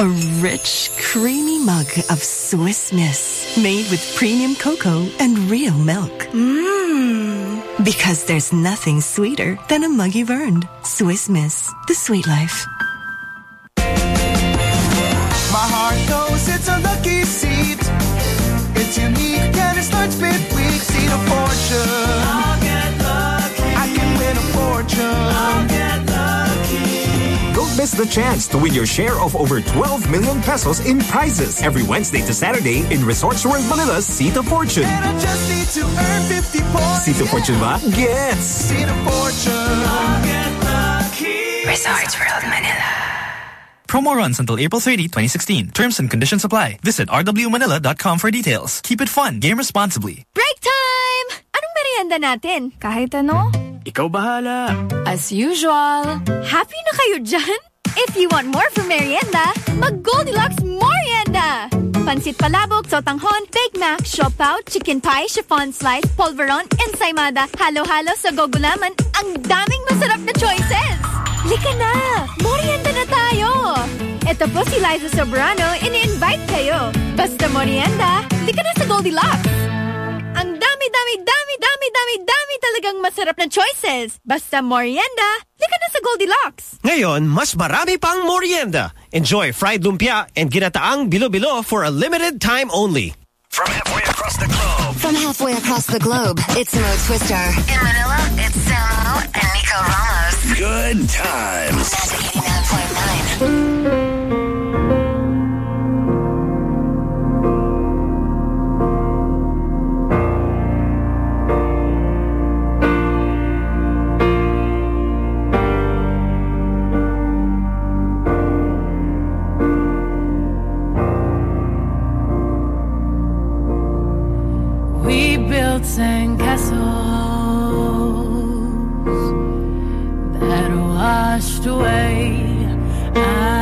A rich, creamy mug of Swiss Miss made with premium cocoa and real milk. Mmm. Because there's nothing sweeter than a mug you've earned. Swiss Miss, the sweet life. My heart knows it's a lucky seat. It's unique and it starts midweek. Seat of fortune. Miss the chance to win your share of over 12 million pesos in prizes every Wednesday to Saturday in Resorts World Manila's Seat of Fortune. And I just need to earn 50 points. Seat of Fortune ba? Gets! Seat of fortune. I'll get lucky. Resorts World Manila. Promo runs until April 30, 2016. Terms and conditions apply. Visit rwmanila.com for details. Keep it fun. Game responsibly. Break time! Anong merienda natin? Kahit ano. Ikaw bahala. As usual. Happy na kayo dyan? If you want more for merienda, mag Goldilocks Morienda! Pansit palabok, sotanghon, Big Mac, siopaw, chicken pie, chiffon slice, polvoron, ensaymada, halo-halo sa gogulaman. Ang daming masarap na choices! Lika na! Morienda na tayo! Ito po si Liza Soberano, ini-invite kayo. Basta morienda, lika na sa Goldilocks! Ang dami, dami, dami, dami, dami, dami talagang masarap na choices. Basta morienda, lika na sa Goldilocks! Ngayon, mas marami pang morienda. Enjoy fried lumpia and ginataang bilo-bilo for a limited time only. From halfway across the globe. From halfway across the globe, it's Mo Twister. In Manila, it's Samo and Nico Ramos. Good times. Built sandcastles that washed away. I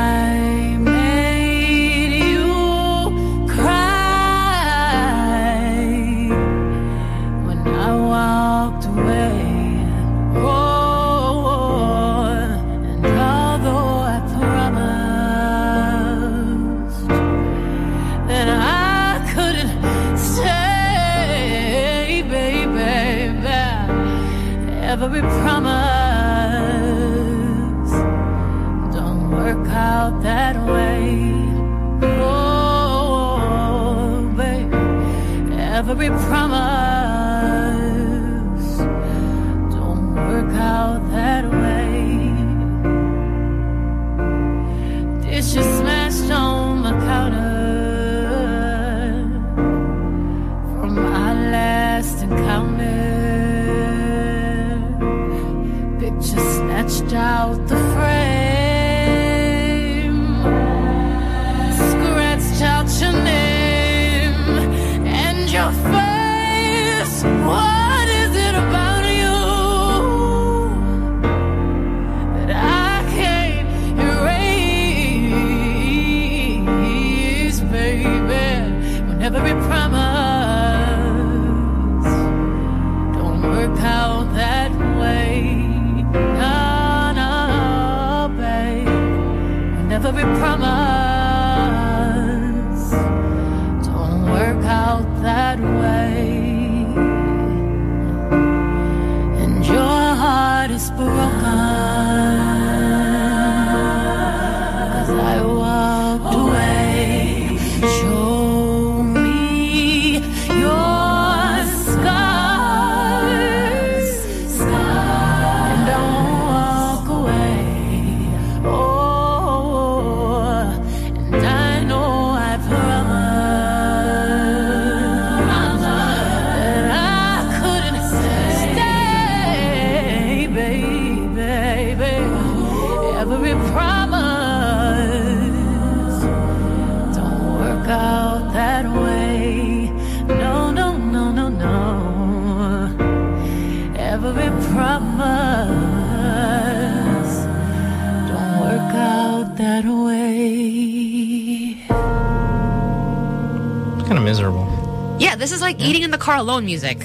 like eating in the car alone music.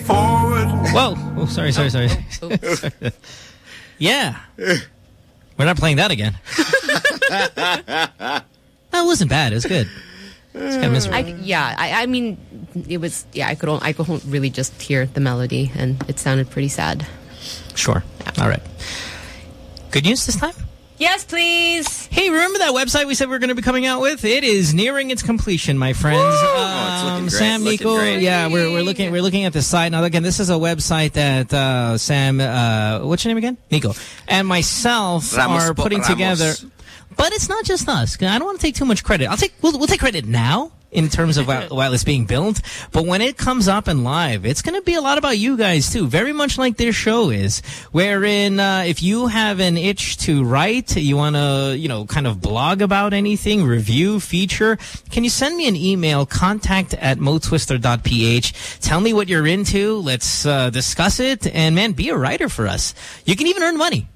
Whoa. Oh, sorry, sorry, sorry. Oh, oh, yeah. We're not playing that again. that wasn't bad. It was good. It's kind of miserable. I, yeah, I, I mean, it was, yeah, I could, only, I could really just hear the melody and it sounded pretty sad. Sure. All right. Good news this time? Yes, please. Hey, remember that website we said we are going to be coming out with? It is nearing its completion, my friends. Oh, it's looking Um, great. Sam, Nico, yeah, we're we're looking we're looking at the site now. Again, this is a website that uh, Sam, uh, what's your name again? Nico, and myself Ramos are putting Ramos. together. But it's not just us. I don't want to take too much credit. I'll take we'll, we'll take credit now in terms of while, while it's being built. But when it comes up and live, it's going to be a lot about you guys too. Very much like their show is, wherein uh, if you have an itch to write, you want to you know kind of blog about anything, review, feature, can you send me an email? Contact at motwister.ph. Tell me what you're into. Let's uh, discuss it. And man, be a writer for us. You can even earn money.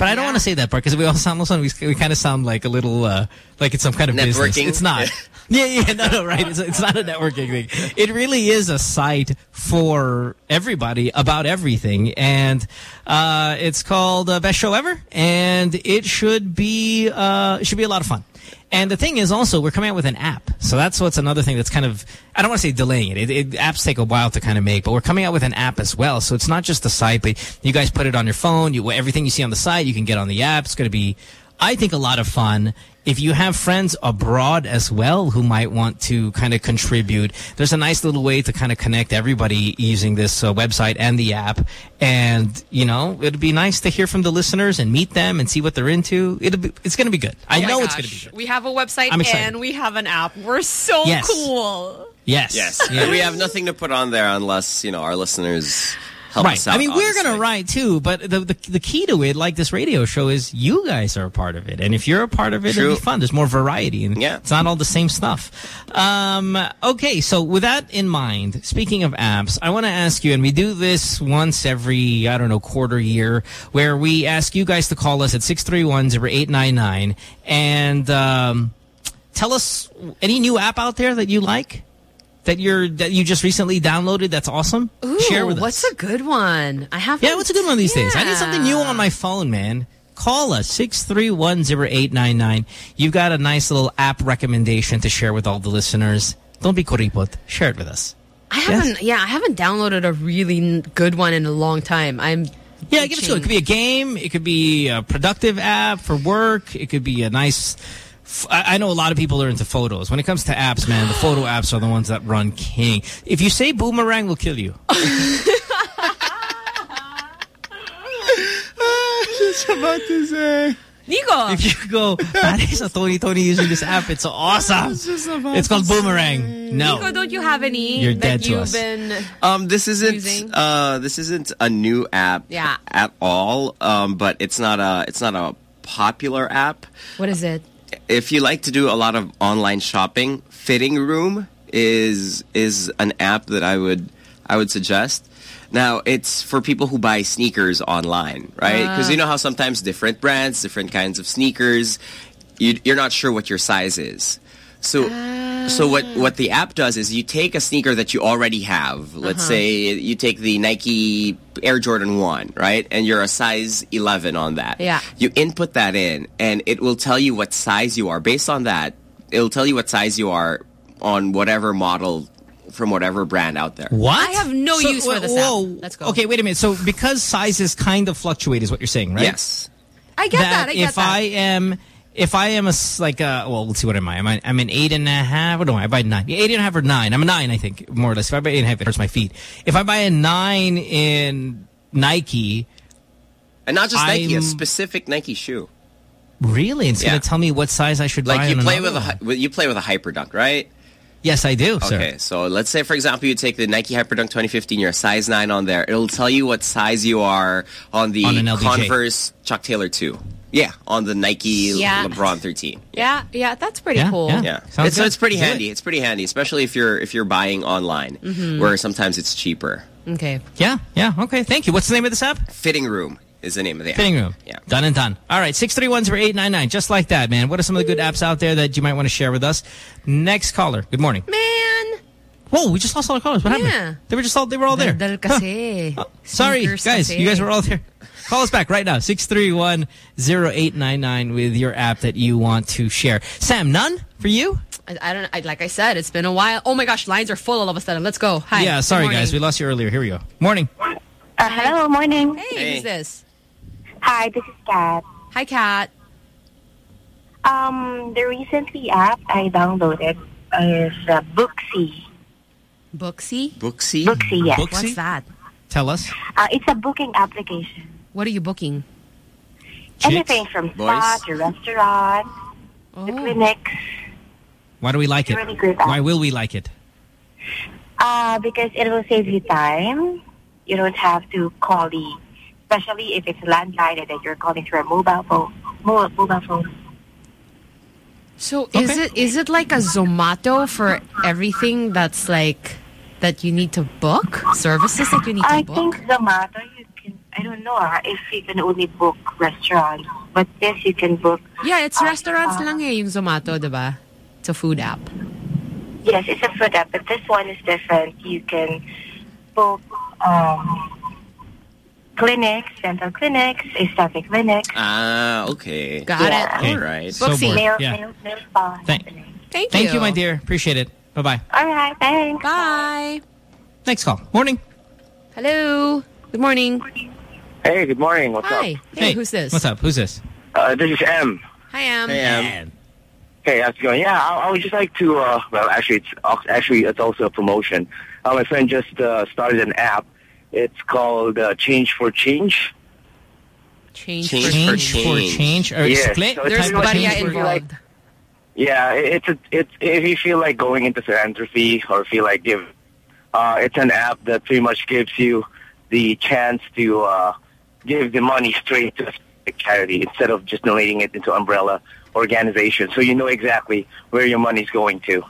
But I don't want to say that part because we all sound we, we kind of sound like a little uh, like it's some kind of business. Networking? It's not. yeah, yeah, no, no, right. It's, it's not a networking thing. It really is a site for everybody about everything, and uh, it's called uh, Best Show Ever, and it should be uh, it should be a lot of fun. And the thing is also, we're coming out with an app. So that's what's another thing that's kind of, I don't want to say delaying it. It, it. Apps take a while to kind of make, but we're coming out with an app as well. So it's not just the site, but you guys put it on your phone. You, everything you see on the site, you can get on the app. It's going to be, I think, a lot of fun. If you have friends abroad as well who might want to kind of contribute, there's a nice little way to kind of connect everybody using this uh, website and the app. And, you know, it'd be nice to hear from the listeners and meet them and see what they're into. It'll be, it's going to be good. I Oh my know it's going to be good. We have a website and we have an app. We're so Yes. cool. Yes. Yes. Yeah. And we have nothing to put on there unless, you know, our listeners help right. us out. I mean, we're going to write too, but the, the the key to it, like this radio show, is you guys are a part of it. And if you're a part of it, it'll be fun. There's more variety. And Yeah. it's not all the same stuff. Um, okay, so with that in mind, speaking of apps, I want to ask you, and we do this once every, I don't know, quarter year, where we ask you guys to call us at 631-0899 and um, tell us any new app out there that you like? That you're that you just recently downloaded that's awesome? Ooh, Share with us. what's a good one? I have. Yeah, what's a good one these days? I need something new on my phone, man. Call us, 6310899. You've got a nice little app recommendation to share with all the listeners. Don't be kuripot. Share it with us. I haven't. Yeah, I haven't downloaded a really good one in a long time. I'm. Yeah, give it to. It could be a game. It could be a productive app for work. It could be a nice... f- I I know a lot of people are into photos. When it comes to apps, man, the photo apps are the ones that run king. If you say boomerang, we'll kill you. Just about to say. Nico. If you go, that is a Tony Tony using this app. It's awesome. It's called Boomerang. No. Nico, don't you have any You're that dead to you've us. been? Um, this isn't Using? uh, this isn't a new app Yeah. at all. Um, but it's not a it's not a popular app. What is it? If you like to do a lot of online shopping, Fitting Room is is an app that I would I would suggest. Now, it's for people who buy sneakers online, right? Ah. Because you know how sometimes different brands, different kinds of sneakers, you, you're not sure what your size is. So, so what what the app does is you take a sneaker that you already have. Let's Uh-huh. say you take the Nike Air Jordan 1, right? And you're a size 11 on that. Yeah. You input that in and it will tell you what size you are. Based on that, it'll tell you what size you are on whatever model from whatever brand out there. What? I have no So, use for this whoa. app. Let's go. Okay, wait a minute. So because sizes kind of fluctuate is what you're saying, right? Yes. I get that. I get if that. I am, if I am a like a, well, let's see, what am I? Am I I'm an eight and a half. What am I? I buy nine. Eight and a half or nine. I'm a nine, I think, more or less. If I buy eight and a half, it hurts my feet. If I buy a nine in Nike, And not just Nike, a I'm- specific Nike shoe. really, it's Yeah. going to tell me what size I should buy. Like you play with a one. with- you play with a Hyperdunk, right? Yes, I do, sir. Okay, so let's say, for example, you take the Nike Hyperdunk 2015, you're a size 9 on there. It'll tell you what size you are on the On. Converse Chuck Taylor 2. Yeah, on the Nike Yeah. LeBron 13. yeah, yeah, that's pretty Yeah, cool. yeah. Yeah, Sounds it's, so good. it's pretty handy. It's pretty handy, especially if you're if you're buying online, Mhm. where sometimes it's cheaper. Okay. Yeah, yeah. Okay, thank you. What's the name of this app? Fitting Room is the name of the app. Fitting room. Yeah. Done and done. All right, 631-0899. Just like that, man. What are some of the good apps out there that you might want to share with us? Next caller. Good morning. Man. Whoa, we just lost all our callers. What Yeah. happened? They were just all they were all there. Dal kasi. Sorry, Sneakers guys. kasi. You guys were all there. Call us back right now. 631-0899 with your app that you want to share. Sam, none for you? I, I don't. I, like I said, it's been a while. Oh my gosh, lines are full all of a sudden. Let's go. Hi. yeah, sorry guys. We lost you earlier. Here we go. Morning. Uh, hello, morning. Hey, who's this? Hi, this is Kat. Hi, Kat. Um, the recently app I downloaded is uh, Booksy. Booksy? Booksy? Booksy, yes. What's that? Tell us. Uh, it's a booking application. What are you booking? Anything from spa to restaurant Oh. to clinics. Why do we like it? Really great. Why will we like it? Uh, because it will save you time. You don't have to call the, especially if it's landline and then you're calling through a mobile phone. Mobile phone. So is it is it like a Zomato for everything that's like that you need to book services that you need to I book? I think Zomato, you can, I don't know ah, if you can only book restaurants, but yes, you can book. Yeah, it's uh, restaurants uh, lang eh yung Zomato, diba? It's a food app. Yes, it's a food app, but this one is different. You can book um, clinics, dental clinics, aesthetic clinics. Ah, okay. Got it. Okay. All right. So bored. nail, Yeah. nail, nail spa. Thank, Thank, Thank you, my dear. Appreciate it. Bye-bye. All right, thanks. Bye. Next call. Morning. Hello. Good morning. Hey, good morning. What's Hi. up? Hey, who's this? What's up? Who's this? Uh, this is M. Hi, Am. Hey, how's it going? Yeah, I, I would just like to. Uh, well, actually, it's actually it's also a promotion. Uh, my friend just uh, started an app. It's called uh, Change for Change. Change, Change for change. change. Or Yes, split? so it's There's pretty much Maria if like- Yeah, it's a, it's if you feel like going into philanthropy or feel like give, uh, it's an app that pretty much gives you the chance to uh, give the money straight to a charity instead of just donating it into umbrella organization. So you know exactly where your money's going to.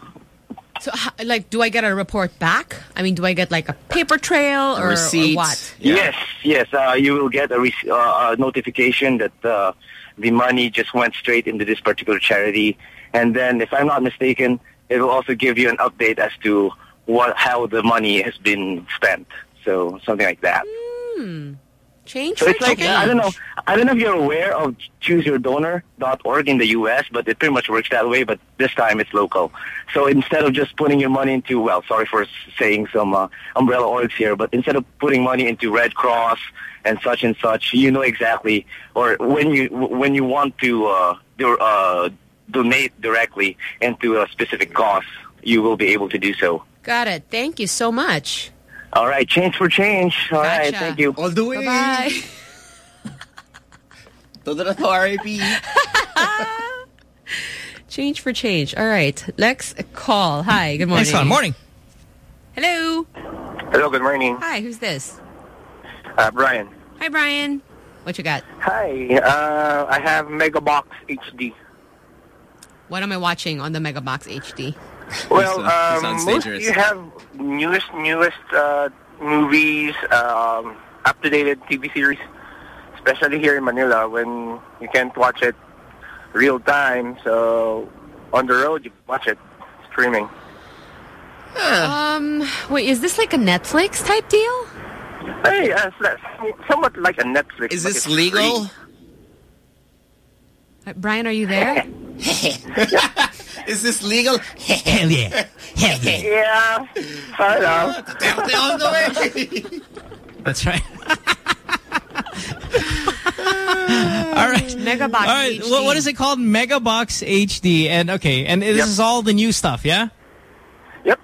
So, like, do I get a report back? I mean, do I get like a paper trail or, or what? Yes, yes. Uh, you will get a, rec- uh, a notification that uh, the money just went straight into this particular charity, and then, if I'm not mistaken, it will also give you an update as to what how the money has been spent. So something like that. Hmm. Change So it's like change. I don't know. I don't know if you're aware of ChooseYourDonor.org in the U.S., but it pretty much works that way. But this time it's local. So instead of just putting your money into well, sorry for saying some uh, umbrella orgs here, but instead of putting money into Red Cross and such and such, you know exactly, or when you when you want to uh, do, uh, donate directly into a specific cause, you will be able to do so. Got it. Thank you so much. All right, change for change. All right, Gotcha. thank you. All the way. Bye. Todo na to, RIP. change for change. All right. Let's call. Hi. Good morning. Next call. Morning. Hello. Hello, good morning. Hi. Who's this? Uh, Brian. Hi, Brian. What you got? Hi, uh, I have Megabox HD. What am I watching on the Megabox HD? Well, uh, um, sounds most you have newest, newest uh, movies, um, up-to-date TV series, especially here in Manila when you can't watch it real time. So on the road, you watch it streaming. Um, wait, is this like a Netflix type deal? Hey, uh, somewhat like a Netflix. Is this legal? free. Uh, Brian, are you there? Is this legal? Hell yeah. Hell yeah. Yeah, I know. All the way. That's right. all right. Megabox All right. HD. What, what is it called? Megabox HD. And okay. And this Yep. is all the new stuff, yeah? Yep.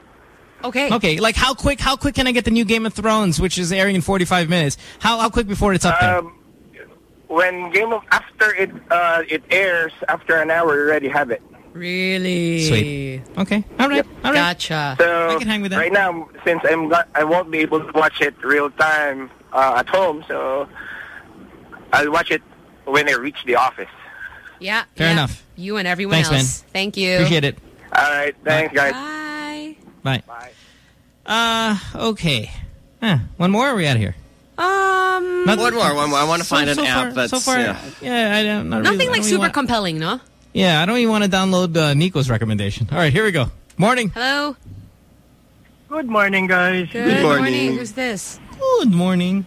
Okay. Okay. Like how quick? How quick can I get the new Game of Thrones, which is airing in 45 minutes? How how quick before it's up there? Um, When Game of after it uh, it airs after an hour, you already have it. Really? Sweet. Okay. All right. All right. Gotcha. So I can hang with that. right now, since I'm got, I won't be able to watch it real time uh, at home, so I'll watch it when I reach the office. Yeah. Fair yeah. enough. You and everyone Thanks, else. man. Thank you. Appreciate it. All right, thanks, guys. Bye. Bye. Uh. Okay. Huh. One more. Or are we out of here? Um, Not- One more, one more. I want to So- find so an far- app that's so far. yeah. Yeah. I don't. Not nothing really, like super want- compelling, no? Yeah. I don't even want to download uh, Nico's recommendation. All right. Here we go. Morning. Hello. Good morning, guys. Good, morning. Who's this? Good morning.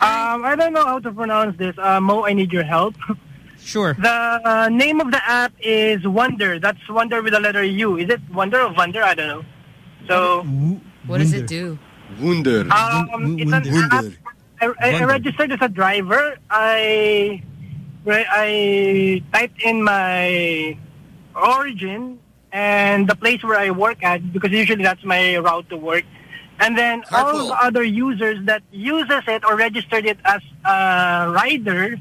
Um, I don't know how to pronounce this. Uh, Mo, I need your help. Sure. The uh, name of the app is Wonder. That's Wunder with the letter U. Is it Wonder or Wonder? I don't know. So, What does it do? Wunder. um, it's an app. I, I, I registered as a driver. I I typed in my origin and the place where I work at because usually that's my route to work. And then all the other users that uses it or registered it as a rider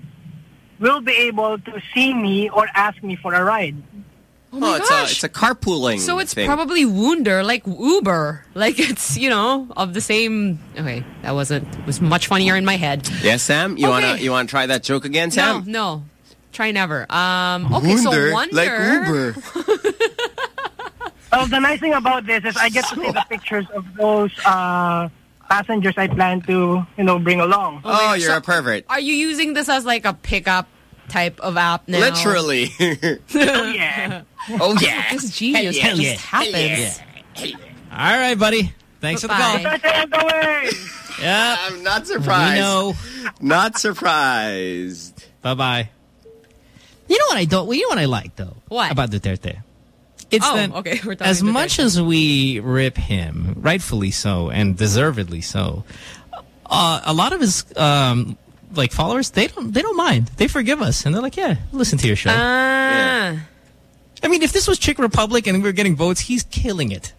will be able to see me or ask me for a ride. Oh my it's gosh. a it's a carpooling. So it's thing. probably Wunder, like Uber. Like it's, you know, of the same... Okay, that wasn't... Was much funnier in my head. Yes, Sam. You wanna Okay. you wanna try that joke again, Sam? no. no. Try never. Um, okay, so Wunder, Wonder... like Uber. Well, the nice thing about this is I get to see the pictures of those uh, passengers I plan to, you know, bring along. Oh, you're a pervert. Are you using this as like a pickup type of app now? Literally. oh, yeah. Oh, yeah. This genius. Hell That yeah. just happens. All right, buddy. Thanks for the call. Bye-bye. Yeah. I'm not surprised. We know. Not surprised. Bye-bye. You know what I don't, you know what I like, though? What? About Duterte? It's Oh, that okay, we're talking as Duterte. much as we rip him, rightfully so, and deservedly so, uh, a lot of his um, like followers, they don't they don't mind. They forgive us, and they're like, yeah, listen to your show. Ah. I mean, if this was Chick Republic and we were getting votes, he's killing it.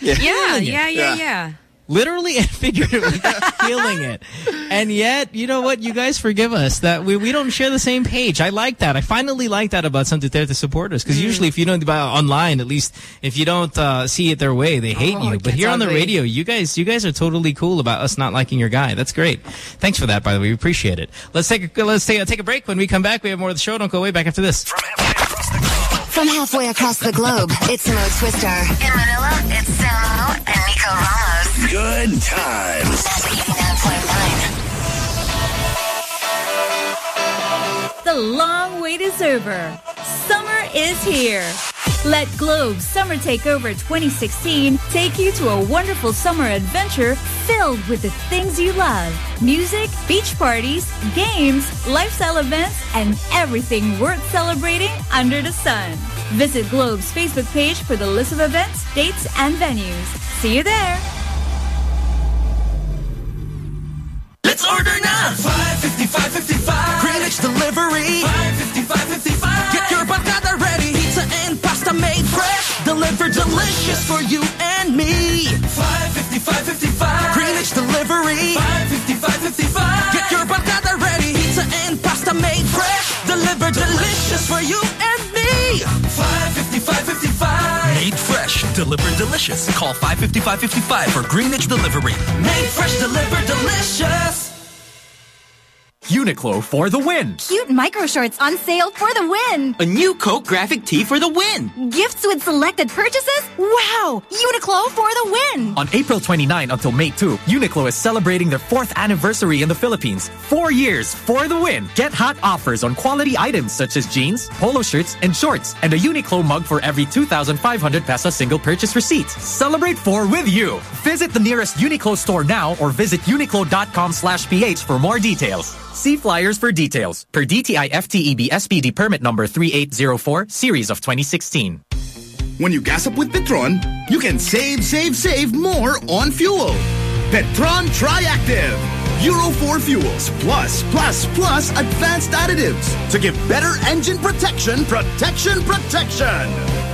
Yeah, yeah, Killing it. yeah, yeah, yeah. Literally and figuratively feeling it. And yet, you know what? You guys forgive us that we, we don't share the same page. I like that. I finally like that about some Duterte supporters. Because usually if you don't, about online, at least, if you don't uh, see it their way, they hate Oh, you. But here on the radio, you guys you guys are totally cool about us not liking your guy. That's great. Thanks for that, by the way. We appreciate it. Let's take a, let's take a, take a break. When we come back, we have more of the show. Don't go away. Back after this. From halfway across the globe, it's Mo Twister. In Manila, it's Samo and Nico Ramos. Good times. The long wait is over. Summer is here. Let Globe's Summer Takeover 2016 take you to a wonderful summer adventure filled with the things you love music, beach parties, games, lifestyle events, and everything worth celebrating under the sun. Visit Globe's Facebook page for the list of events, dates, and venues. See you there. Let's order now! 550, 555. Greenwich delivery. 550, 555. Get your barcada ready. Pizza and pasta made fresh. Delivered delicious for you and me. 550, 555. Greenwich delivery. 550, 555. Get your barcada ready. Pizza and pasta made fresh. Delivered delicious for you and me. Fresh, delivered delicious. Call 55555 for Greenwich Delivery. Made fresh, delivered delicious. Uniqlo for the win. Cute micro shorts on sale for the win. A new Coke graphic tee for the win. Gifts with selected purchases? Wow! Uniqlo for the win. On April 29 until May 2, Uniqlo is celebrating their fourth anniversary in the Philippines. Four years for the win. Get hot offers on quality items such as jeans, polo shirts, and shorts, and a Uniqlo mug for every 2,500 peso single purchase receipt. Celebrate four with you. Visit the nearest Uniqlo store now or visit uniqlo.com slash ph for more details. See flyers for details. Per DTI FTEB SPD permit number 3804, series of 2016. When you gas up with Petron, you can save, save, save more on fuel. Petron Triactive. Euro 4 fuels plus, plus, plus advanced additives to give better engine protection, protection, protection.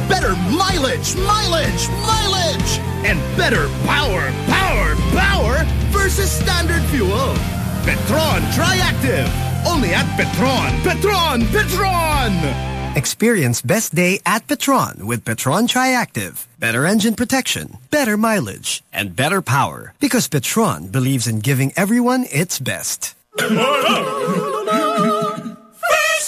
Better mileage, mileage, mileage. And better power, power, power versus standard fuel. Petron Triactive. Only at Petron. Petron, Petron. Experience best day at Petron with Petron Triactive. Better engine protection, better mileage, and better power. Because Petron believes in giving everyone its best. First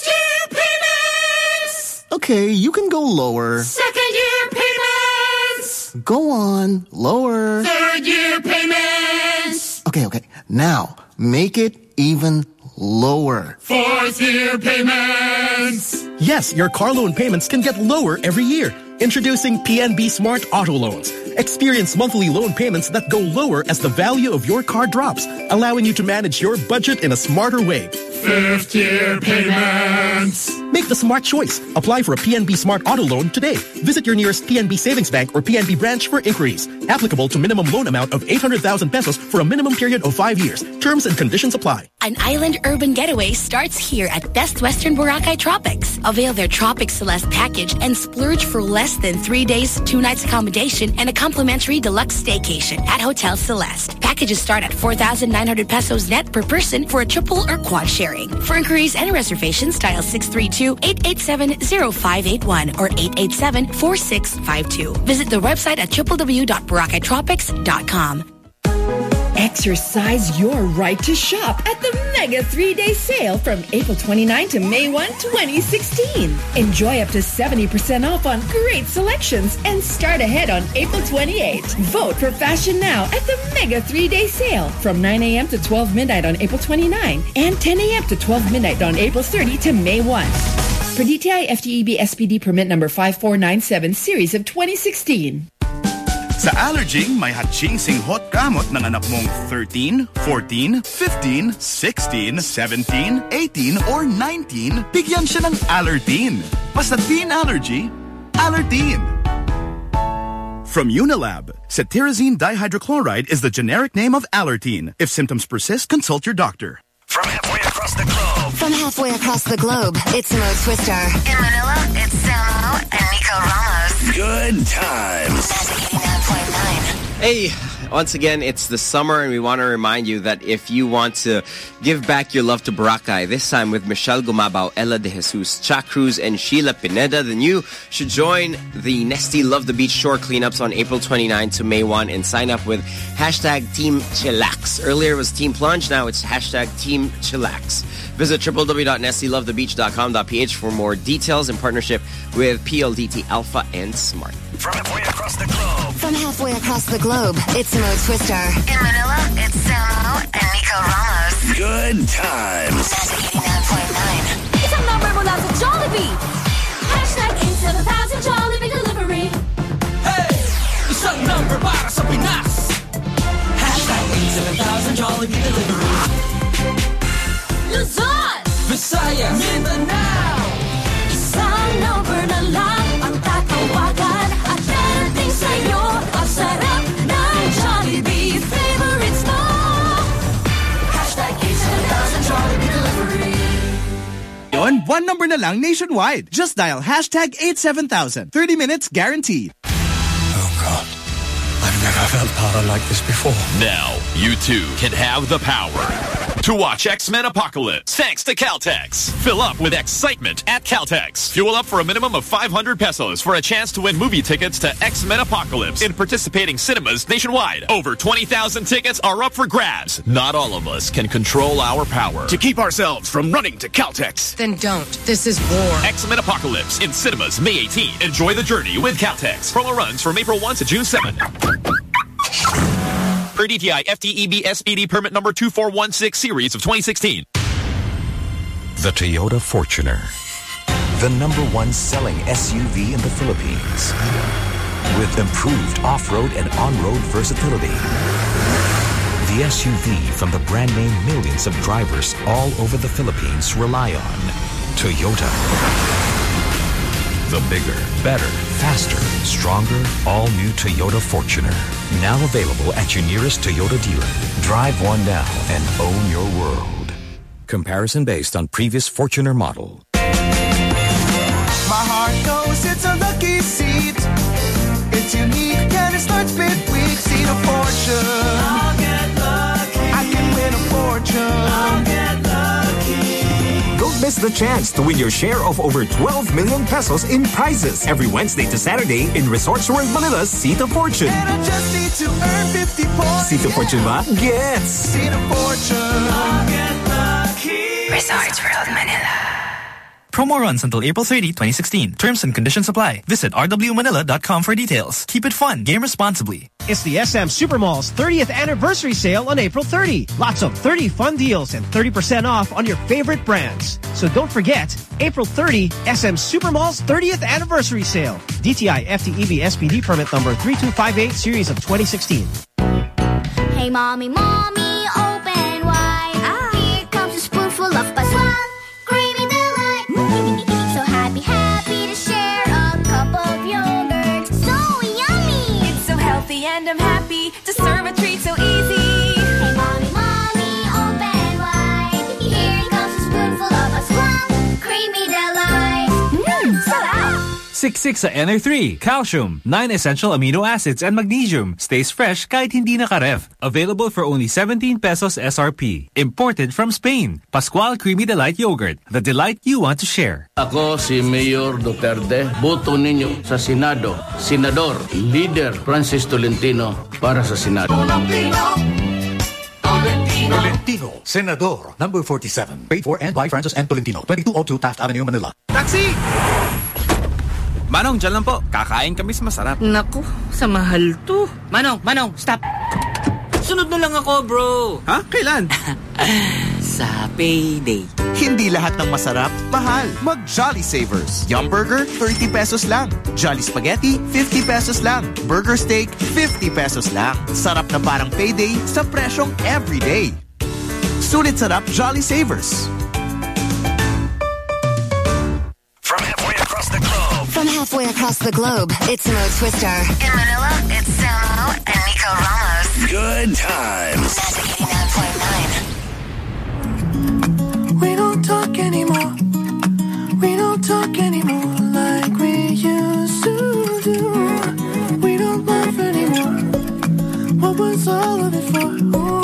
year payments! Okay, you can go lower. Second year payments! Go on, lower. Third year payments! Okay, okay. Now, make it even lower. Fourth year payments! Yes, your car loan payments can get lower every year. Introducing PNB Smart Auto Loans. Experience monthly loan payments that go lower as the value of your car drops, allowing you to manage your budget in a smarter way. Fifth year payments. Make the smart choice. Apply for a PNB Smart Auto Loan today. Visit your nearest PNB Savings Bank or PNB branch for inquiries. Applicable to minimum loan amount of 800,000 pesos for a minimum period of five years. Terms and conditions apply. An island urban getaway starts here at Best Western Boracay Tropics. Avail their Tropic Celeste package and splurge for less than three days, two nights accommodation, and a complimentary deluxe staycation at Hotel Celeste. Packages start at 4,900 pesos net per person for a triple or quad sharing. For inquiries and reservations, dial 632-887-0581 or 887-4652. Visit the website at www.boracaytropics.com. Exercise your right to shop at the Mega 3-Day Sale from April 29 to May 1, 2016. Enjoy up to 70% off on great selections and start ahead on April 28. Vote for fashion now at the Mega 3-Day Sale from 9 a.m. to 12 midnight on April 29 and 10 a.m. to 12 midnight on April 30 to May 1. For DTI FTEB SPD permit number 5497 series of 2016. Sa Allerging, may hatching hot gamot ng anak mong 13, 14, 15, 16, 17, 18, or 19, bigyan siya ng Allerteen. Basta teen allergy, Allerteen. From Unilab, cetirizine dihydrochloride is the generic name of Allerteen. If symptoms persist, consult your doctor. From halfway across the globe. From halfway across the globe, it's Mo Twister. In Manila, it's Samo and Nico Ramos. Good times. Hey, once again, it's the summer, and we want to remind you that if you want to give back your love to Boracay, this time with Michelle Gumabao, Ella De Jesus, Cha Cruz, and Sheila Pineda, then you should join the Nestea Love the Beach shore cleanups on April 29 to May 1 and sign up with hashtag Team Chillax. Earlier it was Team Plunge, now it's hashtag Team Chillax. Visit www.nestealovethebeach.com.ph for more details in partnership with PLDT Alpha and Smart. From halfway across the globe. From halfway across the globe, it's Mo Twister. In Manila, it's Samo and Nico Ramos. Good times. Isang number mula sa Jollibee. Hashtag 87000 Jollibee Delivery. Hey! Isang number para sa Pinas. Hashtag 87000 Jollibee Delivery. Luzon! Visayas! Mindanao! Yon, one number na lang nationwide. Just dial hashtag 87000. 30 minutes guaranteed. Oh, God. I've never felt power like this before. Now, you too can have the power to watch X-Men Apocalypse thanks to Caltex. Fill up with excitement at Caltex. Fuel up for a minimum of 500 pesos for a chance to win movie tickets to X-Men Apocalypse in participating cinemas nationwide. Over 20,000 tickets are up for grabs. Not all of us can control our power. To keep ourselves from running to Caltex. Then don't. This is war. X-Men Apocalypse in cinemas May 18. Enjoy the journey with Caltex. Promo runs from April 1 to June 7. Per DTI FTEB SPD permit number 2416 series of 2016. The Toyota Fortuner. The number one selling SUV in the Philippines. With improved off-road and on-road versatility. The SUV from the brand name millions of drivers all over the Philippines rely on. Toyota. The bigger, better, faster, stronger, all-new Toyota Fortuner. Now available at your nearest Toyota dealer. Drive one now and own your world. Comparison based on previous Fortuner model. My heart knows it's a lucky seat. It's unique and it starts midweek. Seat of fortune. I'll get lucky. I can win a fortune. Miss the chance to win your share of over 12 million pesos in prizes every Wednesday to Saturday in Resorts World Manila's Seat of Fortune. And I just need to earn 50 points. Seat of Fortune ba? Gets! Seat of fortune. I'll get lucky. Resorts World Manila. Promo runs until April 30, 2016. Terms and conditions apply. Visit rwmanila.com for details. Keep it fun. Game responsibly. It's the SM Supermall's 30th anniversary sale on April 30. Lots of 30 fun deals and 30% off on your favorite brands. So don't forget, April 30, SM Supermall's 30th anniversary sale. DTI FTEB SPD permit number 3258 series of 2016. Hey, mommy, mommy, and I'm happy to serve a treat so easy. Six six sa NR3, calcium, 9 essential amino acids, and magnesium. Stays fresh kahit hindi nakaref. Available for only 17 pesos SRP. Imported from Spain. Pascual Creamy Delight Yogurt. The delight you want to share. Ako si Mayor Duterte. Boto ninyo sa Senado. Senador, leader Francis Tolentino para sa Senado. Tolentino. Tolentino. Tolentino. Senador. Number 47. Paid for and by Francis and Tolentino. 2202 Taft Avenue, Manila. Taxi! Manong, dyan lang po. Kakain kami sa masarap. Naku, sa mahal to. Manong, Manong, stop. Sunod na lang ako, bro. Ha? Kailan? sa payday. Hindi lahat ng masarap, mahal. Mag Jolly Savers. Yum Burger, 30 pesos lang. Jolly Spaghetti, 50 pesos lang. Burger Steak, 50 pesos lang. Sarap na parang payday sa presyong everyday. Sulit sarap Jolly Savers. From halfway across the globe, it's Mo Twister. In Manila, it's Samo and Nico Ramos. Good times. We don't talk anymore. We don't talk anymore like we used to do. We don't laugh anymore. What was all of it for? Ooh,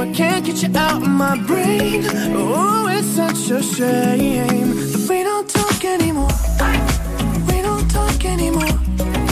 I can't get you out of my brain. Oh, it's such a shame we don't talk anymore. We don't talk anymore.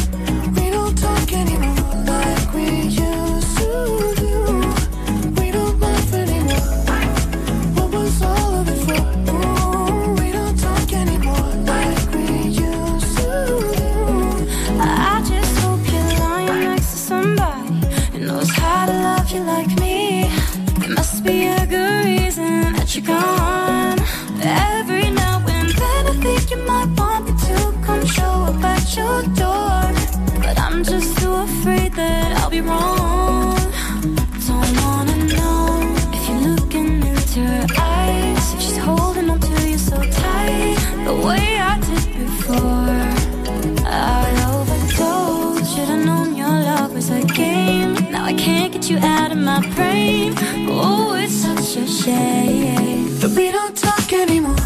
You out of my brain. Oh, it's such a shame that we don't talk anymore.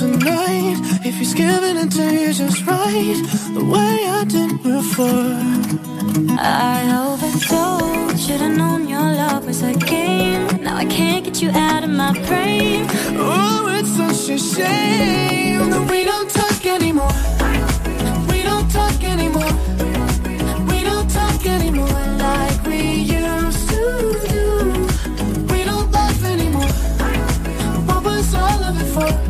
Tonight. If he's giving it to you just right, the way I did before. I overdosed. Should've known your love was a game. Now I can't get you out of my brain. Oh, it's such a shame that we don't talk anymore. We don't talk anymore. We don't talk anymore like we used to do. We don't laugh anymore. What was all of it for?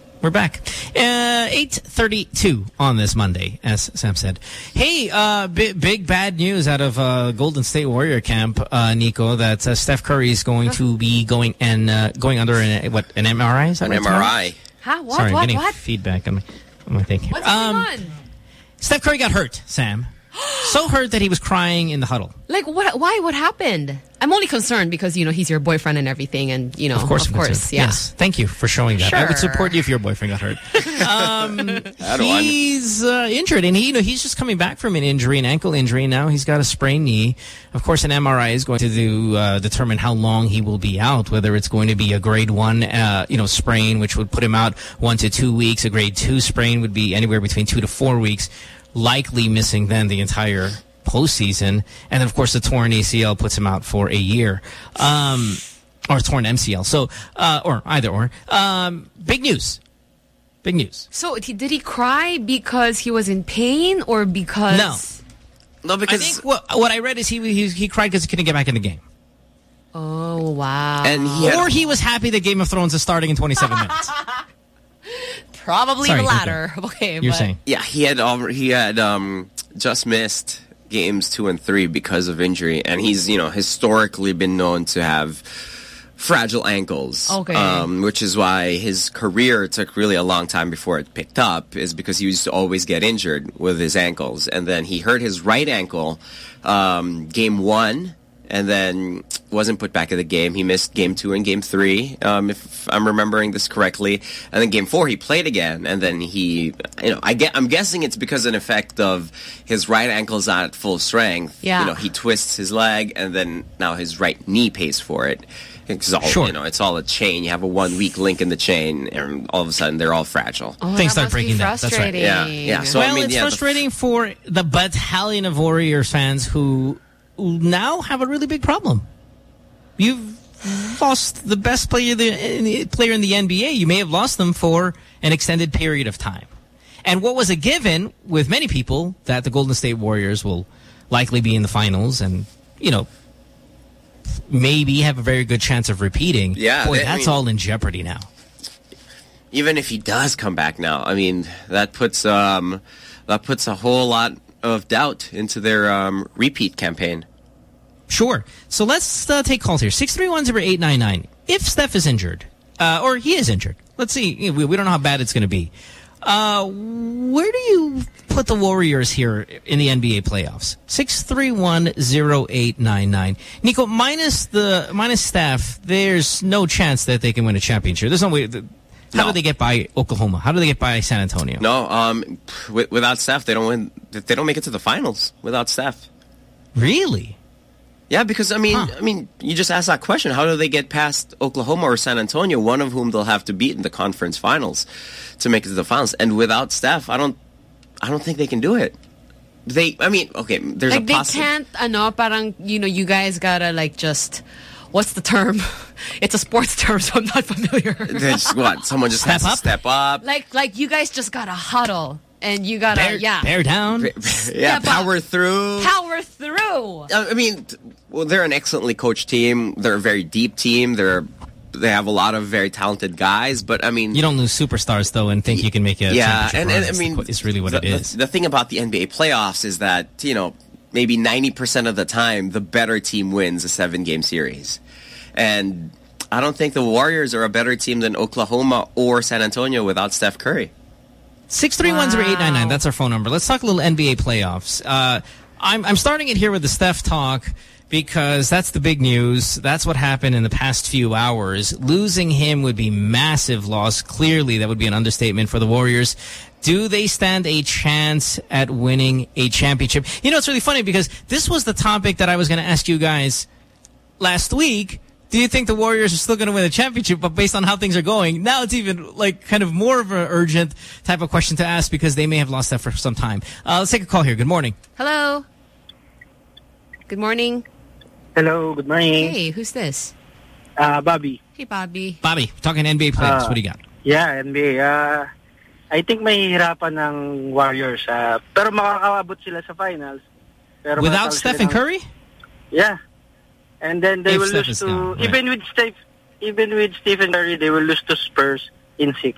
We're back. Uh, 8.32 on this Monday, as Sam said. Hey, uh, big, big bad news out of uh, Golden State Warrior camp, uh, Nico, that uh, Steph Curry is going to be going and uh, going under an, what, an MRI? Is that An right? MRI. Huh? What? Sorry, I'm what? getting What? feedback on my, on my thing. What's Um, going on? Steph Curry got hurt, Sam. So hurt that he was crying in the huddle. Like, what? Why? What happened? I'm only concerned because, you know, he's your boyfriend and everything. And, you know, Of course, of course yeah. Yes. Thank you for showing that. I would support you if your boyfriend got hurt. um, he's uh, injured, and he, you know, he's just coming back from an injury, an ankle injury. Now he's got a sprained knee. Of course, an MRI is going to do, uh, determine how long he will be out. Whether it's going to be a grade one, uh, you know, sprain, which would put him out one to two weeks. A grade two sprain would be anywhere between two to four weeks. Likely missing then the entire postseason. And then, of course, the torn ACL puts him out for a year. Um, or torn MCL. So, uh, or either or. Um, big news. Big news. So, did he cry because he was in pain or because... No. No, because... I think what, what I read is he, he, he cried because he couldn't get back in the game. Oh, wow. And he had- Or he was happy that Game of Thrones is starting in 27 minutes. Probably Sorry, the latter. Okay, You're but- saying. Yeah, he had al- he had um, just missed games two and three because of injury, and he's you know historically been known to have fragile ankles. Okay. Um, which is why his career took really a long time before it picked up, is because he used to always get injured with his ankles, and then he hurt his right ankle um, game one. And then wasn't put back in the game. He missed game two and game three, um, if I'm remembering this correctly. And then game four, he played again. And then he, you know, I get, I'm guessing it's because an effect of his right ankle's not at full strength. Yeah. You know, he twists his leg, and then now his right knee pays for it. It's all, Sure. you know, it's all a chain. You have a one weak link in the chain, and all of a sudden they're all fragile. Oh, Things start breaking down. That's right. Yeah, yeah. So well, I mean, it's yeah, the- frustrating for the battalion of Warriors fans who who now have a really big problem. You've lost the best player, the, in the- player in the NBA. You may have lost them for an extended period of time. And what was a given with many people that the Golden State Warriors will likely be in the finals and, you know, maybe have a very good chance of repeating. Yeah, Boy, they- I that's mean- all in jeopardy now. even if he does come back now, I mean that puts um, that puts a whole lot of doubt into their um, repeat campaign. Sure. So let's uh, take calls here. 631-0899. If Steph is injured, uh, or he is injured, let's see. We, we don't know how bad it's going to be. Uh, where do you put the Warriors here in the NBA playoffs? 631-0899. Nico, minus the minus Steph, there's no chance that they can win a championship. There's no way. How do they get by Oklahoma? How do they get by San Antonio? No, um, without Steph, they don't win. They don't make it to the finals without Steph. Really? Yeah, because I mean, I mean, you just asked that question. How do they get past Oklahoma or San Antonio, one of whom they'll have to beat in the conference finals to make it to the finals? And without Steph, I don't, I don't think they can do it. They, I mean, okay, there's like a they can't. Uh, ano, parang, you know, you guys gotta like just, what's the term? It's a sports term, so I'm not familiar. There's what? Someone just has to step up. like, like you guys just gotta huddle and you gotta, Bear- yeah. Bear down. Yeah, Step up. power through. Power through. I I mean, t- well, they're an excellently coached team. They're a very deep team. They're they have a lot of very talented guys. But I mean, You don't lose superstars, though, and think you can make a yeah, championship and, and I mean, it's really what the, it is. The, the thing about the NBA playoffs is that you know maybe ninety percent of the time the better team wins a seven game series, and I don't think the Warriors are a better team than Oklahoma or San Antonio without Steph Curry. 631-0899, that's our phone number. Let's talk a little NBA playoffs. Uh, I'm, I'm starting it here with the Steph talk because that's the big news. That's what happened in the past few hours. Losing him would be massive loss. Clearly, that would be an understatement for the Warriors. Do they stand a chance at winning a championship? You know, it's really funny because this was the topic that I was going to ask you guys last week. Do you think the Warriors are still going to win the championship? But based on how things are going, now it's even like kind of more of an urgent type of question to ask because they may have lost that for some time. Uh, let's take a call here. Good morning. Hello. Good morning. Hello, good morning. Hey, who's this? Uh, Bobby. Hey, Bobby. Bobby, talking NBA players. Ah. what do you got? Yeah, NBA. Uh, I think may hirapan ng Warriors. Uh, pero makakaabot sila sa finals. Pero Without Stephen ng- Curry? Yeah. And then they If will Steph lose to gone, right. even with Steph, even with Stephen Curry, they will lose to Spurs in six.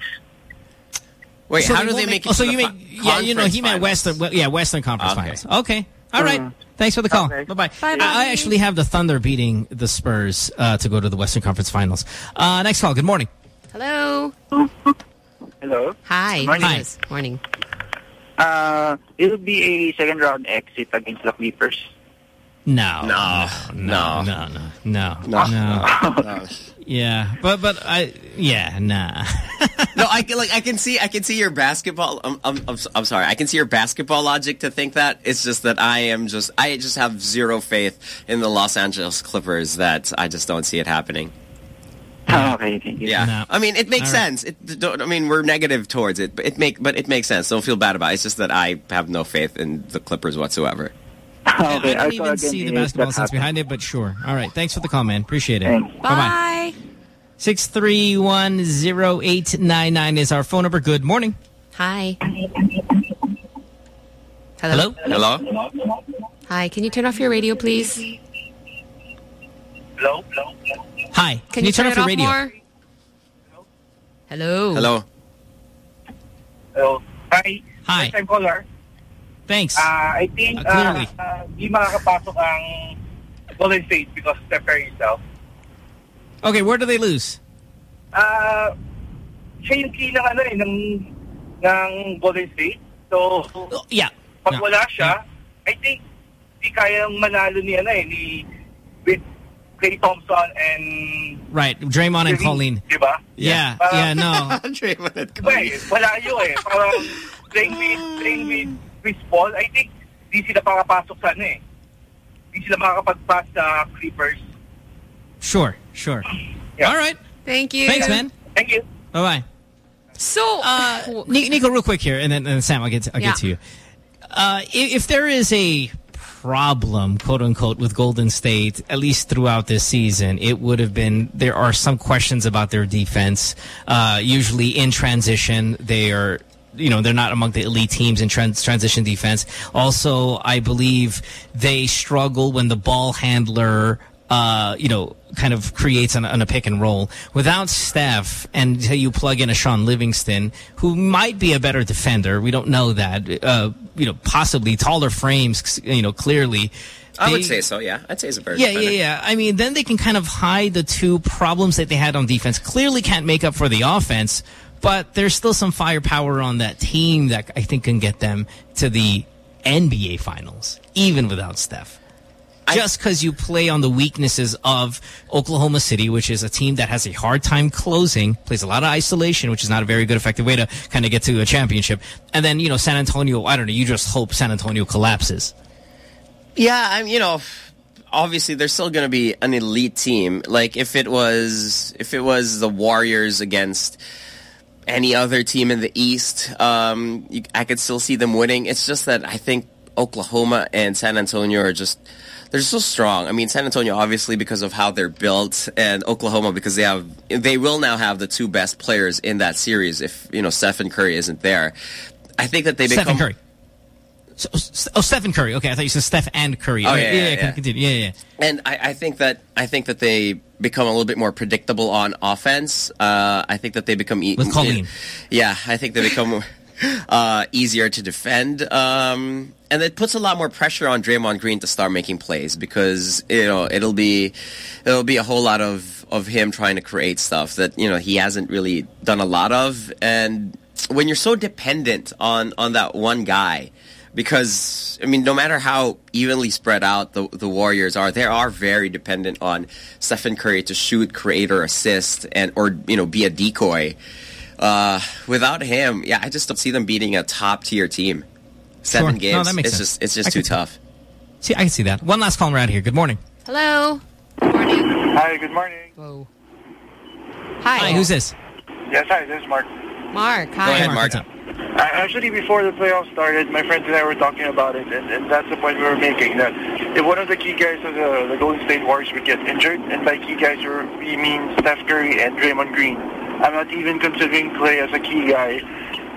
Wait, So how do they make it Oh, so to you make yeah, you know, he conference meant? Western. well, Yeah, Western Conference Okay. Finals. Okay, all right. Thanks for the call. Bye bye. I, I actually have the Thunder beating the Spurs uh, to go to the Western Conference Finals. Uh, next call. Good morning. Hello. Hello. Hi. Good morning. Yes, Morning. Uh, it'll be a second round exit against the Clippers. No, no, no, no, no, no, No. no. Yeah, but but I yeah nah. no, I can like I can see I can see your basketball. I'm, I'm I'm I'm sorry. I can see your basketball logic to think that. It's just that I am just I just have zero faith in the Los Angeles Clippers that I just don't see it happening. okay, thank you. Yeah, I mean it makes All right. sense. It don't, I mean we're negative towards it, but it make but it makes sense. Don't feel bad about it. It's just that I have no faith in the Clippers whatsoever. Oh, I Okay, don't I even see the basketball that sense happened. behind it, but sure. All right, thanks for the call, man. Appreciate it. Thanks. Bye bye. Six three one zero eight nine nine is our phone number. Good morning. Hi. Hello. Hello. Hi. Can you turn off your radio, please? Hello. Hi. Can, you, turn, off it your off radio? more? Hello. Hello. Hello. Hi. Hi. First time caller. Thanks. Uh, I think Uh, uh, clearly. uh, di makakapasok ang Golden State because Steph Curry is out. Okay, where do they lose? Uh, siya yung key ng ano eh, ng, ng Golden State. So, yeah. pag wala siya, I think di kayang manalo ni ano eh, ni with Klay Thompson and Right, Draymond and Green, Colleen. Di ba? Yeah, Parang- yeah, no. Draymond and Diba eh, malayo eh. Parang playing with, playing with Chris Paul, I think di sila makakapasok sa ano eh. Di sila makakapag-pass sa Clippers. Sure, sure. All right. Thank you. Thanks, man. Thank you. Bye bye. So, uh, Nico, real quick here, and then, and then Sam, I'll get to, I'll Yeah. get to you. Uh, if, if there is a problem, quote unquote, with Golden State, at least throughout this season, it would have been there are some questions about their defense. Uh, usually in transition, they are. You know, they're not among the elite teams in trans transition defense. Also, I believe they struggle when the ball handler uh, you know, kind of creates on, on a pick and roll. Without Steph, and you plug in a Shaun Livingston, who might be a better defender, we don't know that. Uh, you know, possibly taller frames, you know, clearly. I would say so. Yeah, I'd say it's a very yeah, defender. yeah, yeah. I mean, then they can kind of hide the two problems that they had on defense. Clearly can't make up for the offense, but there's still some firepower on that team that I think can get them to the NBA Finals, even without Steph. Just because you play on the weaknesses of Oklahoma City, which is a team that has a hard time closing, plays a lot of isolation, which is not a very good, effective way to kind of get to a championship. And then, you know, San Antonio, I don't know, you just hope San Antonio collapses. Yeah, I'm. You know, obviously they're still going to be an elite team. Like if it was, if it was the Warriors against any other team in the East, um, you, I could still see them winning. It's just that I think Oklahoma and San Antonio are just. They're so strong. I mean, San Antonio obviously because of how they're built, and Oklahoma because they have they will now have the two best players in that series. If you know Stephen Curry isn't there, I think that they become Stephen Curry. So, oh, Stephen Curry. Okay, I thought you said Steph and Curry. Oh, Okay, yeah, yeah, yeah, yeah. Continue. Yeah, yeah. And I, I think that I think that they become a little bit more predictable on offense. Uh, I think that they become e With Colleen. Yeah, I think they become uh, easier to defend, um, and it puts a lot more pressure on Draymond Green to start making plays because you know it'll be it'll be a whole lot of of him trying to create stuff that you know he hasn't really done a lot of, and when you're so dependent on on that one guy because I mean, no matter how evenly spread out the the Warriors are, they are very dependent on Stephen Curry to shoot, create, or assist, and or you know be a decoy. Uh, without him, yeah, I just don't see them beating a top tier team. Seven Sure. games, No, that makes it's sense. just it's just I too tough. See, I can see that. One last call around here. Good morning. Hello. Good morning. Hi, good morning. Whoa. Hi. Hi. who's this? Yes, hi, this is Mark. Mark. Hi. What's up? Uh, actually, before the playoffs started, my friends and I were talking about it, and, and that's the point we were making. That if one of the key guys of the, the Golden State Warriors would get injured, and by key guys we're- mean Steph Curry and Draymond Green. I'm not even considering Klay as a key guy.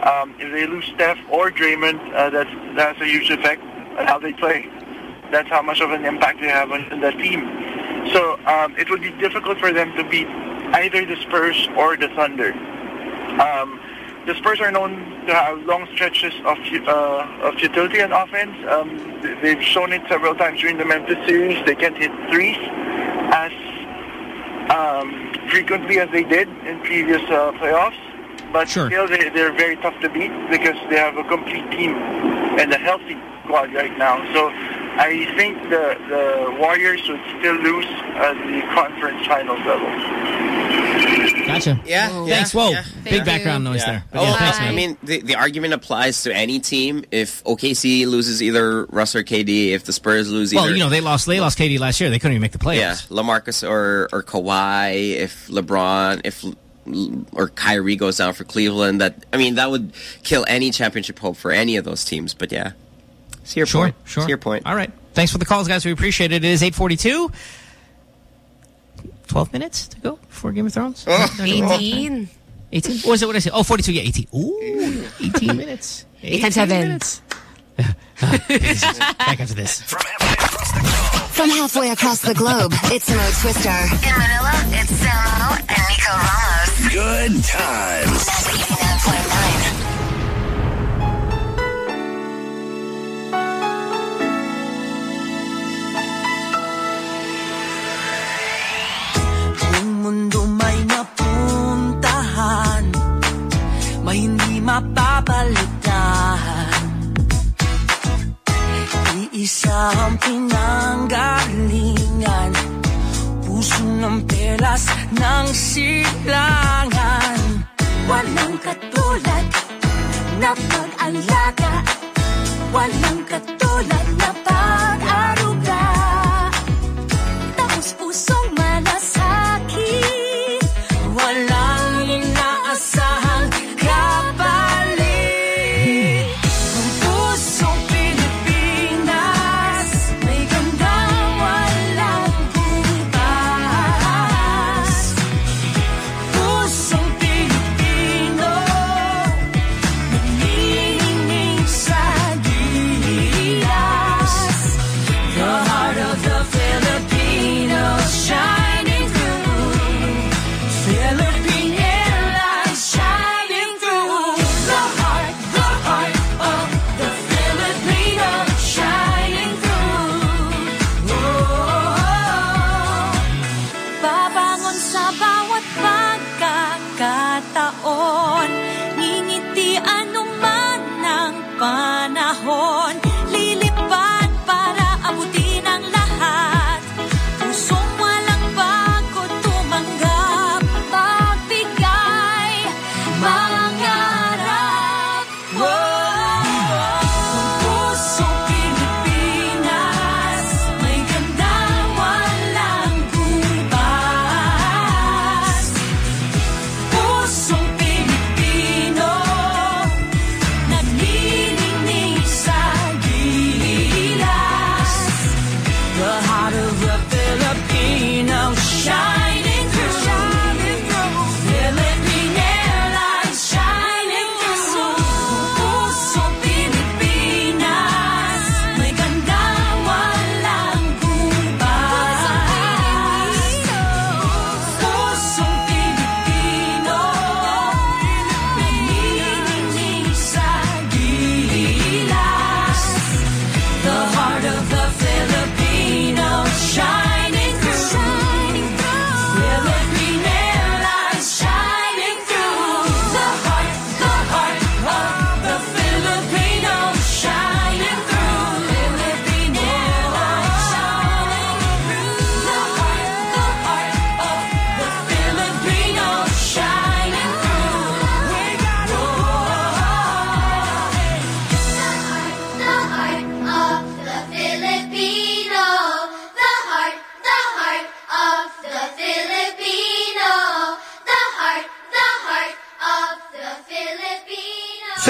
Um, if they lose Steph or Draymond, uh, that's that's a huge effect on how they play. That's how much of an impact they have on, on that team. So um, it would be difficult for them to beat either the Spurs or the Thunder. Um, the Spurs are known to have long stretches of uh, of utility on offense. Um, they've shown it several times during the Memphis series. They can't hit threes as um, frequently as they did in previous uh, playoffs. But still, they, they're very tough to beat because they have a complete team and a healthy squad right now. So I think the, the Warriors would still lose at the conference finals level. Gotcha. Yeah. Thanks. Whoa. Big background noise Yeah. there. But Oh, yeah, thanks, I mean, the, the argument applies to any team. If OKC loses either Russ or KD, if the Spurs lose either... well, you know, they lost they lost KD last year. They couldn't even make the playoffs. Yeah, LaMarcus or or Kawhi, if LeBron, if or Kyrie goes down for Cleveland, that I mean that would kill any championship hope for any of those teams. But yeah, see your Sure, point. sure. See your point. All right. Thanks for the calls, guys. We appreciate it. It is 842. 12 minutes to go for Game of Thrones? Oh. 18. 18? What was it what I said? Oh, 42. Yeah, 18. Ooh, 18 minutes. 18 times 7. Minutes. Back after this. From halfway across the globe. From halfway across the globe, it's Mo Twister. In Manila, it's Samo and Nico Ramos. Good times. 99.9. mapapalitan. Iisa ang pinanggalingan Puso ng pelas ng silangan. Walang katulad na pag-alaga Walang katulad na pag-aruga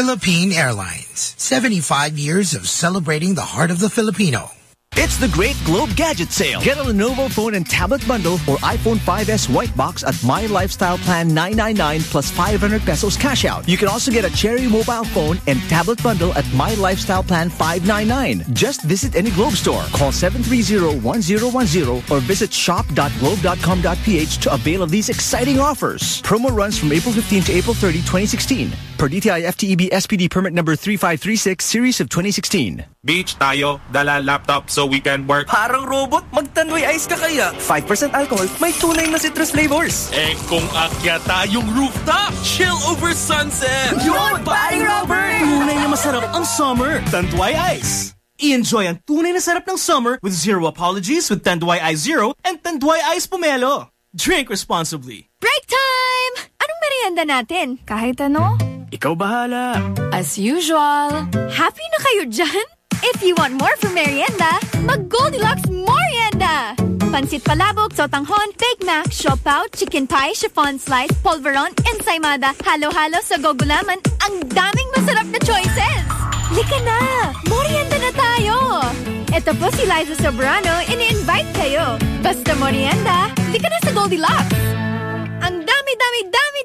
Philippine Airlines. 75 years of celebrating the heart of the Filipino. It's the Great Globe Gadget Sale. Get a Lenovo phone and tablet bundle or iPhone 5S white box at My Lifestyle Plan 999 plus 500 pesos cash out. You can also get a Cherry mobile phone and tablet bundle at My Lifestyle Plan 599. Just visit any Globe store. Call 730-1010 or visit shop.globe.com.ph to avail of these exciting offers. Promo runs from April 15 to April 30, 2016. Per DTI FTEB SPD permit number 3536 series of 2016. Beach tayo, dala laptop so we can work. Parang robot, magtanduay ice ka kaya. 5% alcohol, may tunay na citrus flavors. Eh kung akya tayong rooftop, chill over sunset. Yun, paring Robert! Tunay na masarap ang summer. Tanduay Ice. I-enjoy ang tunay na sarap ng summer with zero apologies with Tanduay Ice Zero and Tanduay Ice Pomelo. Drink responsibly. Break time! Anong merienda natin? Kahit ano? Ikaw bahala. As usual. Happy na kayo dyan? If you want more for merienda, mag Goldilocks Morienda! Pansit palabok, sotanghon, Big Mac, siopaw, chicken pie, chiffon slice, polvoron, ensaymada, halo-halo sa gogulaman. Ang daming masarap na choices! Lika na! Morienda na tayo! Ito po si Liza Soberano, ini-invite kayo. Basta morienda, lika na sa Goldilocks! Ang dami,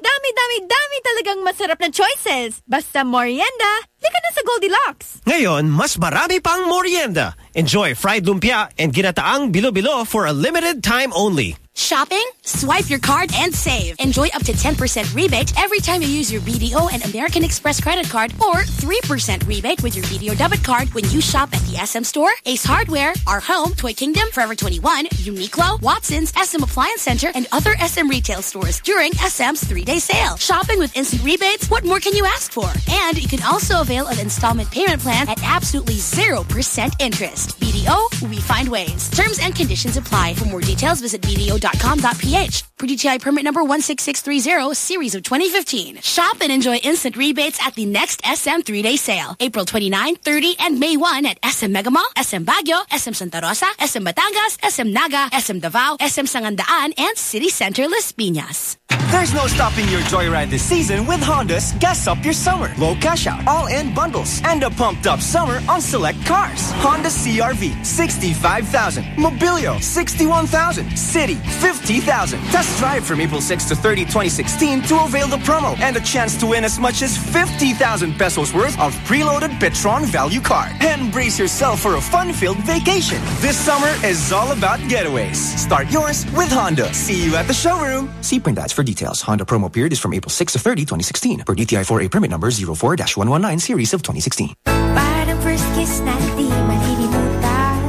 dami, dami, dami, dami, talagang masarap na choices. Basta morienda, lika na sa Goldilocks. Ngayon, mas marami pang morienda. Enjoy fried lumpia and ginataang bilo-bilo for a limited time only. Shopping? Swipe your card and save. Enjoy up to 10% rebate every time you use your BDO and American Express credit card or 3% rebate with your BDO debit card when you shop at the SM Store, Ace Hardware, Our Home, Toy Kingdom, Forever 21, Uniqlo, Watson's, SM Appliance Center, and other SM retail stores during SM's three-day sale. Shopping with instant rebates? What more can you ask for? And you can also avail of installment payment plan at absolutely 0% interest. BDO, we find ways. Terms and conditions apply. For more details, visit BDO.com.ph. Per DTI permit number 16630, series of 2015. Shop and enjoy instant rebates at the next SM three-day sale. April 29, 30, and May 1 at SM Megamall, SM Baguio, SM Santa Rosa, SM Batangas, SM Naga, SM Davao, SM Sangandaan, and City Center Las Piñas. There's no stopping your joyride this season with Honda's Gas Up Your Summer. Low cash out, all-in bundles, and a pumped-up summer on select cars. Honda CRV, 65,000. Mobilio, 61,000. City, 50,000. Test drive from April 6 to 30, 2016 to avail the promo and a chance to win as much as 50,000 pesos worth of preloaded Petron value card. And brace yourself for a fun-filled vacation. This summer is all about getaways. Start yours with Honda. See you at the showroom. See print ads for details. Honda promo period is from April 6 to 30, 2016. Per DTI 4A permit number 04-119 series of 2016. Parang first kiss na di malilimutan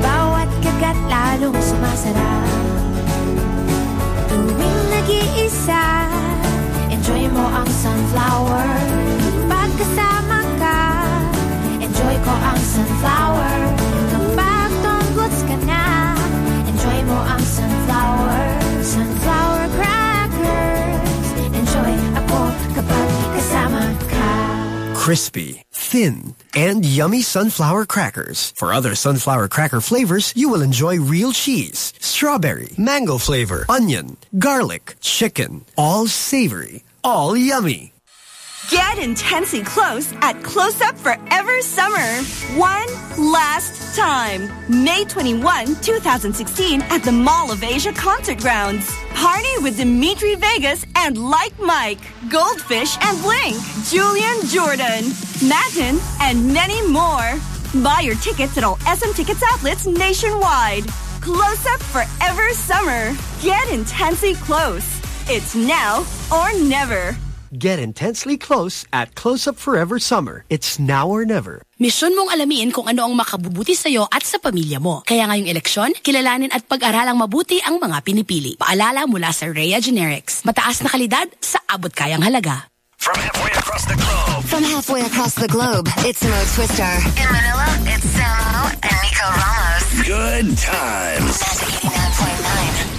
Bawat kagat lalong sumasarap Tuwing nag-iisa Enjoy mo ang sunflower Pagkasama ka Enjoy ko ang sunflower Crispy, thin, and yummy sunflower crackers. For other sunflower cracker flavors, you will enjoy real cheese, strawberry, mango flavor, onion, garlic, chicken. All savory, all yummy. Get intensely close at Close Up Forever Summer. One last time. May 21, 2016 at the Mall of Asia Concert Grounds. Party with Dimitri Vegas and Like Mike, Goldfish and Blink, Julian Jordan, Matin, and many more. Buy your tickets at all SM Tickets outlets nationwide. Close Up Forever Summer. Get intensely close. It's now or never. Get intensely close at Close Up Forever Summer. It's now or never. Misyon mong alamin kung ano ang makabubuti sa iyo at sa pamilya mo. Kaya ngayong eleksyon, kilalanin at pag-aralang mabuti ang mga pinipili. Paalala mula sa Rhea Generics. Mataas na kalidad sa abot kayang halaga. From halfway across the globe. From halfway across the globe, it's Mo Twister. In Manila, it's Samo and Nico Ramos. Good times.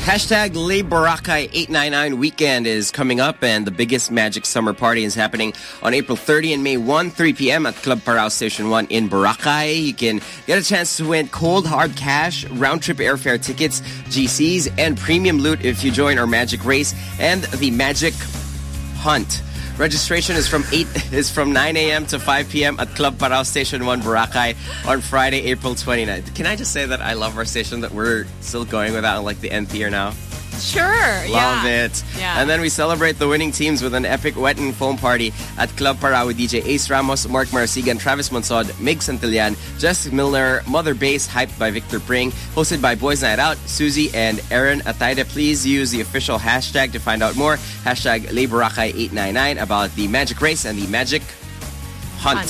Hashtag Le Barakai 899 weekend is coming up, and the biggest Magic Summer Party is happening on April 30 and May 1, 3 p.m. at Club Paraw Station 1 in Boracay. You can get a chance to win cold hard cash, round trip airfare tickets, GCs, and premium loot if you join our Magic Race and the Magic Hunt. Registration is from 8 is from 9 a.m. to 5 p.m. at Club Paraw Station 1 Boracay on Friday, April 29th. Can I just say that I love our station that we're still going without like the nth year now? Sure. Love yeah. it. Yeah. And then we celebrate the winning teams with an epic wet and foam party at Club Paraw with DJ Ace Ramos, Mark Marasigan, Travis Monsod, Mig Santillan, Jess Milner, Mother Base, hyped by Victor Pring, hosted by Boys Night Out, Susie and Aaron Ataide. Please use the official hashtag to find out more. Hashtag LaBoracay899 about the magic race and the magic hunt. Hunt.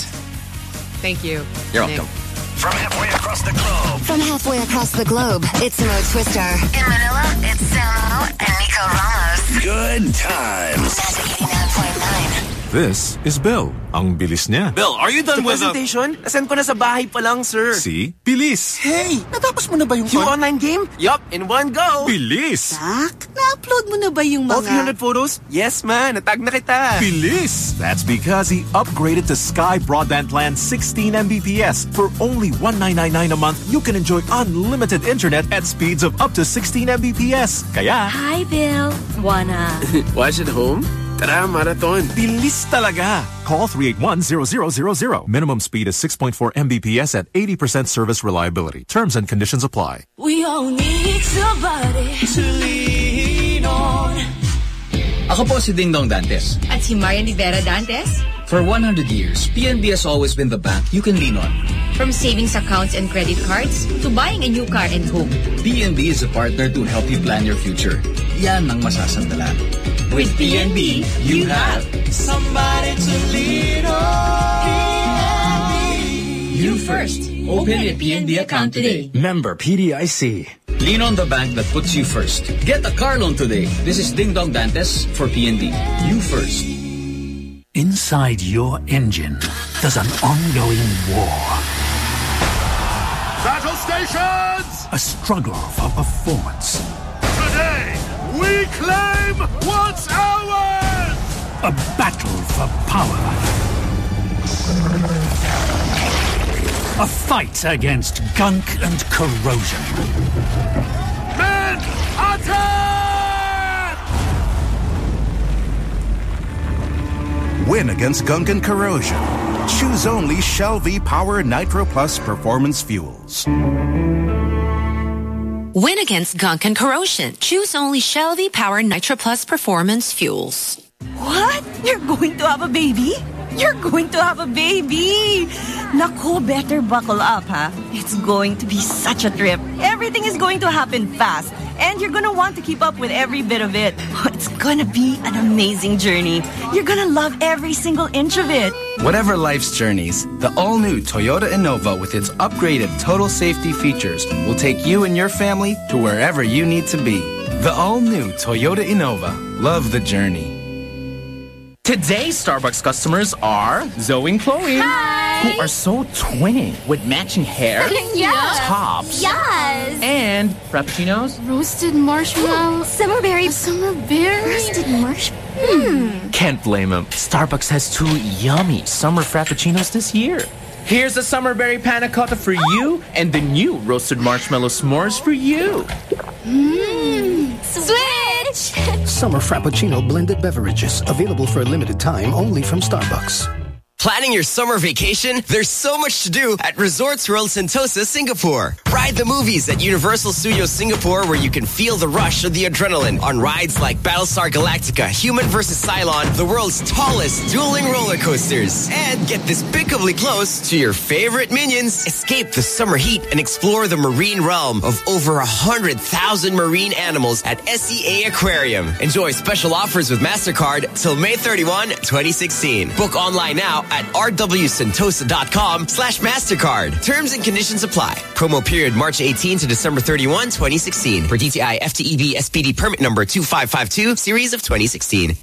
Thank you. You're Nick. welcome. From halfway across the globe. From halfway across the globe, it's Mo Twister. In Manila, it's Samo and Nico Ramos. Good times. Magic 89.9. This is Bill. Ang bilis niya. Bill, are you done The with the... presentation? Nasend ko na sa bahay pa lang, sir. See? Bilis. Hey, natapos mo na ba yung, online game? Yup, in one go. Bilis. Tak, na-upload mo na ba yung mga... All 300 photos? Yes, man. Natag na kita. Bilis. That's because he upgraded to Sky Broadband Plan 16 Mbps. For only 1999 a month, you can enjoy unlimited internet at speeds of up to 16 Mbps. Kaya... Hi, Bill. Wanna... Watch at home? Tara, marathon. Bilis talaga. Call 381-0000. Minimum speed is 6.4 Mbps at 80% service reliability. Terms and conditions apply. We all need somebody to lean on. Ako po si Dingdong Dantes. At si Marian Rivera Dantes. For 100 years, PNB has always been the bank you can lean on. From savings accounts and credit cards to buying a new car and home. PNB is a partner to help you plan your future. Yan ang masasandalan. With PNB, you have somebody to lean on. You first. Open a PNB account today. Member PDIC. Lean on the bank that puts you first. Get a car loan today. This is Dingdong Dantes for PNB. You first. Inside your engine, there's an ongoing war. Battle stations! A struggle for performance. Today, we claim what's ours! A battle for power. A fight against gunk and corrosion. Men, attack! Win against gunk and corrosion. Choose only Shell V Power Nitro Plus Performance Fuels. Win against gunk and corrosion. Choose only Shell V Power Nitro Plus Performance Fuels. What? You're going to have a baby? You're going to have a baby! Nako, better buckle up, huh? It's going to be such a trip. Everything is going to happen fast. And you're gonna want to keep up with every bit of it. It's gonna be an amazing journey. You're gonna love every single inch of it. Whatever life's journeys, the all-new Toyota Innova with its upgraded total safety features will take you and your family to wherever you need to be. The all-new Toyota Innova. Love the journey. Today's Starbucks customers are Zoe and Chloe. Hi. Who are so twinning with matching hair, Yes. tops, Yes. and frappuccinos. Roasted marshmallow. Summerberry. Summerberry. Roasted marshmallow. Hmm. Can't blame them. Starbucks has two yummy summer frappuccinos this year. Here's the summerberry panna cotta for you and the new roasted marshmallow s'mores for you. Mmm. Switch. Summer Frappuccino blended beverages available for a limited time only from Starbucks. Planning your summer vacation? There's so much to do at Resorts World Sentosa, Singapore. Ride the movies at Universal Studios Singapore where you can feel the rush of the adrenaline on rides like Battlestar Galactica, Human vs. Cylon, the world's tallest dueling roller coasters. And get despicably close to your favorite minions. Escape the summer heat and explore the marine realm of over a hundred thousand marine animals at SEA Aquarium. Enjoy special offers with MasterCard till May 31, 2016. Book online now at rwsentosa.com slash MasterCard. Terms and conditions apply. Promo period March 18 to December 31, 2016. For DTI FTEB SPD permit number 2552, series of 2016.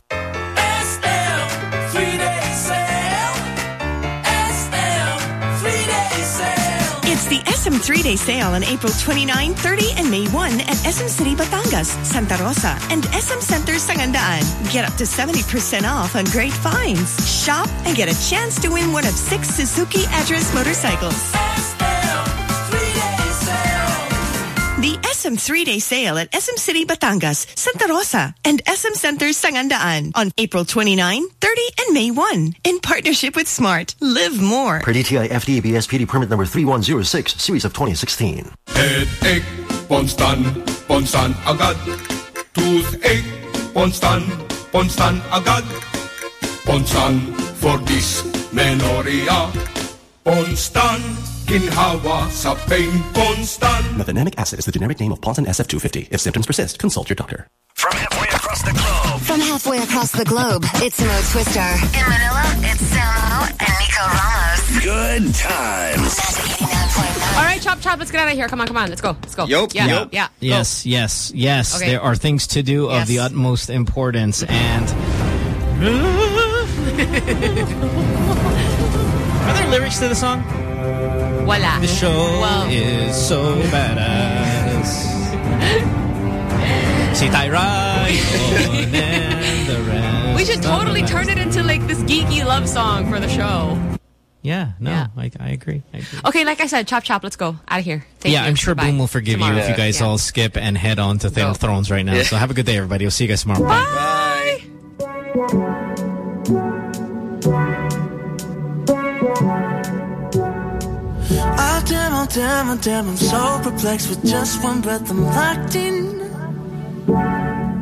SM three-day sale on April 29, 30, and May 1 at SM City Batangas, Santa Rosa, and SM Center Sangandaan. Get up to 70% off on great finds. Shop and get a chance to win one of six Suzuki address motorcycles. The SM three-day sale at SM City Batangas, Santa Rosa, and SM Center Sangandaan on April 29, 30, and May 1. In partnership with Smart. Live more. Per DTI FDA BSPD permit number 3106, series of 2016. Headache, Ponstan, Ponstan agad. Toothache, Ponstan, Ponstan agad. Ponstan for dysmenorrhea. Ponstan, ginhawa sa pain. Ponstan. Mefenamic acid is the generic name of Ponstan SF250. If symptoms persist, consult your doctor. From halfway across the globe. From halfway across the globe, it's Mo Twister. In Manila, it's Samo and Nico Ramos. Good times. All right, chop chop. Let's get out of here. Come on, come on. Let's go. Let's go. Yup, Yeah. yup. Yeah. Yes, yes, yes. Okay. There are things to do of the utmost importance, and are there lyrics to the song? Voila. The show Well, is so badass. Si Tyra, Yvonne, and the rest. we should totally turn it into like this geeky love song for the show. Yeah, no, I, I agree. I agree. Okay, like I said, chop chop. Let's go out of here. Thank yeah, you. I'm sure Goodbye. Boom will forgive Tomorrow. you if you guys Yeah. all skip and head on to Tale of Thrones right now. Yeah. So have a good day, everybody. We'll see you guys tomorrow. Bye. Oh damn, oh damn, oh damn, I'm so perplexed with just one breath. I'm locked in